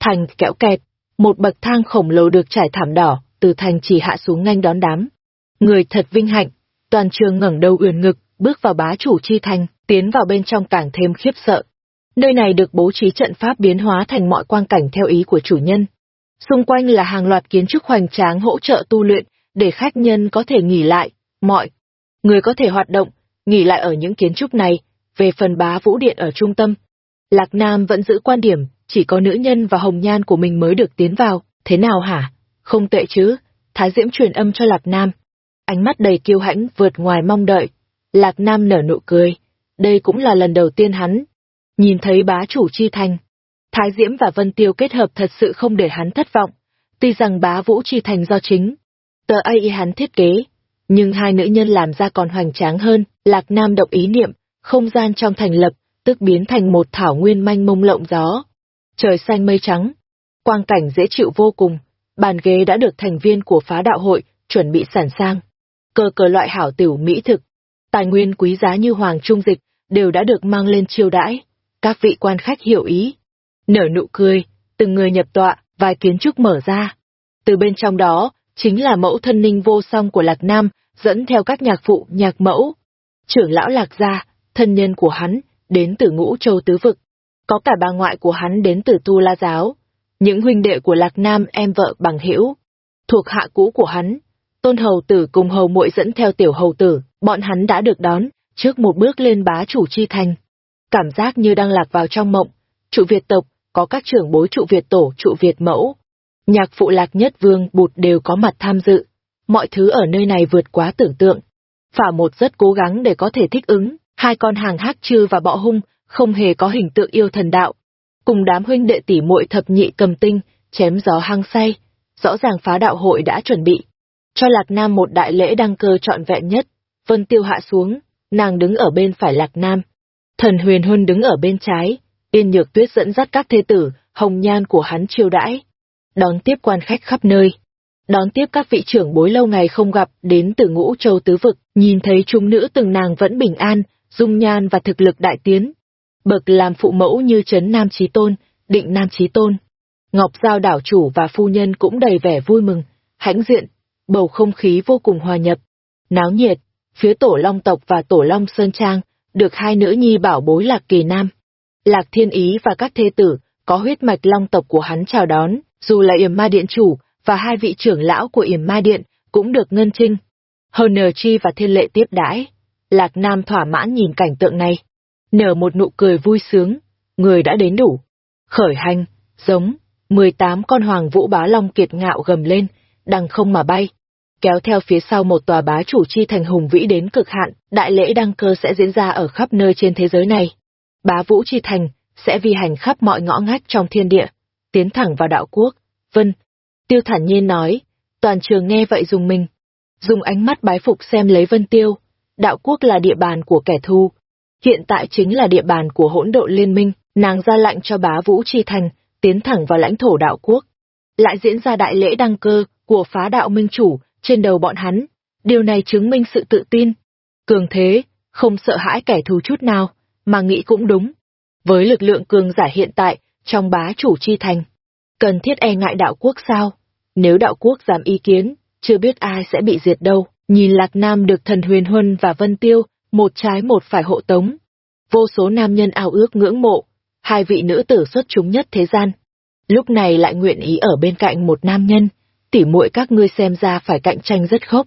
Thành kẹo kẹt, một bậc thang khổng lồ được trải thảm đỏ, từ thành chỉ hạ xuống nhanh đón đám. Người thật vinh hạnh, toàn trường ngẩng đầu ườn ngực, bước vào bá chủ chi thành, tiến vào bên trong càng thêm khiếp sợ. Nơi này được bố trí trận pháp biến hóa thành mọi quang cảnh theo ý của chủ nhân. Xung quanh là hàng loạt kiến trúc hoành tráng hỗ trợ tu luyện, để khách nhân có thể nghỉ lại, mọi người có thể hoạt động, nghỉ lại ở những kiến trúc này, về phần bá vũ điện ở trung tâm. Lạc Nam vẫn giữ quan điểm, chỉ có nữ nhân và hồng nhan của mình mới được tiến vào, thế nào hả? Không tệ chứ, Thái Diễm truyền âm cho Lạc Nam. Ánh mắt đầy kiêu hãnh vượt ngoài mong đợi. Lạc Nam nở nụ cười, đây cũng là lần đầu tiên hắn nhìn thấy bá chủ chi thành. Thái Diễm và Vân Tiêu kết hợp thật sự không để hắn thất vọng, tuy rằng bá vũ chi thành do chính. Tờ AI hắn thiết kế, nhưng hai nữ nhân làm ra còn hoành tráng hơn, Lạc Nam động ý niệm, không gian trong thành lập, tức biến thành một thảo nguyên manh mông lộng gió. Trời xanh mây trắng, quang cảnh dễ chịu vô cùng, bàn ghế đã được thành viên của phá đạo hội chuẩn bị sẵn sang. Cơ cờ loại hảo tiểu mỹ thực, tài nguyên quý giá như hoàng trung dịch đều đã được mang lên chiêu đãi. Các vị quan khách hiểu ý, nở nụ cười, từng người nhập tọa, vài kiến trúc mở ra. Từ bên trong đó, chính là mẫu thân ninh vô song của Lạc Nam, dẫn theo các nhạc phụ, nhạc mẫu. Trưởng lão Lạc Gia, thân nhân của hắn, đến từ ngũ châu tứ vực. Có cả bà ngoại của hắn đến từ Tu La Giáo. Những huynh đệ của Lạc Nam em vợ bằng hữu Thuộc hạ cũ của hắn, tôn hầu tử cùng hầu muội dẫn theo tiểu hầu tử, bọn hắn đã được đón, trước một bước lên bá chủ chi thành. Cảm giác như đang lạc vào trong mộng, trụ Việt tộc, có các trưởng bối trụ Việt tổ, trụ Việt mẫu. Nhạc phụ lạc nhất vương bụt đều có mặt tham dự. Mọi thứ ở nơi này vượt quá tưởng tượng. Phả một rất cố gắng để có thể thích ứng, hai con hàng hắc chư và bọ hung, không hề có hình tượng yêu thần đạo. Cùng đám huynh đệ tỷ muội thập nhị cầm tinh, chém gió hăng say, rõ ràng phá đạo hội đã chuẩn bị. Cho Lạc Nam một đại lễ đăng cơ trọn vẹn nhất, Vân Tiêu hạ xuống, nàng đứng ở bên phải Lạc Nam. Thần Huyền Huân đứng ở bên trái, Yên Nhược Tuyết dẫn dắt các thê tử, hồng nhan của hắn chiêu đãi. Đón tiếp quan khách khắp nơi. Đón tiếp các vị trưởng bối lâu ngày không gặp đến từ ngũ châu tứ vực, nhìn thấy chúng nữ từng nàng vẫn bình an, dung nhan và thực lực đại tiến. Bậc làm phụ mẫu như Trấn Nam Chí Tôn, Định Nam Chí Tôn. Ngọc Giao đảo chủ và phu nhân cũng đầy vẻ vui mừng, hãnh diện, bầu không khí vô cùng hòa nhập. Náo nhiệt, phía tổ long tộc và tổ long sơn trang, được hai nữ nhi bảo bối lạc kỳ nam. Lạc thiên ý và các thê tử, có huyết mạch long tộc của hắn chào đón, dù là yểm ma điện chủ, và hai vị trưởng lão của yểm ma điện, cũng được ngân trinh. Hơn nờ chi và thiên lệ tiếp đãi. Lạc nam thỏa mãn nhìn cảnh tượng này. Nở một nụ cười vui sướng, người đã đến đủ. Khởi hành, giống, 18 con hoàng vũ bá long kiệt ngạo gầm lên, đằng không mà bay kéo theo phía sau một tòa bá chủ chi thành hùng vĩ đến cực hạn, đại lễ đăng cơ sẽ diễn ra ở khắp nơi trên thế giới này. Bá vũ chi thành sẽ vi hành khắp mọi ngõ ngách trong thiên địa, tiến thẳng vào đạo quốc. Vân, Tiêu thản nhiên nói, toàn trường nghe vậy dùng mình, dùng ánh mắt bái phục xem lấy Vân Tiêu. Đạo quốc là địa bàn của kẻ thù, hiện tại chính là địa bàn của hỗn độn liên minh, nàng ra lệnh cho bá vũ chi thành, tiến thẳng vào lãnh thổ đạo quốc. Lại diễn ra đại lễ đăng cơ của phá đạo minh chủ, trên đầu bọn hắn. Điều này chứng minh sự tự tin. Cường thế, không sợ hãi kẻ thù chút nào, mà nghĩ cũng đúng. Với lực lượng cường giả hiện tại, trong bá chủ chi thành, cần thiết e ngại đạo quốc sao? Nếu đạo quốc dám ý kiến, chưa biết ai sẽ bị diệt đâu. Nhìn Lạc Nam được thần Huyền Huân và Vân Tiêu, một trái một phải hộ tống. Vô số nam nhân ao ước ngưỡng mộ, hai vị nữ tử xuất chúng nhất thế gian. Lúc này lại nguyện ý ở bên cạnh một nam nhân, tỉ muội các ngươi xem ra phải cạnh tranh rất khốc.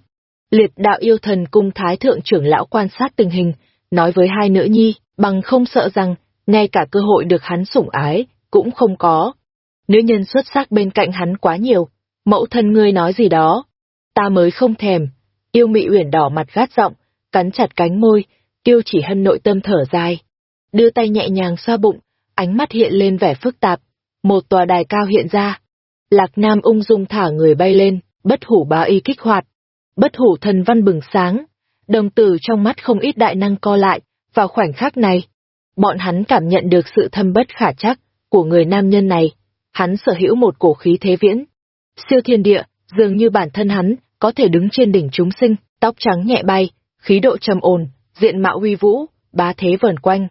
Liệt đạo yêu thần cung thái thượng trưởng lão quan sát tình hình, nói với hai nữ nhi, bằng không sợ rằng, ngay cả cơ hội được hắn sủng ái, cũng không có. Nữ nhân xuất sắc bên cạnh hắn quá nhiều, mẫu thân ngươi nói gì đó. Ta mới không thèm, yêu mị uyển đỏ mặt gắt giọng, cắn chặt cánh môi, tiêu chỉ hân nội tâm thở dài. Đưa tay nhẹ nhàng xoa bụng, ánh mắt hiện lên vẻ phức tạp. Một tòa đài cao hiện ra, Lạc Nam ung dung thả người bay lên, bất hủ bá y kích hoạt. Bất hủ thần văn bừng sáng, đồng tử trong mắt không ít đại năng co lại, vào khoảnh khắc này. Bọn hắn cảm nhận được sự thâm bất khả chắc của người nam nhân này. Hắn sở hữu một cổ khí thế viễn. siêu thiên địa, dường như bản thân hắn, có thể đứng trên đỉnh chúng sinh, tóc trắng nhẹ bay, khí độ trầm ổn, diện mạo uy vũ, bá thế vờn quanh.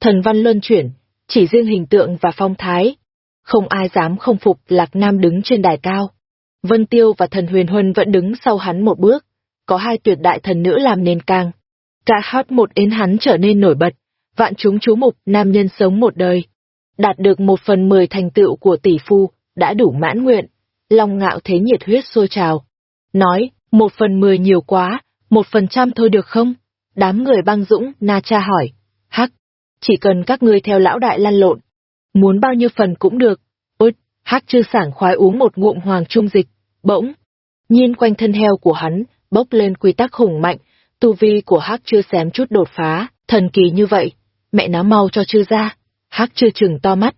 Thần văn luân chuyển, chỉ riêng hình tượng và phong thái. Không ai dám không phục Lạc Nam đứng trên đài cao. Vân Tiêu và thần Huyền Huân vẫn đứng sau hắn một bước, có hai tuyệt đại thần nữ làm nền càng ca hát một đến hắn trở nên nổi bật, vạn chúng chú mục nam nhân sống một đời. Đạt được một phần mười thành tựu của tỷ phu, đã đủ mãn nguyện. Long ngạo thế nhiệt huyết sôi trào. Nói, một phần mười nhiều quá, một phần trăm thôi được không? Đám người băng dũng, Na Cha hỏi. Hắc, chỉ cần các ngươi theo lão đại lăn lộn. Muốn bao nhiêu phần cũng được. Ôi, Hắc chư sảng khoái uống một ngụm hoàng trung dịch. Bỗng, nhiên quanh thân heo của hắn, bốc lên quy tắc hùng mạnh, tu vi của Hắc chưa xém chút đột phá, thần kỳ như vậy. Mẹ nó mau cho chư ra. Hắc chưa chừng to mắt.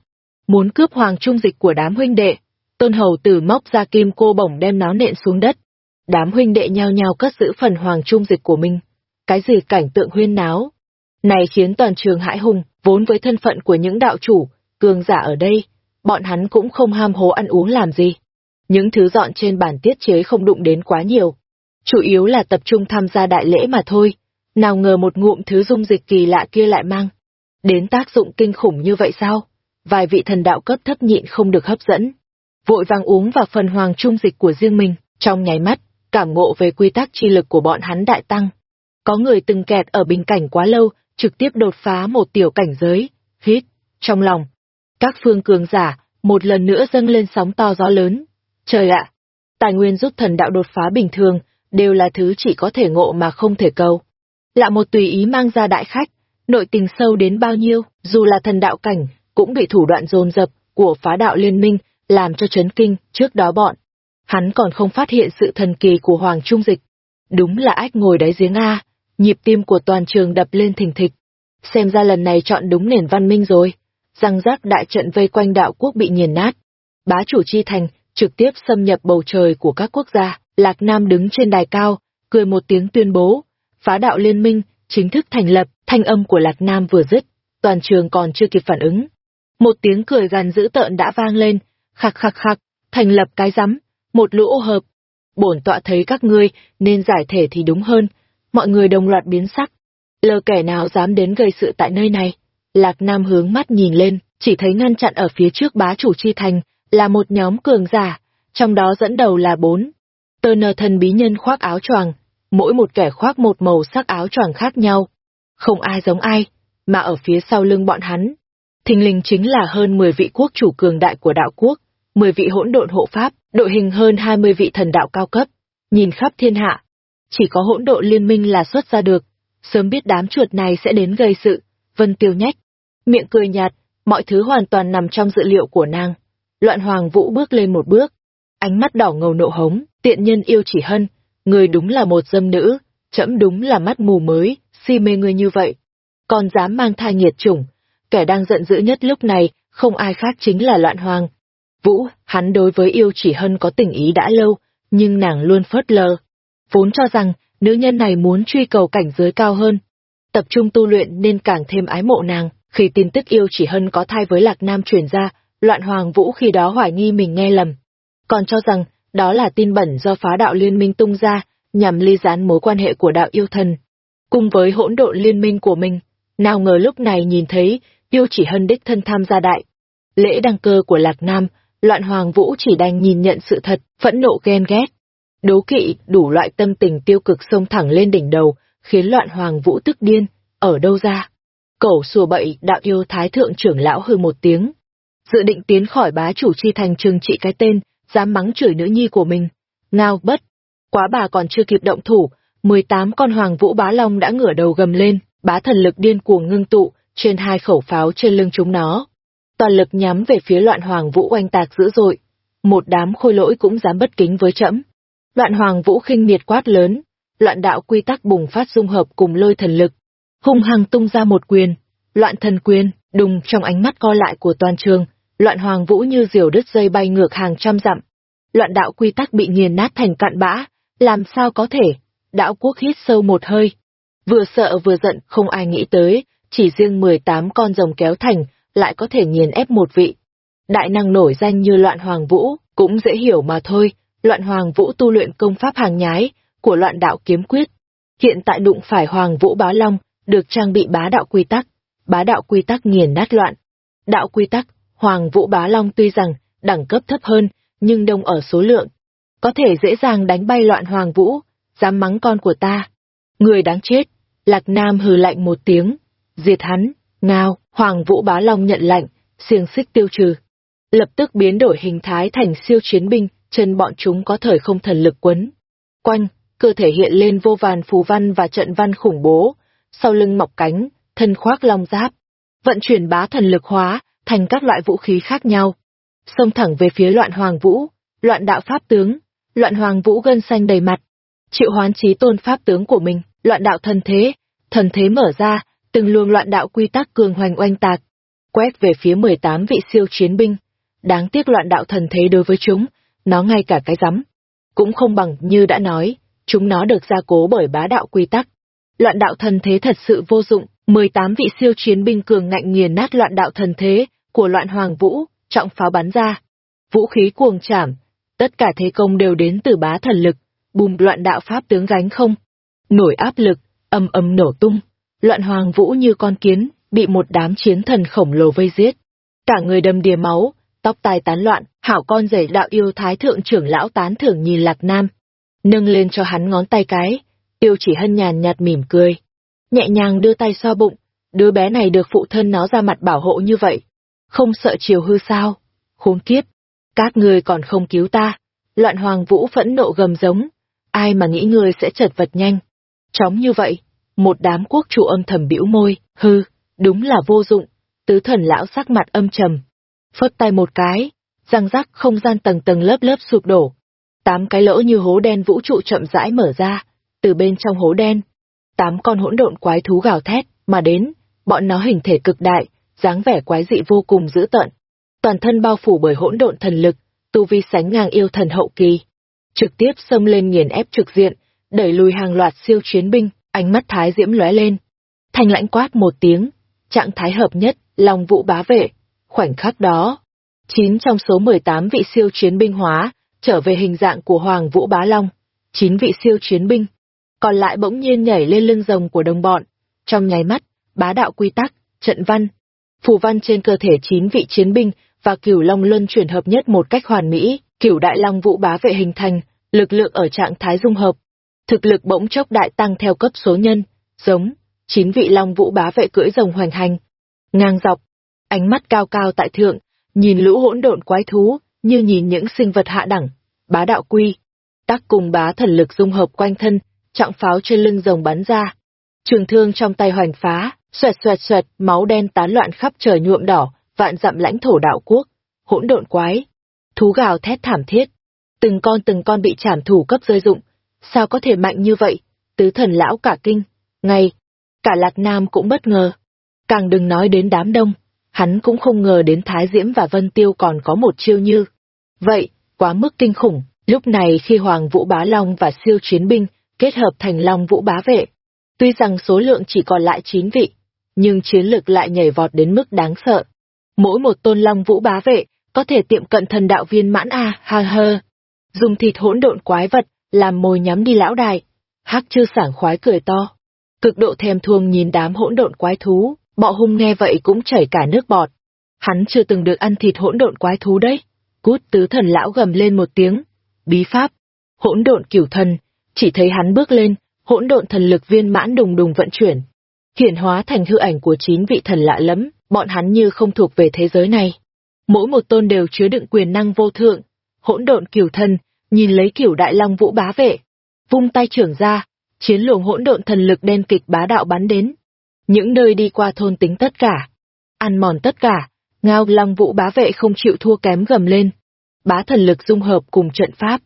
Muốn cướp hoàng trung dịch của đám huynh đệ. Tôn hầu tử móc ra kim cô bổng đem nó nện xuống đất. Đám huynh đệ nhao nhao cất giữ phần hoàng trung dịch của mình. Cái gì cảnh tượng huyên náo. Này khiến toàn trường hãi hùng, vốn với thân phận của những đạo chủ, cường giả ở đây, bọn hắn cũng không ham hố ăn uống làm gì. Những thứ dọn trên bản tiết chế không đụng đến quá nhiều. Chủ yếu là tập trung tham gia đại lễ mà thôi. Nào ngờ một ngụm thứ dung dịch kỳ lạ kia lại mang. Đến tác dụng kinh khủng như vậy sao? Vài vị thần đạo cấp thấp nhịn không được hấp dẫn. Vội vàng uống vào phần hoàng trung dịch của riêng mình, trong nháy mắt, cảm ngộ về quy tắc chi lực của bọn hắn đại tăng. Có người từng kẹt ở bình cảnh quá lâu, trực tiếp đột phá một tiểu cảnh giới, hít, trong lòng. Các phương cường giả, một lần nữa dâng lên sóng to gió lớn. Trời ạ! tài nguyên giúp thần đạo đột phá bình thường, đều là thứ chỉ có thể ngộ mà không thể cầu. Lạ một tùy ý mang ra đại khách, nội tình sâu đến bao nhiêu, dù là thần đạo cảnh, cũng bị thủ đoạn dồn dập của phá đạo liên minh, làm cho chấn kinh, trước đó bọn. Hắn còn không phát hiện sự thần kỳ của Hoàng Trung Dịch. Đúng là ách ngồi đáy giếng A, nhịp tim của toàn trường đập lên thình thịch. Xem ra lần này chọn đúng nền văn minh rồi. Răng rác đại trận vây quanh đạo quốc bị nghiền nát. Bá chủ chi thành, trực tiếp xâm nhập bầu trời của các quốc gia. Lạc Nam đứng trên đài cao, cười một tiếng tuyên bố. Phá đạo liên minh, chính thức thành lập, thanh âm của Lạc Nam vừa dứt. Toàn trường còn chưa kịp phản ứng. Một tiếng cười gằn dữ tợn đã vang lên. Khắc khắc khắc, thành lập cái rắm, một lũ ô hợp. Bổn tọa thấy các ngươi nên giải thể thì đúng hơn, mọi người đồng loạt biến sắc. Lờ kẻ nào dám đến gây sự tại nơi này? Lạc Nam hướng mắt nhìn lên, chỉ thấy ngăn chặn ở phía trước bá chủ chi thành, là một nhóm cường giả, trong đó dẫn đầu là bốn. Tờ nờ thần bí nhân khoác áo choàng, mỗi một kẻ khoác một màu sắc áo choàng khác nhau. Không ai giống ai, mà ở phía sau lưng bọn hắn. Thình lình chính là hơn 10 vị quốc chủ cường đại của đạo quốc, 10 vị hỗn độn hộ pháp, đội hình hơn 20 vị thần đạo cao cấp. Nhìn khắp thiên hạ, chỉ có hỗn độ liên minh là xuất ra được. Sớm biết đám chuột này sẽ đến gây sự, Vân Tiêu nhách. Miệng cười nhạt, mọi thứ hoàn toàn nằm trong dự liệu của nàng. Loạn Hoàng Vũ bước lên một bước. Ánh mắt đỏ ngầu nộ hống, tiện nhân yêu chỉ hân. Người đúng là một dâm nữ, trẫm đúng là mắt mù mới, si mê người như vậy. Còn dám mang thai nhiệt chủng, kẻ đang giận dữ nhất lúc này, không ai khác chính là Loạn Hoàng. Vũ, hắn đối với yêu chỉ hân có tình ý đã lâu, nhưng nàng luôn phớt lờ, vốn cho rằng nữ nhân này muốn truy cầu cảnh giới cao hơn. Tập trung tu luyện nên càng thêm ái mộ nàng, khi tin tức yêu chỉ hân có thai với Lạc Nam truyền ra, loạn hoàng vũ khi đó hoài nghi mình nghe lầm. Còn cho rằng, đó là tin bẩn do phá đạo liên minh tung ra, nhằm ly gián mối quan hệ của đạo yêu thần. Cùng với hỗn độn liên minh của mình, nào ngờ lúc này nhìn thấy, yêu chỉ hân đích thân tham gia đại. Lễ đăng cơ của Lạc Nam, loạn hoàng vũ chỉ đành nhìn nhận sự thật, phẫn nộ ghen ghét. Đố kỵ, đủ loại tâm tình tiêu cực xông thẳng lên đỉnh đầu, khiến loạn hoàng vũ tức điên, ở đâu ra? Cẩu sùa bậy, đạo yêu thái thượng trưởng lão hư một tiếng. Dự định tiến khỏi bá chủ chi thành trừng trị cái tên, dám mắng chửi nữ nhi của mình. Ngao bất! Quá bà còn chưa kịp động thủ, 18 con hoàng vũ bá long đã ngửa đầu gầm lên, bá thần lực điên cuồng ngưng tụ, trên hai khẩu pháo trên lưng chúng nó. Toàn lực nhắm về phía loạn hoàng vũ oanh tạc dữ dội. Một đám khôi lỗi cũng dám bất kính với trẫm Loạn hoàng vũ khinh miệt quát lớn, loạn đạo quy tắc bùng phát dung hợp cùng lôi thần lực. Hung hăng tung ra một quyền, loạn thần quyền, đùng trong ánh mắt co lại của toàn trường, loạn hoàng vũ như diều đứt dây bay ngược hàng trăm dặm. Loạn đạo quy tắc bị nghiền nát thành cạn bã, làm sao có thể? Đạo quốc hít sâu một hơi. Vừa sợ vừa giận không ai nghĩ tới, chỉ riêng 18 con rồng kéo thành, lại có thể nghiền ép một vị. Đại năng nổi danh như loạn hoàng vũ, Cũng dễ hiểu mà thôi, loạn hoàng vũ tu luyện công pháp hàng nhái của loạn đạo kiếm quyết. Hiện tại đụng phải hoàng vũ bá long, được trang bị bá đạo quy tắc, bá đạo quy tắc nghiền nát loạn. Đạo quy tắc, hoàng vũ bá long tuy rằng đẳng cấp thấp hơn, nhưng đông ở số lượng. Có thể dễ dàng đánh bay loạn hoàng vũ, dám mắng con của ta. Người đáng chết, Lạc Nam hừ lạnh một tiếng, diệt hắn, ngao, hoàng vũ bá long nhận lạnh, xiềng xích tiêu trừ. Lập tức biến đổi hình thái thành siêu chiến binh, chân bọn chúng có thời không thần lực quấn. Quanh, cơ thể hiện lên vô vàn phù văn và trận văn khủng bố, sau lưng mọc cánh, thân khoác long giáp. Vận chuyển bá thần lực hóa, thành các loại vũ khí khác nhau. Xông thẳng về phía loạn hoàng vũ, loạn đạo pháp tướng, loạn hoàng vũ gân xanh đầy mặt. Triệu hoán trí tôn pháp tướng của mình, loạn đạo thần thế, thần thế mở ra, từng luồng loạn đạo quy tắc cường hoành oanh tạc, quét về phía 18 vị siêu chiến binh. Đáng tiếc loạn đạo thần thế đối với chúng, nó ngay cả cái rắm cũng không bằng như đã nói, chúng nó được gia cố bởi bá đạo quy tắc. Loạn đạo thần thế thật sự vô dụng, 18 vị siêu chiến binh cường ngạnh nghiền nát loạn đạo thần thế của loạn hoàng vũ, trọng pháo bắn ra. Vũ khí cuồng chảm, tất cả thế công đều đến từ bá thần lực, bùm loạn đạo pháp tướng gánh không. Nổi áp lực, âm âm nổ tung, loạn hoàng vũ như con kiến, bị một đám chiến thần khổng lồ vây giết. Cả người đâm đìa máu, tóc tai tán loạn, hảo con rể đạo yêu thái thượng trưởng lão tán thưởng nhìn lạc nam. Nâng lên cho hắn ngón tay cái, tiêu chỉ hân nhàn nhạt mỉm cười. Nhẹ nhàng đưa tay xoa bụng, đứa bé này được phụ thân nó ra mặt bảo hộ như vậy. Không sợ chiều hư sao? Khốn kiếp! Các người còn không cứu ta. Loạn hoàng vũ phẫn nộ gầm giống. Ai mà nghĩ người sẽ chật vật nhanh. Chóng như vậy, một đám quốc chủ âm thầm bĩu môi, hư, đúng là vô dụng. Tứ thần lão sắc mặt âm trầm, phất tay một cái, răng rắc không gian tầng tầng lớp lớp sụp đổ. Tám cái lỗ như hố đen vũ trụ chậm rãi mở ra, từ bên trong hố đen. Tám con hỗn độn quái thú gào thét, mà đến, bọn nó hình thể cực đại, dáng vẻ quái dị vô cùng dữ tợn. Toàn thân bao phủ bởi hỗn độn thần lực, tu vi sánh ngang yêu thần hậu kỳ. Trực tiếp xông lên nghiền ép trực diện, đẩy lùi hàng loạt siêu chiến binh, ánh mắt thái diễm lóe lên. Thanh lãnh quát một tiếng, trạng thái hợp nhất, lòng vũ bá vệ, Khoảnh khắc đó, 9 trong số 18 vị siêu chiến binh hóa, trở về hình dạng của Hoàng Vũ Bá Long. 9 vị siêu chiến binh, còn lại bỗng nhiên nhảy lên lưng rồng của đồng bọn. Trong nháy mắt, bá đạo quy tắc, trận văn, phù văn trên cơ thể 9 vị chiến binh và cửu long luân chuyển hợp nhất một cách hoàn mỹ, cửu đại long vũ bá vệ hình thành, lực lượng ở trạng thái dung hợp. Thực lực bỗng chốc đại tăng theo cấp số nhân, giống, 9 vị long vũ bá vệ cưỡi rồng hoành hành. Ngang dọc, ánh mắt cao cao tại thượng, nhìn lũ hỗn độn quái thú, như nhìn những sinh vật hạ đẳng, bá đạo quy. Tác cùng bá thần lực dung hợp quanh thân, trọng pháo trên lưng rồng bắn ra. Trường thương trong tay hoành phá, xoẹt xoẹt xoẹt, máu đen tán loạn khắp trời nhuộm đỏ, vạn dặm lãnh thổ đạo quốc, hỗn độn quái. Thú gào thét thảm thiết. Từng con từng con bị trảm thủ cấp rơi dụng. Sao có thể mạnh như vậy? Tứ thần lão cả kinh. Ngay, cả Lạc Nam cũng bất ngờ. Càng đừng nói đến đám đông, hắn cũng không ngờ đến Thái Diễm và Vân Tiêu còn có một chiêu như. Vậy, quá mức kinh khủng, lúc này khi Hoàng Vũ Bá Long và siêu chiến binh kết hợp thành Long Vũ Bá Vệ. Tuy rằng số lượng chỉ còn lại 9 vị, nhưng chiến lực lại nhảy vọt đến mức đáng sợ. Mỗi một tôn Long Vũ Bá Vệ có thể tiệm cận thần đạo viên mãn a ha hơ. Dùng thịt hỗn độn quái vật, làm mồi nhắm đi lão đài. Hắc chư sảng khoái cười to. Cực độ thèm thuồng nhìn đám hỗn độn quái thú, Bọ hung nghe vậy cũng chảy cả nước bọt. Hắn chưa từng được ăn thịt hỗn độn quái thú đấy. Cút tứ thần lão gầm lên một tiếng. Bí pháp. Hỗn độn cửu thần. Chỉ thấy hắn bước lên, hỗn độn thần lực viên mãn đùng đùng vận chuyển. Hiển hóa thành hư ảnh của chín vị thần lạ lẫm, bọn hắn như không thuộc về thế giới này. Mỗi một tôn đều chứa đựng quyền năng vô thượng. Hỗn độn cửu thần, nhìn lấy cửu đại long vũ bá vệ. Vung tay trưởng ra, chiến luồng hỗn độn thần lực đen kịch bá đạo bắn đến những nơi đi qua thôn tính tất cả, ăn mòn tất cả, ngao long vũ bá vệ không chịu thua kém gầm lên. Bá thần lực dung hợp cùng trận pháp,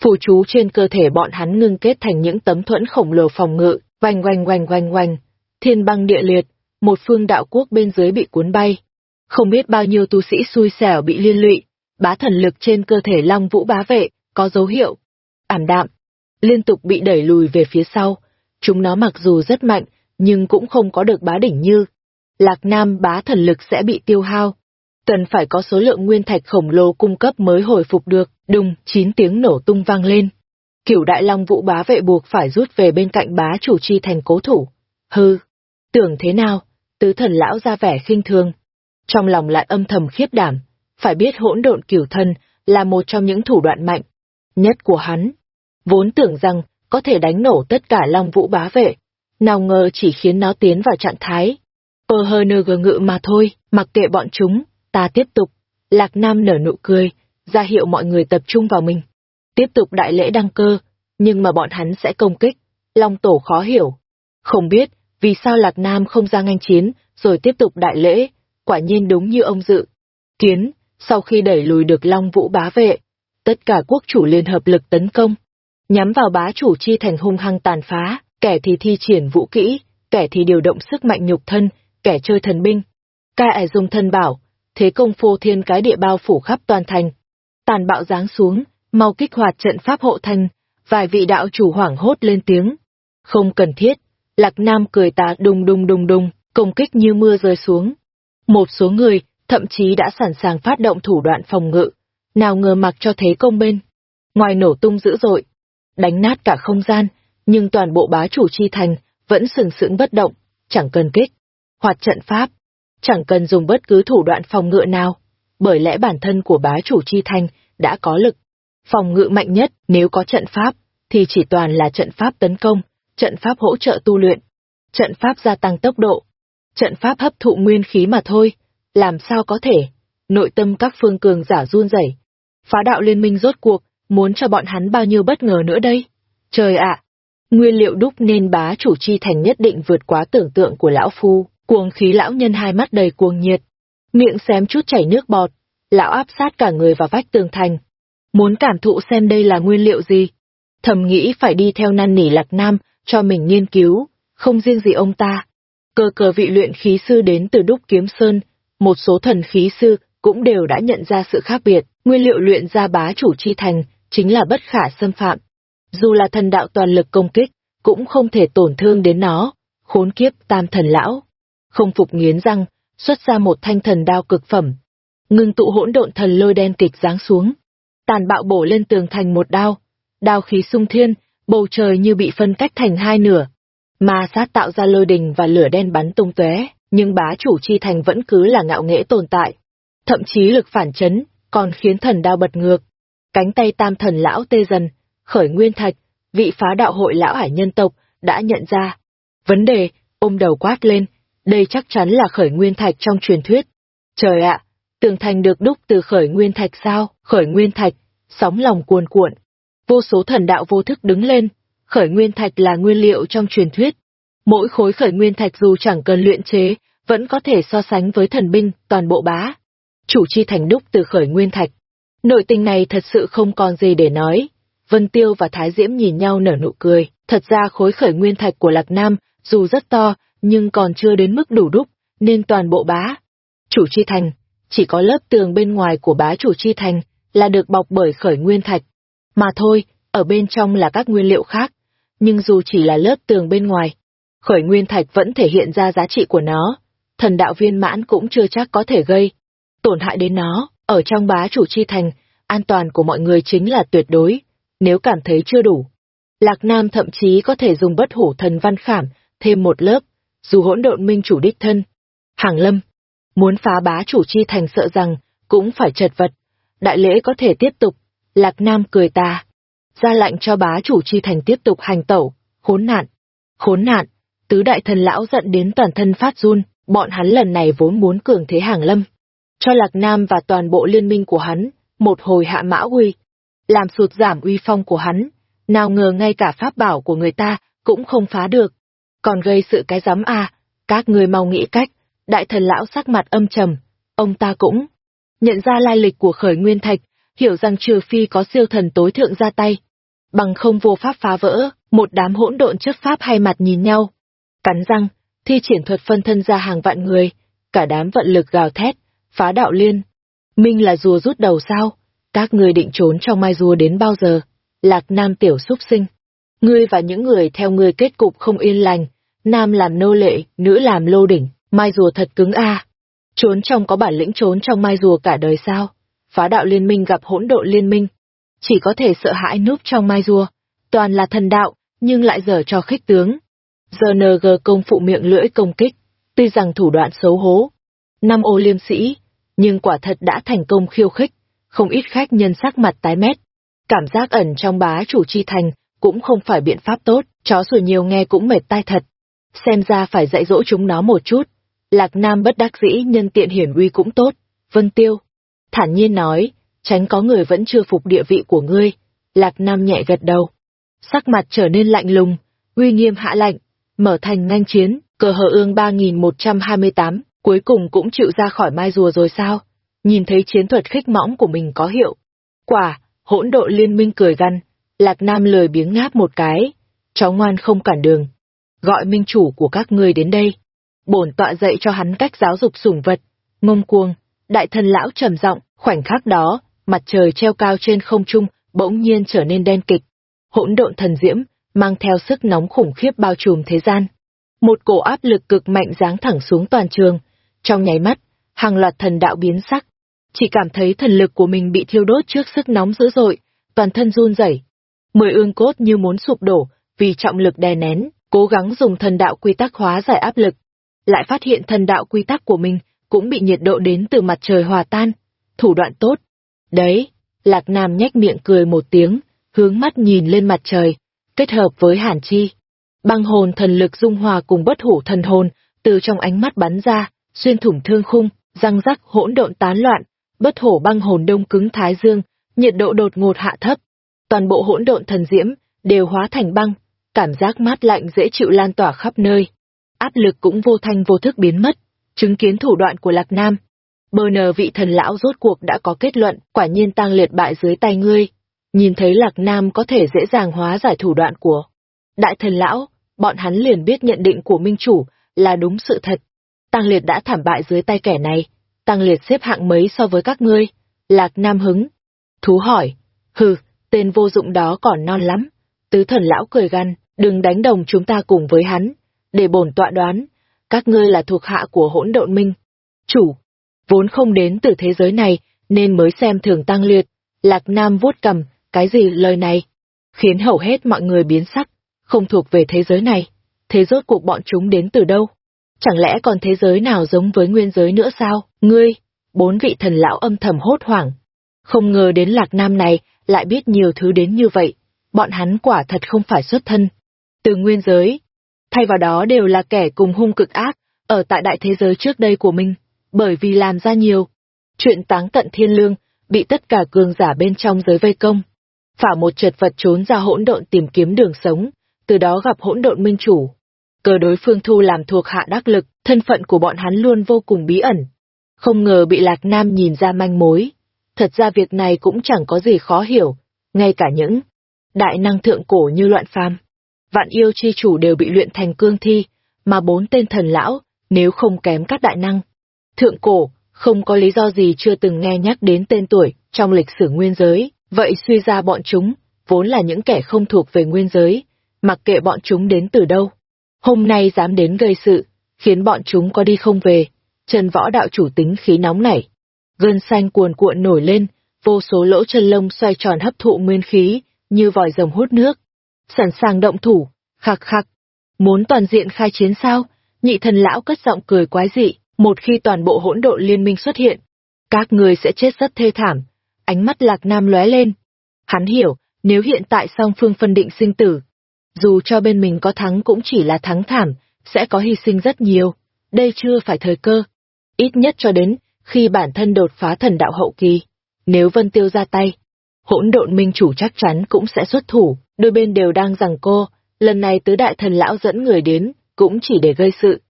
phù chú trên cơ thể bọn hắn ngưng kết thành những tấm thuẫn khổng lồ phòng ngự, oanh oanh oanh oanh oanh, thiên băng địa liệt, một phương đạo quốc bên dưới bị cuốn bay. Không biết bao nhiêu tu sĩ xui xẻo bị liên lụy, bá thần lực trên cơ thể long vũ bá vệ, có dấu hiệu. Ảm đạm, liên tục bị đẩy lùi về phía sau. Chúng nó mặc dù rất mạnh, nhưng cũng không có được bá đỉnh như. Lạc Nam bá thần lực sẽ bị tiêu hao. cần phải có số lượng nguyên thạch khổng lồ cung cấp mới hồi phục được, đùng, chín tiếng nổ tung vang lên. kiểu đại long vũ bá vệ buộc phải rút về bên cạnh bá chủ chi thành cố thủ. Hư, tưởng thế nào, tứ thần lão ra vẻ khinh thường. Trong lòng lại âm thầm khiếp đảm, phải biết hỗn độn cửu thân là một trong những thủ đoạn mạnh nhất của hắn. Vốn tưởng rằng có thể đánh nổ tất cả long vũ bá vệ, nào ngờ chỉ khiến nó tiến vào trạng thái. Pơ hơ nơ gờ ngự mà thôi, mặc kệ bọn chúng, ta tiếp tục. Lạc Nam nở nụ cười, ra hiệu mọi người tập trung vào mình. Tiếp tục đại lễ đăng cơ, nhưng mà bọn hắn sẽ công kích. Long Tổ khó hiểu. Không biết, vì sao Lạc Nam không ra nganh chiến, rồi tiếp tục đại lễ, quả nhiên đúng như ông dự. Kiến, sau khi đẩy lùi được Long Vũ bá vệ, tất cả quốc chủ liên hợp lực tấn công, nhắm vào bá chủ chi thành hung hăng tàn phá, kẻ thì thi triển vũ kỹ, kẻ thì điều động sức mạnh nhục thân, kẻ chơi thần binh. Ca ải dùng thân bảo, thế công phô thiên cái địa bao phủ khắp toàn thành. Tàn bạo giáng xuống, mau kích hoạt trận pháp hộ thành, vài vị đạo chủ hoảng hốt lên tiếng. Không cần thiết, Lạc Nam cười tà đùng đùng đùng đùng, công kích như mưa rơi xuống. Một số người, thậm chí đã sẵn sàng phát động thủ đoạn phòng ngự, nào ngờ mặc cho thế công bên. Ngoài nổ tung dữ dội, đánh nát cả không gian, nhưng toàn bộ bá chủ chi thành vẫn sừng sững bất động, chẳng cần kích, hoạt trận pháp, chẳng cần dùng bất cứ thủ đoạn phòng ngự nào, bởi lẽ bản thân của bá chủ chi thành đã có lực. Phòng ngự mạnh nhất nếu có trận pháp, thì chỉ toàn là trận pháp tấn công, trận pháp hỗ trợ tu luyện, trận pháp gia tăng tốc độ, trận pháp hấp thụ nguyên khí mà thôi, làm sao có thể. Nội tâm các phương cường giả run rẩy. Phá đạo liên minh rốt cuộc, muốn cho bọn hắn bao nhiêu bất ngờ nữa đây? Trời ạ! nguyên liệu đúc nên bá chủ chi thành nhất định vượt quá tưởng tượng của lão phu, cuồng khí lão nhân hai mắt đầy cuồng nhiệt. Miệng xém chút chảy nước bọt, lão áp sát cả người vào vách tường thành. Muốn cảm thụ xem đây là nguyên liệu gì. Thầm nghĩ phải đi theo năn nỉ lạc nam, cho mình nghiên cứu, không riêng gì ông ta. Cơ cờ vị luyện khí sư đến từ đúc kiếm sơn, một số thần khí sư cũng đều đã nhận ra sự khác biệt, nguyên liệu luyện ra bá chủ chi thành chính là bất khả xâm phạm. Dù là thần đạo toàn lực công kích, cũng không thể tổn thương đến nó. Khốn kiếp tam thần lão. Không phục nghiến răng, xuất ra một thanh thần đao cực phẩm. Ngưng tụ hỗn độn thần lôi đen kịch giáng xuống. Tàn bạo bổ lên tường thành một đao. Đao khí sung thiên, bầu trời như bị phân cách thành hai nửa. Ma sát tạo ra lôi đình và lửa đen bắn tung tóe, nhưng bá chủ chi thành vẫn cứ là ngạo nghễ tồn tại. Thậm chí lực phản chấn, còn khiến thần đao bật ngược. Cánh tay tam thần lão tê dần, khởi nguyên thạch, vị phá đạo hội lão hải nhân tộc, đã nhận ra. Vấn đề, ôm đầu quát lên, đây chắc chắn là khởi nguyên thạch trong truyền thuyết. Trời ạ, tường thành được đúc từ khởi nguyên thạch sao, khởi nguyên thạch, sóng lòng cuồn cuộn. Vô số thần đạo vô thức đứng lên, khởi nguyên thạch là nguyên liệu trong truyền thuyết. Mỗi khối khởi nguyên thạch dù chẳng cần luyện chế, vẫn có thể so sánh với thần binh, toàn bộ bá. Chủ chi thành đúc từ khởi nguyên thạch. Nội tình này thật sự không còn gì để nói. Vân Tiêu và Thái Diễm nhìn nhau nở nụ cười, thật ra khối khởi nguyên thạch của Lạc Nam, dù rất to, nhưng còn chưa đến mức đủ đúc, nên toàn bộ bá. Chủ chi thành, chỉ có lớp tường bên ngoài của bá chủ chi thành, là được bọc bởi khởi nguyên thạch. Mà thôi, ở bên trong là các nguyên liệu khác, nhưng dù chỉ là lớp tường bên ngoài, khởi nguyên thạch vẫn thể hiện ra giá trị của nó, thần đạo viên mãn cũng chưa chắc có thể gây tổn hại đến nó, ở trong bá chủ chi thành, an toàn của mọi người chính là tuyệt đối, nếu cảm thấy chưa đủ. Lạc Nam thậm chí có thể dùng bất hủ thần văn khảm, thêm một lớp, dù hỗn độn minh chủ đích thân. Hàng lâm, muốn phá bá chủ chi thành sợ rằng, cũng phải chật vật. Đại lễ có thể tiếp tục, Lạc Nam cười ta. Ra lệnh cho bá chủ chi thành tiếp tục hành tẩu, khốn nạn. Khốn nạn, tứ đại thần lão giận đến toàn thân phát run, bọn hắn lần này vốn muốn cường thế hàng lâm. Cho Lạc Nam và toàn bộ liên minh của hắn, một hồi hạ mã uy, làm sụt giảm uy phong của hắn, nào ngờ ngay cả pháp bảo của người ta cũng không phá được. Còn gây sự cái giám à, các người mau nghĩ cách, đại thần lão sắc mặt âm trầm, ông ta cũng nhận ra lai lịch của khởi nguyên thạch, hiểu rằng trừ phi có siêu thần tối thượng ra tay, bằng không vô pháp phá vỡ, một đám hỗn độn chất pháp hai mặt nhìn nhau. Cắn răng, thi triển thuật phân thân ra hàng vạn người, cả đám vận lực gào thét, phá đạo liên. Minh là rùa rút đầu sao? Các người định trốn trong mai rùa đến bao giờ? Lạc Nam tiểu súc sinh. Ngươi và những người theo ngươi kết cục không yên lành, nam làm nô lệ, nữ làm lô đỉnh, mai rùa thật cứng a. Trốn trong có bản lĩnh trốn trong mai rùa cả đời sao? Phá đạo liên minh gặp hỗn độn liên minh. Chỉ có thể sợ hãi núp trong mai rùa. Toàn là thần đạo, nhưng lại dở cho khích tướng. GNG công phụ miệng lưỡi công kích, tuy rằng thủ đoạn xấu hố. Năm ô liêm sĩ, nhưng quả thật đã thành công khiêu khích, không ít khách nhân sắc mặt tái mét. Cảm giác ẩn trong bá chủ chi thành cũng không phải biện pháp tốt, chó sủa nhiều nghe cũng mệt tai thật. Xem ra phải dạy dỗ chúng nó một chút. Lạc Nam bất đắc dĩ nhân tiện hiển uy cũng tốt. Vân Tiêu. Thản nhiên nói, tránh có người vẫn chưa phục địa vị của ngươi. Lạc Nam nhẹ gật đầu. Sắc mặt trở nên lạnh lùng, uy nghiêm hạ lạnh, mở thành nhanh chiến, cờ hờ ương 3128, cuối cùng cũng chịu ra khỏi mai rùa rồi sao? Nhìn thấy chiến thuật khích mõng của mình có hiệu. Quả, hỗn độ liên minh cười gằn, Lạc Nam lười biếng ngáp một cái, cháu ngoan không cản đường. Gọi minh chủ của các ngươi đến đây. Bổn tọa dạy cho hắn cách giáo dục sủng vật. Ngông cuồng, đại thần lão trầm giọng, khoảnh khắc đó, mặt trời treo cao trên không trung, bỗng nhiên trở nên đen kịch. Hỗn độn thần diễm, mang theo sức nóng khủng khiếp bao trùm thế gian. Một cổ áp lực cực mạnh giáng thẳng xuống toàn trường. Trong nháy mắt, hàng loạt thần đạo biến sắc. Chỉ cảm thấy thần lực của mình bị thiêu đốt trước sức nóng dữ dội, toàn thân run rẩy. Mười ương cốt như muốn sụp đổ, vì trọng lực đè nén, cố gắng dùng thần đạo quy tắc hóa giải áp lực. Lại phát hiện thần đạo quy tắc của mình cũng bị nhiệt độ đến từ mặt trời hòa tan. Thủ đoạn tốt. Đấy, Lạc Nam nhếch miệng cười một tiếng, hướng mắt nhìn lên mặt trời, kết hợp với hàn chi. Băng hồn thần lực dung hòa cùng bất hủ thần hồn, từ trong ánh mắt bắn ra, xuyên thủng thương khung, răng rắc hỗn độn tán loạn, bất hổ băng hồn đông cứng thái dương, nhiệt độ đột ngột hạ thấp. Toàn bộ hỗn độn thần diễm đều hóa thành băng, cảm giác mát lạnh dễ chịu lan tỏa khắp nơi. Áp lực cũng vô thanh vô thức biến mất, chứng kiến thủ đoạn của Lạc Nam. Bờ nờ vị thần lão rốt cuộc đã có kết luận, quả nhiên tăng liệt bại dưới tay ngươi. Nhìn thấy Lạc Nam có thể dễ dàng hóa giải thủ đoạn của Đại thần lão, bọn hắn liền biết nhận định của Minh Chủ là đúng sự thật. Tăng liệt đã thảm bại dưới tay kẻ này, Tăng liệt xếp hạng mấy so với các ngươi? Lạc Nam hứng. Thú hỏi, hừ, tên vô dụng đó còn non lắm. Tứ thần lão cười gằn, đừng đánh đồng chúng ta cùng với hắn. Để bổn tọa đoán, các ngươi là thuộc hạ của hỗn độn minh. Chủ, vốn không đến từ thế giới này, nên mới xem thường tăng liệt. Lạc Nam vuốt cầm, cái gì lời này? Khiến hầu hết mọi người biến sắc, không thuộc về thế giới này. Thế rốt cuộc bọn chúng đến từ đâu? Chẳng lẽ còn thế giới nào giống với nguyên giới nữa sao? Ngươi, bốn vị thần lão âm thầm hốt hoảng. Không ngờ đến lạc nam này lại biết nhiều thứ đến như vậy. Bọn hắn quả thật không phải xuất thân. Từ nguyên giới. Thay vào đó đều là kẻ cùng hung cực ác, ở tại đại thế giới trước đây của mình. Bởi vì làm ra nhiều. Chuyện táng tận thiên lương, bị tất cả cường giả bên trong giới vây công. Phả một trượt vật trốn ra hỗn độn tìm kiếm đường sống, từ đó gặp hỗn độn minh chủ, cờ đối phương thu làm thuộc hạ đắc lực, thân phận của bọn hắn luôn vô cùng bí ẩn. Không ngờ bị Lạc Nam nhìn ra manh mối. Thật ra việc này cũng chẳng có gì khó hiểu, ngay cả những đại năng thượng cổ như loạn phàm. Vạn yêu chi chủ đều bị luyện thành cương thi, mà bốn tên thần lão, nếu không kém các đại năng. Thượng cổ, không có lý do gì chưa từng nghe nhắc đến tên tuổi trong lịch sử nguyên giới, vậy suy ra bọn chúng, vốn là những kẻ không thuộc về nguyên giới, mặc kệ bọn chúng đến từ đâu hôm nay dám đến gây sự, khiến bọn chúng có đi không về. Trần võ đạo chủ tính khí nóng nảy. Gân xanh cuồn cuộn nổi lên, vô số lỗ chân lông xoay tròn hấp thụ nguyên khí, như vòi rồng hút nước. Sẵn sàng động thủ, khạc khạc. Muốn toàn diện khai chiến sao? Nhị thần lão cất giọng cười quái dị, một khi toàn bộ hỗn độn liên minh xuất hiện. Các người sẽ chết rất thê thảm. Ánh mắt lạc nam lóe lên. Hắn hiểu, nếu hiện tại song phương phân định sinh tử, dù cho bên mình có thắng cũng chỉ là thắng thảm, sẽ có hy sinh rất nhiều. Đây chưa phải thời cơ. Ít nhất cho đến khi bản thân đột phá thần đạo hậu kỳ. Nếu Vân Tiêu ra tay, hỗn độn minh chủ chắc chắn cũng sẽ xuất thủ, đôi bên đều đang rằng cô, lần này tứ đại thần lão dẫn người đến, cũng chỉ để gây sự.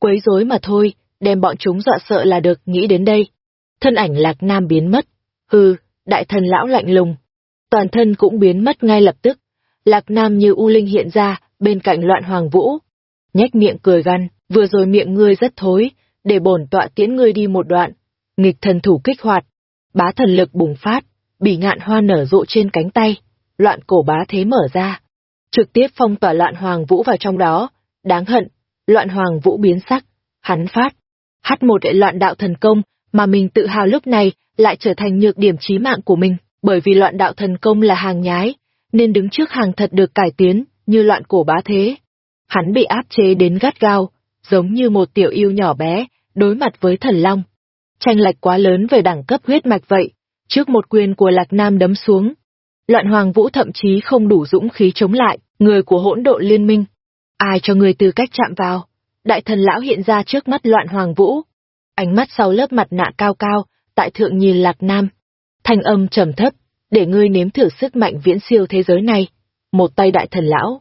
Quấy rối mà thôi, đem bọn chúng dọa sợ là được nghĩ đến đây. Thân ảnh lạc nam biến mất. Hừ, đại thần lão lạnh lùng. Toàn thân cũng biến mất ngay lập tức. Lạc Nam như U Linh hiện ra, bên cạnh loạn hoàng vũ. Nhách miệng cười gằn, vừa rồi miệng ngươi rất thối, để bổn tọa tiễn ngươi đi một đoạn. Nghịch thần thủ kích hoạt, bá thần lực bùng phát, bỉ ngạn hoa nở rộ trên cánh tay, loạn cổ bá thế mở ra. Trực tiếp phong tỏa loạn hoàng vũ vào trong đó, đáng hận, loạn hoàng vũ biến sắc, hắn phát. Hát một đại loạn đạo thần công, mà mình tự hào lúc này lại trở thành nhược điểm chí mạng của mình, bởi vì loạn đạo thần công là hàng nhái, nên đứng trước hàng thật được cải tiến, như loạn cổ bá thế. Hắn bị áp chế đến gắt gao, giống như một tiểu yêu nhỏ bé, đối mặt với thần long. Tranh lệch quá lớn về đẳng cấp huyết mạch vậy, trước một quyền của Lạc Nam đấm xuống. Loạn Hoàng Vũ thậm chí không đủ dũng khí chống lại, người của hỗn độn liên minh. Ai cho người tư cách chạm vào? Đại thần lão hiện ra trước mắt Loạn Hoàng Vũ. Ánh mắt sau lớp mặt nạ cao cao, tại thượng nhìn Lạc Nam. Thanh âm trầm thấp, để ngươi nếm thử sức mạnh viễn siêu thế giới này. Một tay đại thần lão,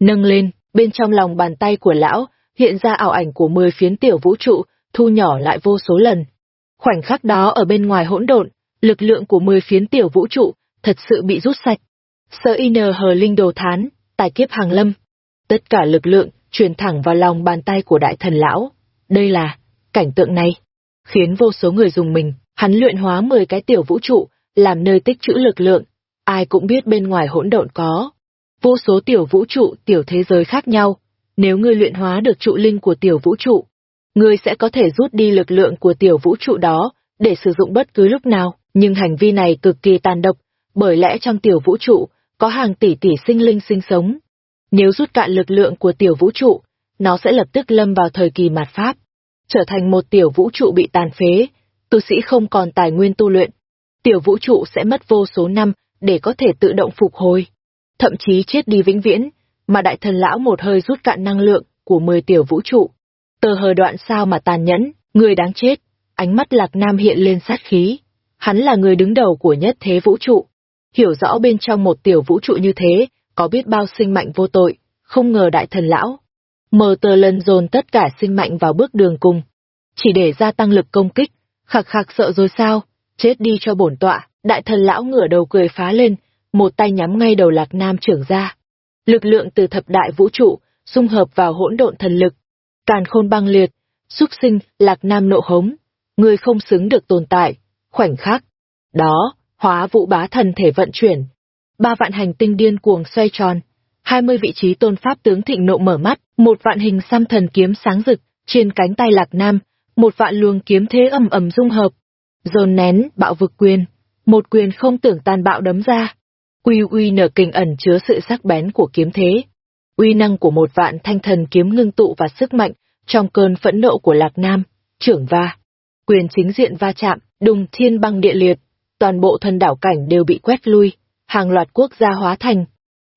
nâng lên, bên trong lòng bàn tay của lão, hiện ra ảo ảnh của mười phiến tiểu vũ trụ, thu nhỏ lại vô số lần. Khoảnh khắc đó ở bên ngoài hỗn độn, lực lượng của mười phiến tiểu vũ trụ thật sự bị rút sạch. Sơ in hờ linh đồ thán, tài kiếp hàng lâm. Tất cả lực lượng truyền thẳng vào lòng bàn tay của đại thần lão. Đây là, cảnh tượng này, khiến vô số người dùng mình, hắn luyện hóa mười cái tiểu vũ trụ, làm nơi tích trữ lực lượng. Ai cũng biết bên ngoài hỗn độn có. Vô số tiểu vũ trụ, tiểu thế giới khác nhau. Nếu ngươi luyện hóa được trụ linh của tiểu vũ trụ, ngươi sẽ có thể rút đi lực lượng của tiểu vũ trụ đó để sử dụng bất cứ lúc nào, nhưng hành vi này cực kỳ tàn độc, bởi lẽ trong tiểu vũ trụ có hàng tỷ tỷ sinh linh sinh sống. Nếu rút cạn lực lượng của tiểu vũ trụ, nó sẽ lập tức lâm vào thời kỳ mạt pháp, trở thành một tiểu vũ trụ bị tàn phế, tu sĩ không còn tài nguyên tu luyện. Tiểu vũ trụ sẽ mất vô số năm để có thể tự động phục hồi, thậm chí chết đi vĩnh viễn, mà đại thần lão một hơi rút cạn năng lượng của 10 tiểu vũ trụ. Tờ hờ đoạn sao mà tàn nhẫn, người đáng chết, ánh mắt lạc nam hiện lên sát khí. Hắn là người đứng đầu của nhất thế vũ trụ. Hiểu rõ bên trong một tiểu vũ trụ như thế, có biết bao sinh mạnh vô tội, không ngờ đại thần lão. Mờ tờ lần dồn tất cả sinh mạnh vào bước đường cùng. Chỉ để gia tăng lực công kích, khạc khạc sợ rồi sao, chết đi cho bổn tọa, đại thần lão ngửa đầu cười phá lên, một tay nhắm ngay đầu lạc nam trưởng ra. Lực lượng từ thập đại vũ trụ, xung hợp vào hỗn độn thần lực. Càn khôn băng liệt, xúc sinh, lạc nam nộ hống. Người không xứng được tồn tại, khoảnh khắc. Đó, hóa vũ bá thần thể vận chuyển. Ba vạn hành tinh điên cuồng xoay tròn. Hai mươi vị trí tôn pháp tướng thịnh nộ mở mắt, một vạn hình xăm thần kiếm sáng rực, trên cánh tay lạc nam, một vạn luồng kiếm thế ầm ầm dung hợp. Dồn nén, bạo vực quyền. Một quyền không tưởng tàn bạo đấm ra. Quy uy nở kình ẩn chứa sự sắc bén của kiếm thế. Uy năng của một vạn thanh thần kiếm ngưng tụ và sức mạnh trong cơn phẫn nộ của Lạc Nam, trưởng va. Quyền chính diện va chạm, đùng thiên băng địa liệt, toàn bộ thần đảo cảnh đều bị quét lui, hàng loạt quốc gia hóa thành.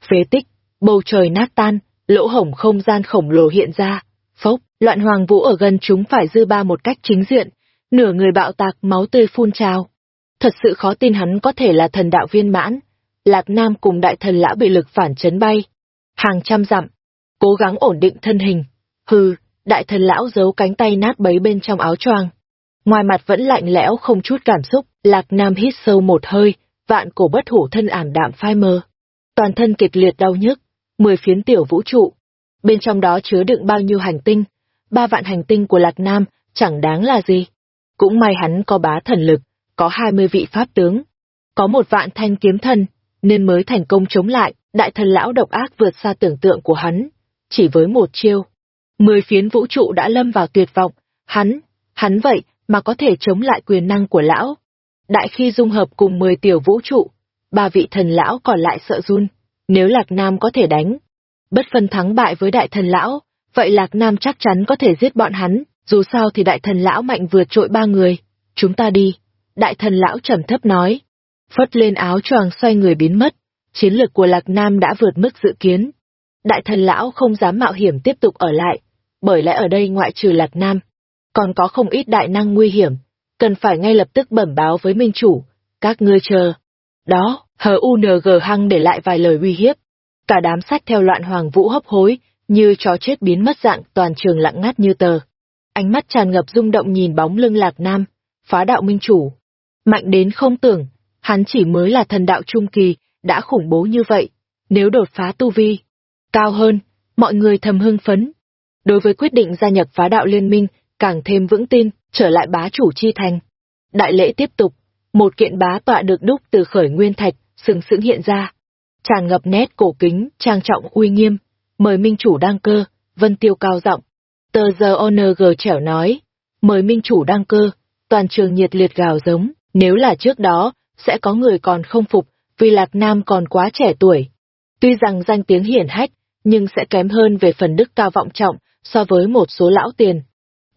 Phế tích, bầu trời nát tan, lỗ hổng không gian khổng lồ hiện ra, phốc, loạn hoàng vũ ở gần chúng phải dư ba một cách chính diện, nửa người bạo tạc máu tươi phun trào. Thật sự khó tin hắn có thể là thần đạo viên mãn, Lạc Nam cùng đại thần lão bị lực phản chấn bay. Hàng trăm dặm, cố gắng ổn định thân hình. Hừ, đại thần lão giấu cánh tay nát bấy bên trong áo choàng. Ngoài mặt vẫn lạnh lẽo không chút cảm xúc, Lạc Nam hít sâu một hơi, vạn cổ bất hủ thân ảm đạm phai mờ. Toàn thân kịch liệt đau nhức, mười phiến tiểu vũ trụ. Bên trong đó chứa đựng bao nhiêu hành tinh, ba vạn hành tinh của Lạc Nam chẳng đáng là gì. Cũng may hắn có bá thần lực, có hai mươi vị pháp tướng, có một vạn thanh kiếm thần, nên mới thành công chống lại, đại thần lão độc ác vượt xa tưởng tượng của hắn. Chỉ với một chiêu, mười phiến vũ trụ đã lâm vào tuyệt vọng, hắn, hắn vậy mà có thể chống lại quyền năng của lão. Đại khi dung hợp cùng mười tiểu vũ trụ, ba vị thần lão còn lại sợ run, nếu Lạc Nam có thể đánh. Bất phân thắng bại với đại thần lão, vậy Lạc Nam chắc chắn có thể giết bọn hắn, dù sao thì đại thần lão mạnh vượt trội ba người. Chúng ta đi. Đại thần lão trầm thấp nói phất lên áo choàng xoay người biến mất, chiến lược của Lạc Nam đã vượt mức dự kiến. Đại thần lão không dám mạo hiểm tiếp tục ở lại, bởi lẽ ở đây ngoại trừ Lạc Nam, còn có không ít đại năng nguy hiểm, cần phải ngay lập tức bẩm báo với minh chủ, các ngươi chờ. Đó, hờ UNG hăng để lại vài lời uy hiếp. Cả đám sách theo loạn hoàng vũ hấp hối, như chó chết biến mất dạng toàn trường lặng ngắt như tờ. Ánh mắt tràn ngập rung động nhìn bóng lưng Lạc Nam, phá đạo minh chủ. Mạnh đến không tưởng, hắn chỉ mới là thần đạo trung kỳ, đã khủng bố như vậy. Nếu đột phá tu vi, cao hơn, mọi người thầm hưng phấn. Đối với quyết định gia nhập phá đạo liên minh, càng thêm vững tin, trở lại bá chủ chi thành. Đại lễ tiếp tục, một kiện bá tọa được đúc từ khởi nguyên thạch, sừng sững hiện ra. Tràn ngập nét cổ kính, trang trọng uy nghiêm, mời minh chủ đăng cơ, vân tiêu cao giọng. Tờ giờ ONG trẻo nói, mời minh chủ đăng cơ, toàn trường nhiệt liệt gào giống, nếu là trước đó, sẽ có người còn không phục, vì Lạc Nam còn quá trẻ tuổi. Tuy rằng danh tiếng hiển hách, nhưng sẽ kém hơn về phần đức cao vọng trọng so với một số lão tiền.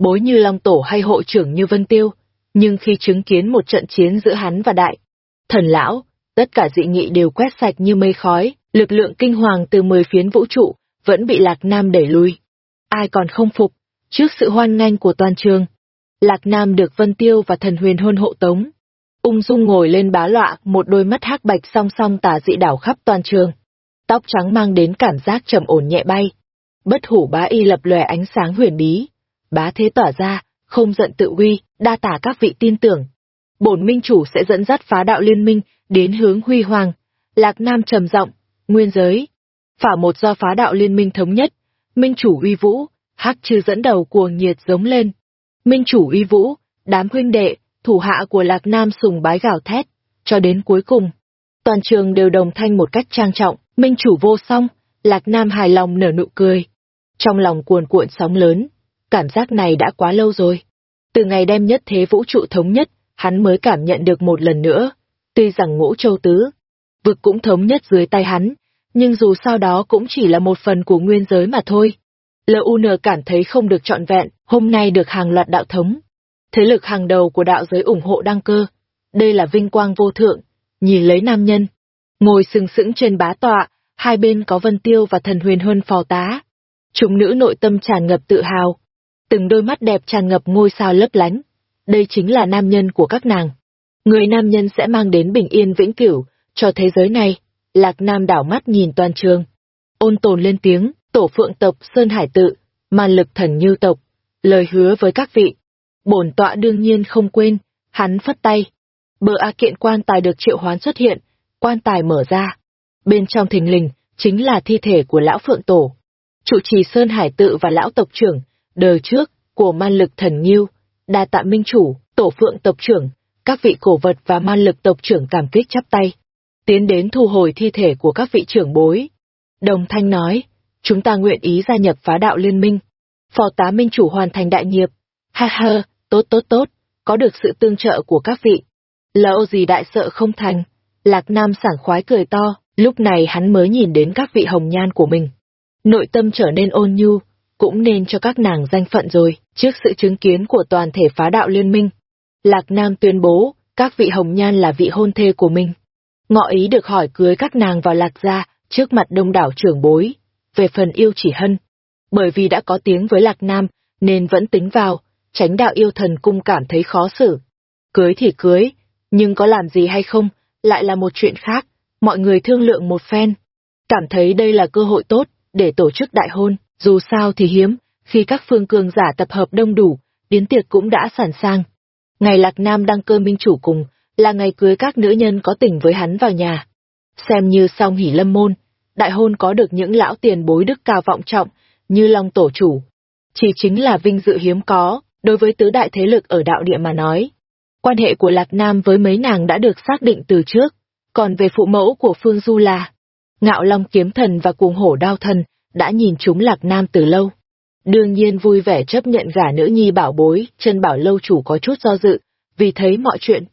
Bối như Long Tổ hay hội trưởng như Vân Tiêu, nhưng khi chứng kiến một trận chiến giữa hắn và đại, thần lão, tất cả dị nghị đều quét sạch như mây khói, lực lượng kinh hoàng từ mười phiến vũ trụ, vẫn bị Lạc Nam đẩy lui. Ai còn không phục, trước sự hoan nghênh của toàn trường. Lạc Nam được Vân Tiêu và thần huyền hôn hộ tống. Ung dung ngồi lên bá lọa, một đôi mắt hắc bạch song song tả dị đảo khắp toàn trường. Tóc trắng mang đến cảm giác trầm ổn nhẹ bay. Bất hủ bá y lập lòe ánh sáng huyền bí. Bá thế tỏa ra, không giận tự uy, đa tả các vị tin tưởng. Bổn minh chủ sẽ dẫn dắt phá đạo liên minh đến hướng huy hoàng. Lạc Nam trầm giọng, nguyên giới. Phả một do phá đạo liên minh thống nhất, minh chủ uy vũ, hắc chư dẫn đầu cuồng nhiệt giống lên. Minh chủ uy vũ, đám huynh đệ, thủ hạ của Lạc Nam sùng bái gào thét, cho đến cuối cùng. Toàn trường đều đồng thanh một cách trang trọng, minh chủ vô song, Lạc Nam hài lòng nở nụ cười. Trong lòng cuồn cuộn sóng lớn, cảm giác này đã quá lâu rồi. Từ ngày đem nhất thế vũ trụ thống nhất, hắn mới cảm nhận được một lần nữa. Tuy rằng ngũ châu tứ, vực cũng thống nhất dưới tay hắn, nhưng dù sao đó cũng chỉ là một phần của nguyên giới mà thôi. LUN cảm thấy không được trọn vẹn, hôm nay được hàng loạt đạo thống. Thế lực hàng đầu của đạo giới ủng hộ đăng cơ. Đây là vinh quang vô thượng, nhìn lấy nam nhân. Ngồi sừng sững trên bá tọa, hai bên có Vân Tiêu và thần huyền hơn phò tá. Chúng nữ nội tâm tràn ngập tự hào. Từng đôi mắt đẹp tràn ngập ngôi sao lấp lánh. Đây chính là nam nhân của các nàng. Người nam nhân sẽ mang đến bình yên vĩnh cửu, cho thế giới này. Lạc Nam đảo mắt nhìn toàn trường. Ôn tồn lên tiếng, tổ phượng tộc Sơn Hải Tự, màn lực thần như tộc, lời hứa với các vị. Bổn tọa đương nhiên không quên, hắn phất tay. Bờ A kiện quan tài được triệu hoán xuất hiện, quan tài mở ra. Bên trong thình lình, chính là thi thể của lão phượng tổ. Trụ trì Sơn Hải Tự và lão tộc trưởng, đời trước, của man lực thần nghiêu, đa tạ minh chủ, tổ phượng tộc trưởng, các vị cổ vật và man lực tộc trưởng cảm kích chắp tay. Tiến đến thu hồi thi thể của các vị trưởng bối. Đồng Thanh nói, chúng ta nguyện ý gia nhập phá đạo liên minh. Phò tá minh chủ hoàn thành đại nghiệp. Ha ha, tốt tốt tốt, có được sự tương trợ của các vị. Lỡ gì đại sợ không thành. Lạc Nam sảng khoái cười to, lúc này hắn mới nhìn đến các vị hồng nhan của mình. Nội tâm trở nên ôn nhu, cũng nên cho các nàng danh phận rồi, trước sự chứng kiến của toàn thể phá đạo liên minh. Lạc Nam tuyên bố, các vị hồng nhan là vị hôn thê của mình. Ngọ ý được hỏi cưới các nàng vào lạc gia, trước mặt đông đảo trưởng bối, về phần yêu chỉ hân. Bởi vì đã có tiếng với lạc nam, nên vẫn tính vào, tránh đạo yêu thần cung cảm thấy khó xử. Cưới thì cưới, nhưng có làm gì hay không, lại là một chuyện khác, mọi người thương lượng một phen. Cảm thấy đây là cơ hội tốt, để tổ chức đại hôn, dù sao thì hiếm, khi các phương cường giả tập hợp đông đủ, điến tiệc cũng đã sẵn sàng. Ngày Lạc Nam đăng cơ minh chủ cùng, là ngày cưới các nữ nhân có tình với hắn vào nhà. Xem như song hỉ lâm môn, đại hôn có được những lão tiền bối đức cao vọng trọng, như Long Tổ Chủ. Chỉ chính là vinh dự hiếm có, đối với tứ đại thế lực ở đạo địa mà nói. Quan hệ của Lạc Nam với mấy nàng đã được xác định từ trước, còn về phụ mẫu của Phương Du là Ngạo Long Kiếm Thần và Cuồng Hổ Đao Thần đã nhìn chúng Lạc Nam từ lâu. Đương nhiên vui vẻ chấp nhận gả nữ nhi bảo bối, chân bảo lâu chủ có chút do dự, vì thấy mọi chuyện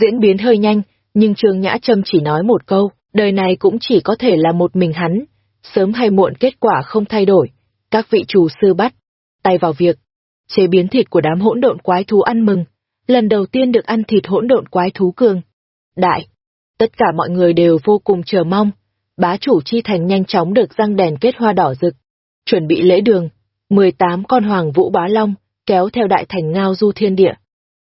diễn biến hơi nhanh, nhưng Trương Nhã Trâm chỉ nói một câu, đời này cũng chỉ có thể là một mình hắn, sớm hay muộn kết quả không thay đổi. Các vị chủ sư bắt, tay vào việc, chế biến thịt của đám hỗn độn quái thú ăn mừng, lần đầu tiên được ăn thịt hỗn độn quái thú cường. Đại, tất cả mọi người đều vô cùng chờ mong, bá chủ chi thành nhanh chóng được răng đèn kết hoa đỏ rực, chuẩn bị lễ đường, 18 con hoàng vũ bá long, kéo theo đại thành ngao du thiên địa.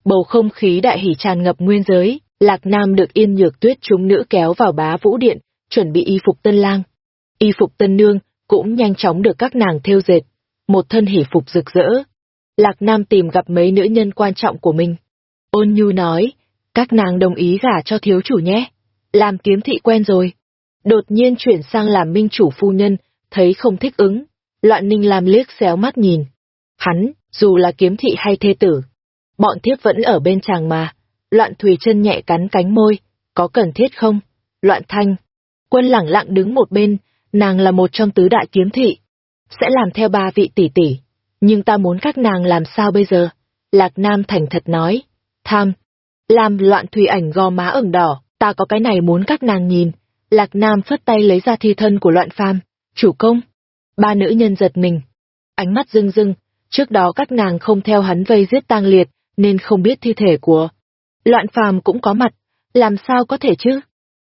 Bầu không khí đại hỷ tràn ngập nguyên giới, Lạc Nam được yên nhược tuyết chúng nữ kéo vào bá vũ điện, chuẩn bị y phục tân lang. Y phục tân nương cũng nhanh chóng được các nàng thêu dệt, một thân hỷ phục rực rỡ. Lạc Nam tìm gặp mấy nữ nhân quan trọng của mình. Ôn nhu nói, các nàng đồng ý gả cho thiếu chủ nhé. Làm kiếm thị quen rồi. Đột nhiên chuyển sang làm minh chủ phu nhân, thấy không thích ứng. Loạn ninh làm liếc xéo mắt nhìn. Hắn, dù là kiếm thị hay thê tử, bọn thiếp vẫn ở bên chàng mà. Loạn Thùy chân nhẹ cắn cánh môi, có cần thiết không? Loạn Thanh. Quân lẳng lặng đứng một bên, nàng là một trong tứ đại kiếm thị. Sẽ làm theo ba vị tỷ tỷ. Nhưng ta muốn các nàng làm sao bây giờ? Lạc Nam thành thật nói. Tham. Làm loạn Thùy ảnh gò má ửng đỏ, ta có cái này muốn các nàng nhìn. Lạc Nam phất tay lấy ra thi thân của loạn phàm. Chủ công. Ba nữ nhân giật mình. Ánh mắt rưng rưng, trước đó các nàng không theo hắn vây giết tang liệt, nên không biết thi thể của. Loạn phàm cũng có mặt, làm sao có thể chứ?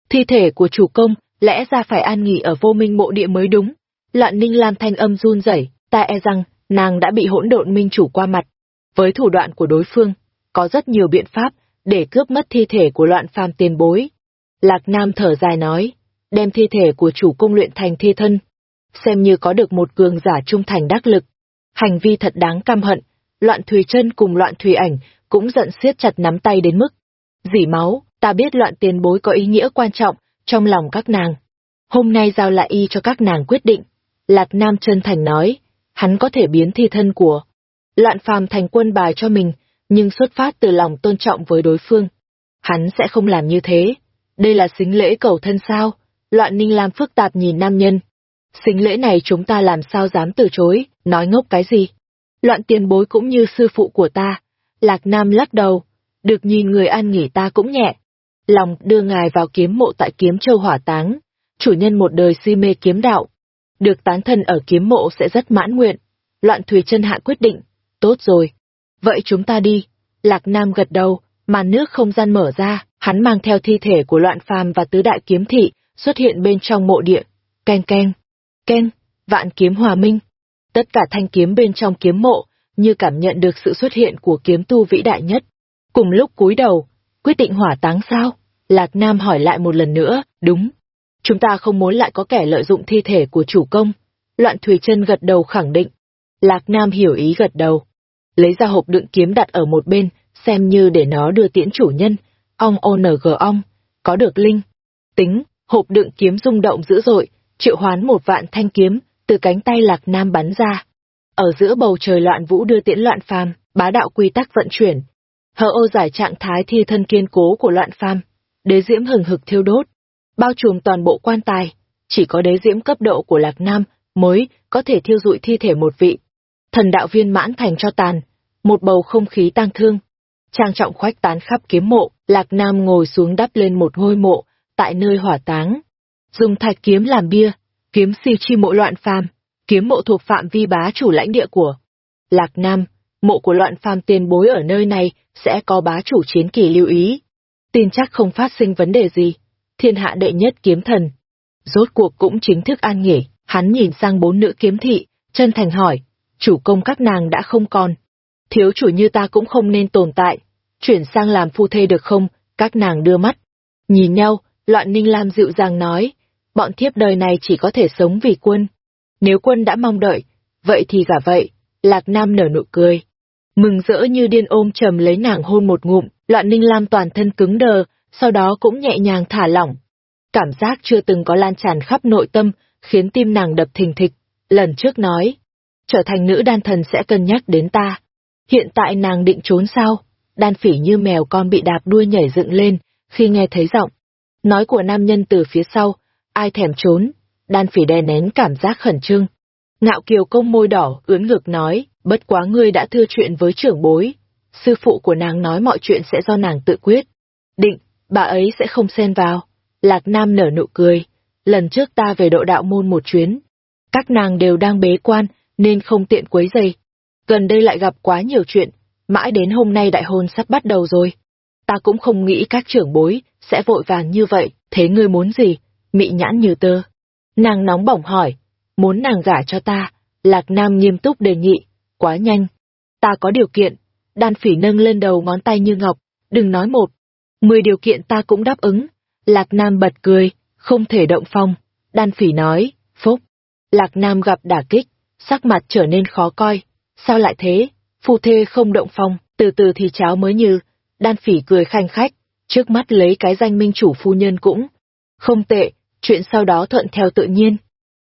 Thi thể của chủ công, lẽ ra phải an nghỉ ở vô minh mộ địa mới đúng. Loạn ninh lam thanh âm run rẩy, ta e rằng, nàng đã bị hỗn độn minh chủ qua mặt. Với thủ đoạn của đối phương, có rất nhiều biện pháp để cướp mất thi thể của loạn phàm tiền bối. Lạc Nam thở dài nói, đem thi thể của chủ công luyện thành thi thân, xem như có được một cường giả trung thành đắc lực. Hành vi thật đáng căm hận, loạn thùy chân cùng loạn thùy ảnh cũng giận siết chặt nắm tay đến mức. Dỉ máu, ta biết loạn tiền bối có ý nghĩa quan trọng trong lòng các nàng. Hôm nay giao lại y cho các nàng quyết định. Lạc Nam chân thành nói, hắn có thể biến thi thân của loạn phàm thành quân bài cho mình, nhưng xuất phát từ lòng tôn trọng với đối phương. Hắn sẽ không làm như thế. Đây là xính lễ cầu thân sao? Loạn ninh lam phức tạp nhìn nam nhân. Xính lễ này chúng ta làm sao dám từ chối, nói ngốc cái gì? Loạn tiền bối cũng như sư phụ của ta. Lạc nam lắc đầu, được nhìn người an nghỉ ta cũng nhẹ. Lòng đưa ngài vào kiếm mộ tại kiếm châu hỏa táng, chủ nhân một đời si mê kiếm đạo. Được tán thân ở kiếm mộ sẽ rất mãn nguyện. Loạn thủy chân hạ quyết định, tốt rồi. Vậy chúng ta đi. Lạc Nam gật đầu, màn nước không gian mở ra, hắn mang theo thi thể của loạn phàm và tứ đại kiếm thị, xuất hiện bên trong mộ địa. Ken ken, ken, vạn kiếm hòa minh. Tất cả thanh kiếm bên trong kiếm mộ, như cảm nhận được sự xuất hiện của kiếm tu vĩ đại nhất. Cùng lúc cúi đầu, quyết định hỏa táng sao? Lạc Nam hỏi lại một lần nữa, đúng. Chúng ta không muốn lại có kẻ lợi dụng thi thể của chủ công. Loạn Thủy chân gật đầu khẳng định. Lạc Nam hiểu ý gật đầu. Lấy ra hộp đựng kiếm đặt ở một bên, xem như để nó đưa tiễn chủ nhân. Ong ONG ong, có được linh. Tính, hộp đựng kiếm rung động dữ dội, triệu hoán một vạn thanh kiếm, từ cánh tay Lạc Nam bắn ra. Ở giữa bầu trời loạn vũ đưa tiễn loạn phàm, bá đạo quy tắc vận chuyển. Hờ ô giải trạng thái thi thân kiên cố của loạn phàm, đế diễm hừng hực thiêu đốt, bao trùm toàn bộ quan tài, chỉ có đế diễm cấp độ của Lạc Nam mới có thể thiêu dụi thi thể một vị thần đạo viên mãn thành cho tàn, một bầu không khí tang thương. Trang trọng khoách tán khắp kiếm mộ, Lạc Nam ngồi xuống đắp lên một ngôi mộ, tại nơi hỏa táng. Dùng thạch kiếm làm bia, kiếm siêu chi mộ loạn phàm, kiếm mộ thuộc phạm vi bá chủ lãnh địa của Lạc Nam, mộ của loạn phàm tiền bối ở nơi này sẽ có bá chủ chiến kỳ lưu ý. Tin chắc không phát sinh vấn đề gì. Thiên hạ đệ nhất kiếm thần. Rốt cuộc cũng chính thức an nghỉ, hắn nhìn sang bốn nữ kiếm thị, chân thành hỏi, chủ công các nàng đã không còn. Thiếu chủ như ta cũng không nên tồn tại, chuyển sang làm phu thê được không, các nàng đưa mắt. Nhìn nhau, loạn ninh lam dịu dàng nói, bọn thiếp đời này chỉ có thể sống vì quân. Nếu quân đã mong đợi, vậy thì gả vậy, lạc nam nở nụ cười. Mừng rỡ như điên ôm trầm lấy nàng hôn một ngụm, loạn ninh lam toàn thân cứng đờ, sau đó cũng nhẹ nhàng thả lỏng. Cảm giác chưa từng có lan tràn khắp nội tâm, khiến tim nàng đập thình thịch. Lần trước nói, trở thành nữ đan thần sẽ cân nhắc đến ta. Hiện tại nàng định trốn sao? Đan phỉ như mèo con bị đạp đuôi nhảy dựng lên, khi nghe thấy giọng. Nói của nam nhân từ phía sau, ai thèm trốn, đan phỉ đè nén cảm giác khẩn trương. Ngạo kiều công môi đỏ, ướn ngực nói, bất quá ngươi đã thưa chuyện với trưởng bối. Sư phụ của nàng nói mọi chuyện sẽ do nàng tự quyết. Định, bà ấy sẽ không xen vào. Lạc Nam nở nụ cười. Lần trước ta về độ đạo môn một chuyến. Các nàng đều đang bế quan, nên không tiện quấy dày. Gần đây lại gặp quá nhiều chuyện, mãi đến hôm nay đại hôn sắp bắt đầu rồi. Ta cũng không nghĩ các trưởng bối sẽ vội vàng như vậy, thế ngươi muốn gì? Mị nhãn như tơ. Nàng nóng bỏng hỏi, muốn nàng gả cho ta, Lạc Nam nghiêm túc đề nghị, quá nhanh. Ta có điều kiện, đan phỉ nâng lên đầu ngón tay như ngọc, đừng nói một. Mười điều kiện ta cũng đáp ứng. Lạc Nam bật cười, không thể động phong. Đan phỉ nói, phúc. Lạc Nam gặp đả kích, sắc mặt trở nên khó coi. Sao lại thế? Phu thê không động phong, từ từ thì cháo mới như, đan phỉ cười khanh khách, trước mắt lấy cái danh minh chủ phu nhân cũng. Không tệ, chuyện sau đó thuận theo tự nhiên.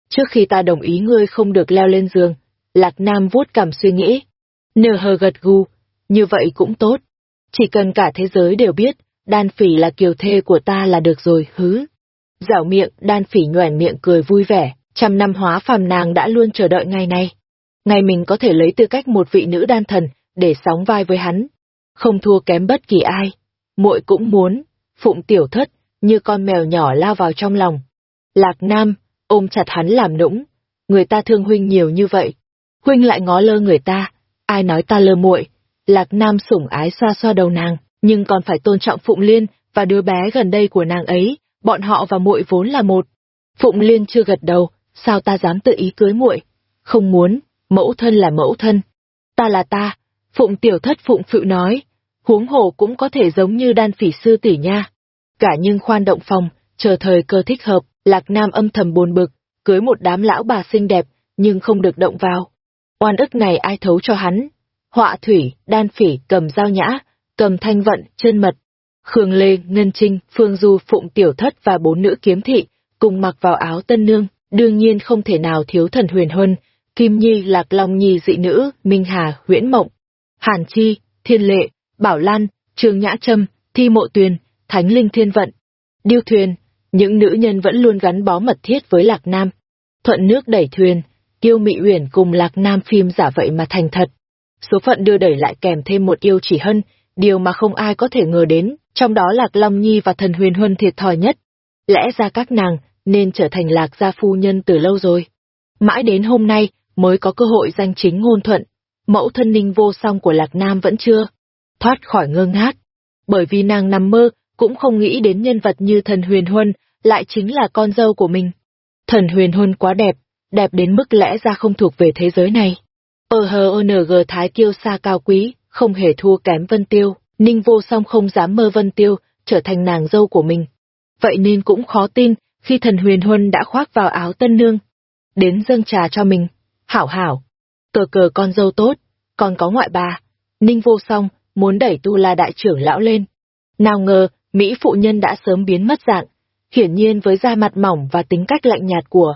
Trước khi ta đồng ý ngươi không được leo lên giường, Lạc Nam vuốt cằm suy nghĩ. Nờ hờ gật gù, như vậy cũng tốt. Chỉ cần cả thế giới đều biết, đan phỉ là kiều thê của ta là được rồi, hứ. Dạo miệng, đan phỉ nhoẻn miệng cười vui vẻ. Trăm năm hóa phàm nàng đã luôn chờ đợi ngày này. Ngày mình có thể lấy tư cách một vị nữ đan thần, để sóng vai với hắn. Không thua kém bất kỳ ai. muội cũng muốn, phụng tiểu thất, như con mèo nhỏ lao vào trong lòng. Lạc Nam, ôm chặt hắn làm nũng. Người ta thương huynh nhiều như vậy. Huynh lại ngó lơ người ta, ai nói ta lơ muội Lạc Nam sủng ái xoa xoa đầu nàng, nhưng còn phải tôn trọng Phụng Liên và đứa bé gần đây của nàng ấy, bọn họ và muội vốn là một. Phụng Liên chưa gật đầu, sao ta dám tự ý cưới muội? Không muốn, mẫu thân là mẫu thân. Ta là ta, Phụng tiểu thất Phụng Phự nói, huống hồ cũng có thể giống như đan phỉ sư tỷ nha. Cả nhưng khoan động phòng, chờ thời cơ thích hợp, Lạc Nam âm thầm buồn bực, cưới một đám lão bà xinh đẹp, nhưng không được động vào. Oan ức này ai thấu cho hắn? Họa thủy, đan phỉ, cầm dao nhã, cầm thanh vận, chân mật. Khương Lê, Ngân Trinh, Phương Du, Phụng Tiểu Thất và bốn nữ kiếm thị, cùng mặc vào áo tân nương, đương nhiên không thể nào thiếu thần huyền huân, Kim Nhi, Lạc Long Nhi dị nữ, Minh Hà, Huyễn Mộng, Hàn Chi, Thiên Lệ, Bảo Lan, Trương Nhã Trâm, Thi Mộ Tuyền, Thánh Linh Thiên Vận, Điêu Thuyền, những nữ nhân vẫn luôn gắn bó mật thiết với Lạc Nam. Thuận nước đẩy thuyền, Kiêu Mị Uyển cùng Lạc Nam phim giả vậy mà thành thật. Số phận đưa đẩy lại kèm thêm một yêu chỉ hân, điều mà không ai có thể ngờ đến, trong đó Lạc Long Nhi và thần huyền huân thiệt thòi nhất. Lẽ ra các nàng nên trở thành Lạc gia phu nhân từ lâu rồi. Mãi đến hôm nay mới có cơ hội danh chính ngôn thuận, mẫu thân ninh vô song của Lạc Nam vẫn chưa thoát khỏi ngơ ngác. Bởi vì nàng nằm mơ, cũng không nghĩ đến nhân vật như thần huyền huân, lại chính là con dâu của mình. Thần huyền huân quá đẹp, đẹp đến mức lẽ ra không thuộc về thế giới này. Ở hờ g thái kiêu xa cao quý, không hề thua kém Vân Tiêu, Ninh vô song không dám mơ Vân Tiêu, trở thành nàng dâu của mình. Vậy nên cũng khó tin, khi thần huyền huân đã khoác vào áo tân nương. Đến dâng trà cho mình, hảo hảo, cờ cờ con dâu tốt, còn có ngoại bà. Ninh vô song, muốn đẩy tu la đại trưởng lão lên. Nào ngờ, Mỹ phụ nhân đã sớm biến mất dạng, hiển nhiên với da mặt mỏng và tính cách lạnh nhạt của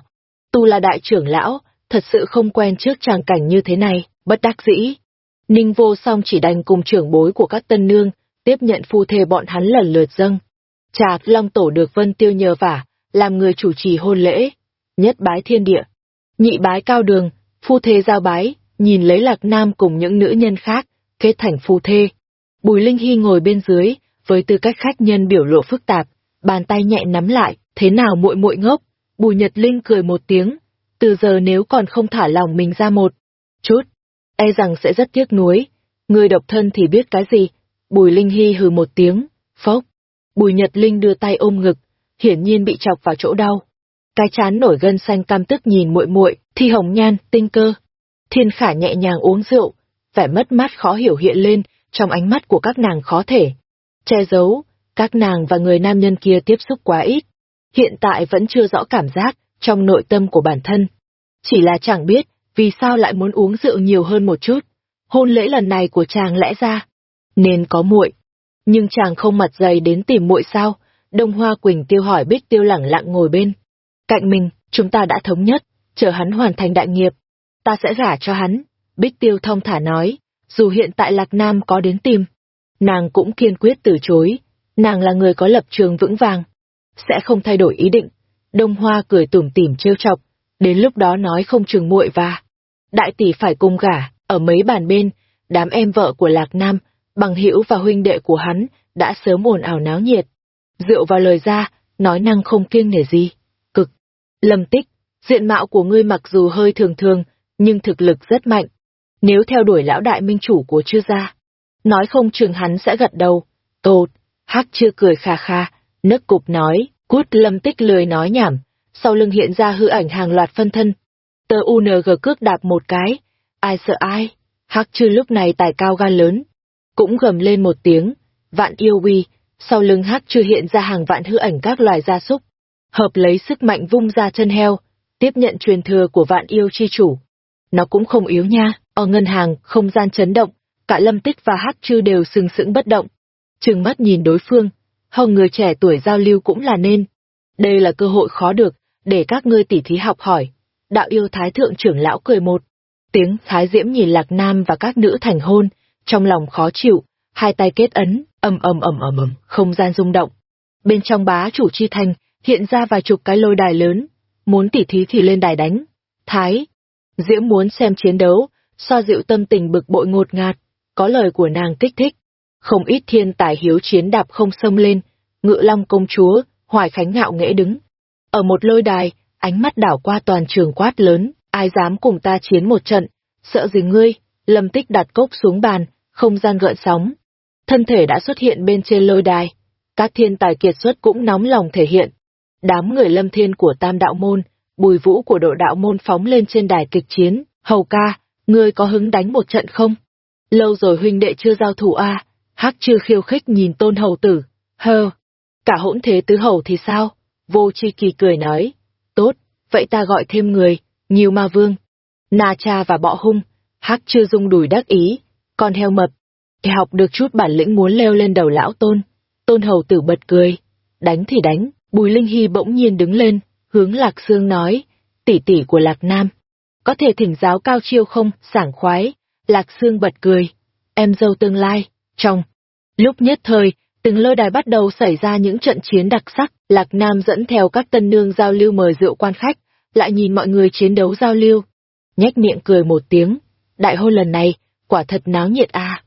tu la đại trưởng lão, thật sự không quen trước tràng cảnh như thế này, bất đắc dĩ. Ninh vô song chỉ đành cùng trưởng bối của các tân nương, tiếp nhận phu thê bọn hắn lần lượt dâng. Trà Long Tổ được Vân Tiêu nhờ vả, làm người chủ trì hôn lễ. Nhất bái thiên địa, nhị bái cao đường, phu thê giao bái, nhìn lấy lạc nam cùng những nữ nhân khác, kết thành phu thê. Bùi Linh Hy ngồi bên dưới, với tư cách khách nhân biểu lộ phức tạp, bàn tay nhẹ nắm lại, thế nào muội muội ngốc. Bùi Nhật Linh cười một tiếng, từ giờ nếu còn không thả lòng mình ra một chút, e rằng sẽ rất tiếc nuối. Người độc thân thì biết cái gì? Bùi Linh Hy hừ một tiếng, phốc. Bùi Nhật Linh đưa tay ôm ngực, hiển nhiên bị chọc vào chỗ đau. Cái chán nổi gân xanh cam tức nhìn muội muội, thi hồng nhan, tinh cơ. Thiên khả nhẹ nhàng uống rượu, vẻ mất mát khó hiểu hiện lên trong ánh mắt của các nàng khó thể. Che giấu, các nàng và người nam nhân kia tiếp xúc quá ít. Hiện tại vẫn chưa rõ cảm giác trong nội tâm của bản thân. Chỉ là chẳng biết vì sao lại muốn uống rượu nhiều hơn một chút. Hôn lễ lần này của chàng lẽ ra nên có muội. Nhưng chàng không mặt dày đến tìm muội sao? Đông Hoa Quỳnh tiêu hỏi Bích Tiêu lẳng lặng ngồi bên. Cạnh mình, chúng ta đã thống nhất, chờ hắn hoàn thành đại nghiệp. Ta sẽ gả cho hắn. Bích Tiêu thông thả nói, dù hiện tại Lạc Nam có đến tìm. Nàng cũng kiên quyết từ chối. Nàng là người có lập trường vững vàng. Sẽ không thay đổi ý định. Đông Hoa cười tủm tỉm trêu chọc. Đến lúc đó nói không chừng muội và. Đại tỷ phải cùng gả, ở mấy bàn bên, đám em vợ của Lạc Nam, bằng hữu và huynh đệ của hắn, đã sớm ồn ào náo nhiệt. Rượu vào lời ra, nói năng không kiêng nể gì. Lâm tích, diện mạo của ngươi mặc dù hơi thường thường, nhưng thực lực rất mạnh. Nếu theo đuổi lão đại minh chủ của chư gia, nói không chừng hắn sẽ gật đầu. Tột, hắc chưa cười kha kha, nấc cục nói, cút lâm tích lười nói nhảm, sau lưng hiện ra hư ảnh hàng loạt phân thân. Tờ UNG cước đạp một cái, ai sợ ai, hắc chư lúc này tài cao gan lớn, cũng gầm lên một tiếng, vạn yêu uy, sau lưng hắc chư hiện ra hàng vạn hư ảnh các loài gia súc, hợp lấy sức mạnh vung ra chân heo, tiếp nhận truyền thừa của vạn yêu chi chủ. Nó cũng không yếu nha, ở ngân hàng, không gian chấn động, cả lâm tích và hắc chư đều sừng sững bất động. Trừng mắt nhìn đối phương, hồng người trẻ tuổi giao lưu cũng là nên. Đây là cơ hội khó được, để các ngươi tỉ thí học hỏi. Đạo yêu thái thượng trưởng lão cười một. Tiếng thái diễm nhìn lạc nam và các nữ thành hôn, trong lòng khó chịu, hai tay kết ấn, ầm ầm ầm ầm ầm, không gian rung động. Bên trong bá chủ chi thành, hiện ra vài chục cái lôi đài lớn, muốn tỉ thí thì lên đài đánh. Thái, Diễm muốn xem chiến đấu, so dịu tâm tình bực bội ngột ngạt. có lời của nàng kích thích. Không ít thiên tài hiếu chiến đạp không xông lên, ngự long công chúa, hoài khánh ngạo nghễ đứng. Ở một lôi đài, ánh mắt đảo qua toàn trường quát lớn, ai dám cùng ta chiến một trận, sợ gì ngươi, lâm tích đặt cốc xuống bàn, không gian gợn sóng. Thân thể đã xuất hiện bên trên lôi đài, các thiên tài kiệt xuất cũng nóng lòng thể hiện. Đám người lâm thiên của tam đạo môn, bùi vũ của độ đạo môn phóng lên trên đài kịch chiến, hầu ca, ngươi có hứng đánh một trận không? Lâu rồi huynh đệ chưa giao thủ a hắc chưa khiêu khích nhìn tôn hầu tử, hơ, cả hỗn thế tứ hầu thì sao? Vô chi kỳ cười nói, tốt, vậy ta gọi thêm người, nhiều ma vương. Na cha và bọ hung, hắc chưa dung đùi đắc ý, con heo mập. Thì học được chút bản lĩnh muốn leo lên đầu lão tôn. Tôn hầu tử bật cười, đánh thì đánh, bùi linh hy bỗng nhiên đứng lên, hướng lạc xương nói, tỷ tỷ của lạc nam. Có thể thỉnh giáo cao chiêu không, sảng khoái, lạc xương bật cười, em dâu tương lai, trong. Lúc nhất thời, từng lôi đài bắt đầu xảy ra những trận chiến đặc sắc, Lạc Nam dẫn theo các tân nương giao lưu mời rượu quan khách, lại nhìn mọi người chiến đấu giao lưu. Nhách miệng cười một tiếng, đại hôn lần này, quả thật náo nhiệt à.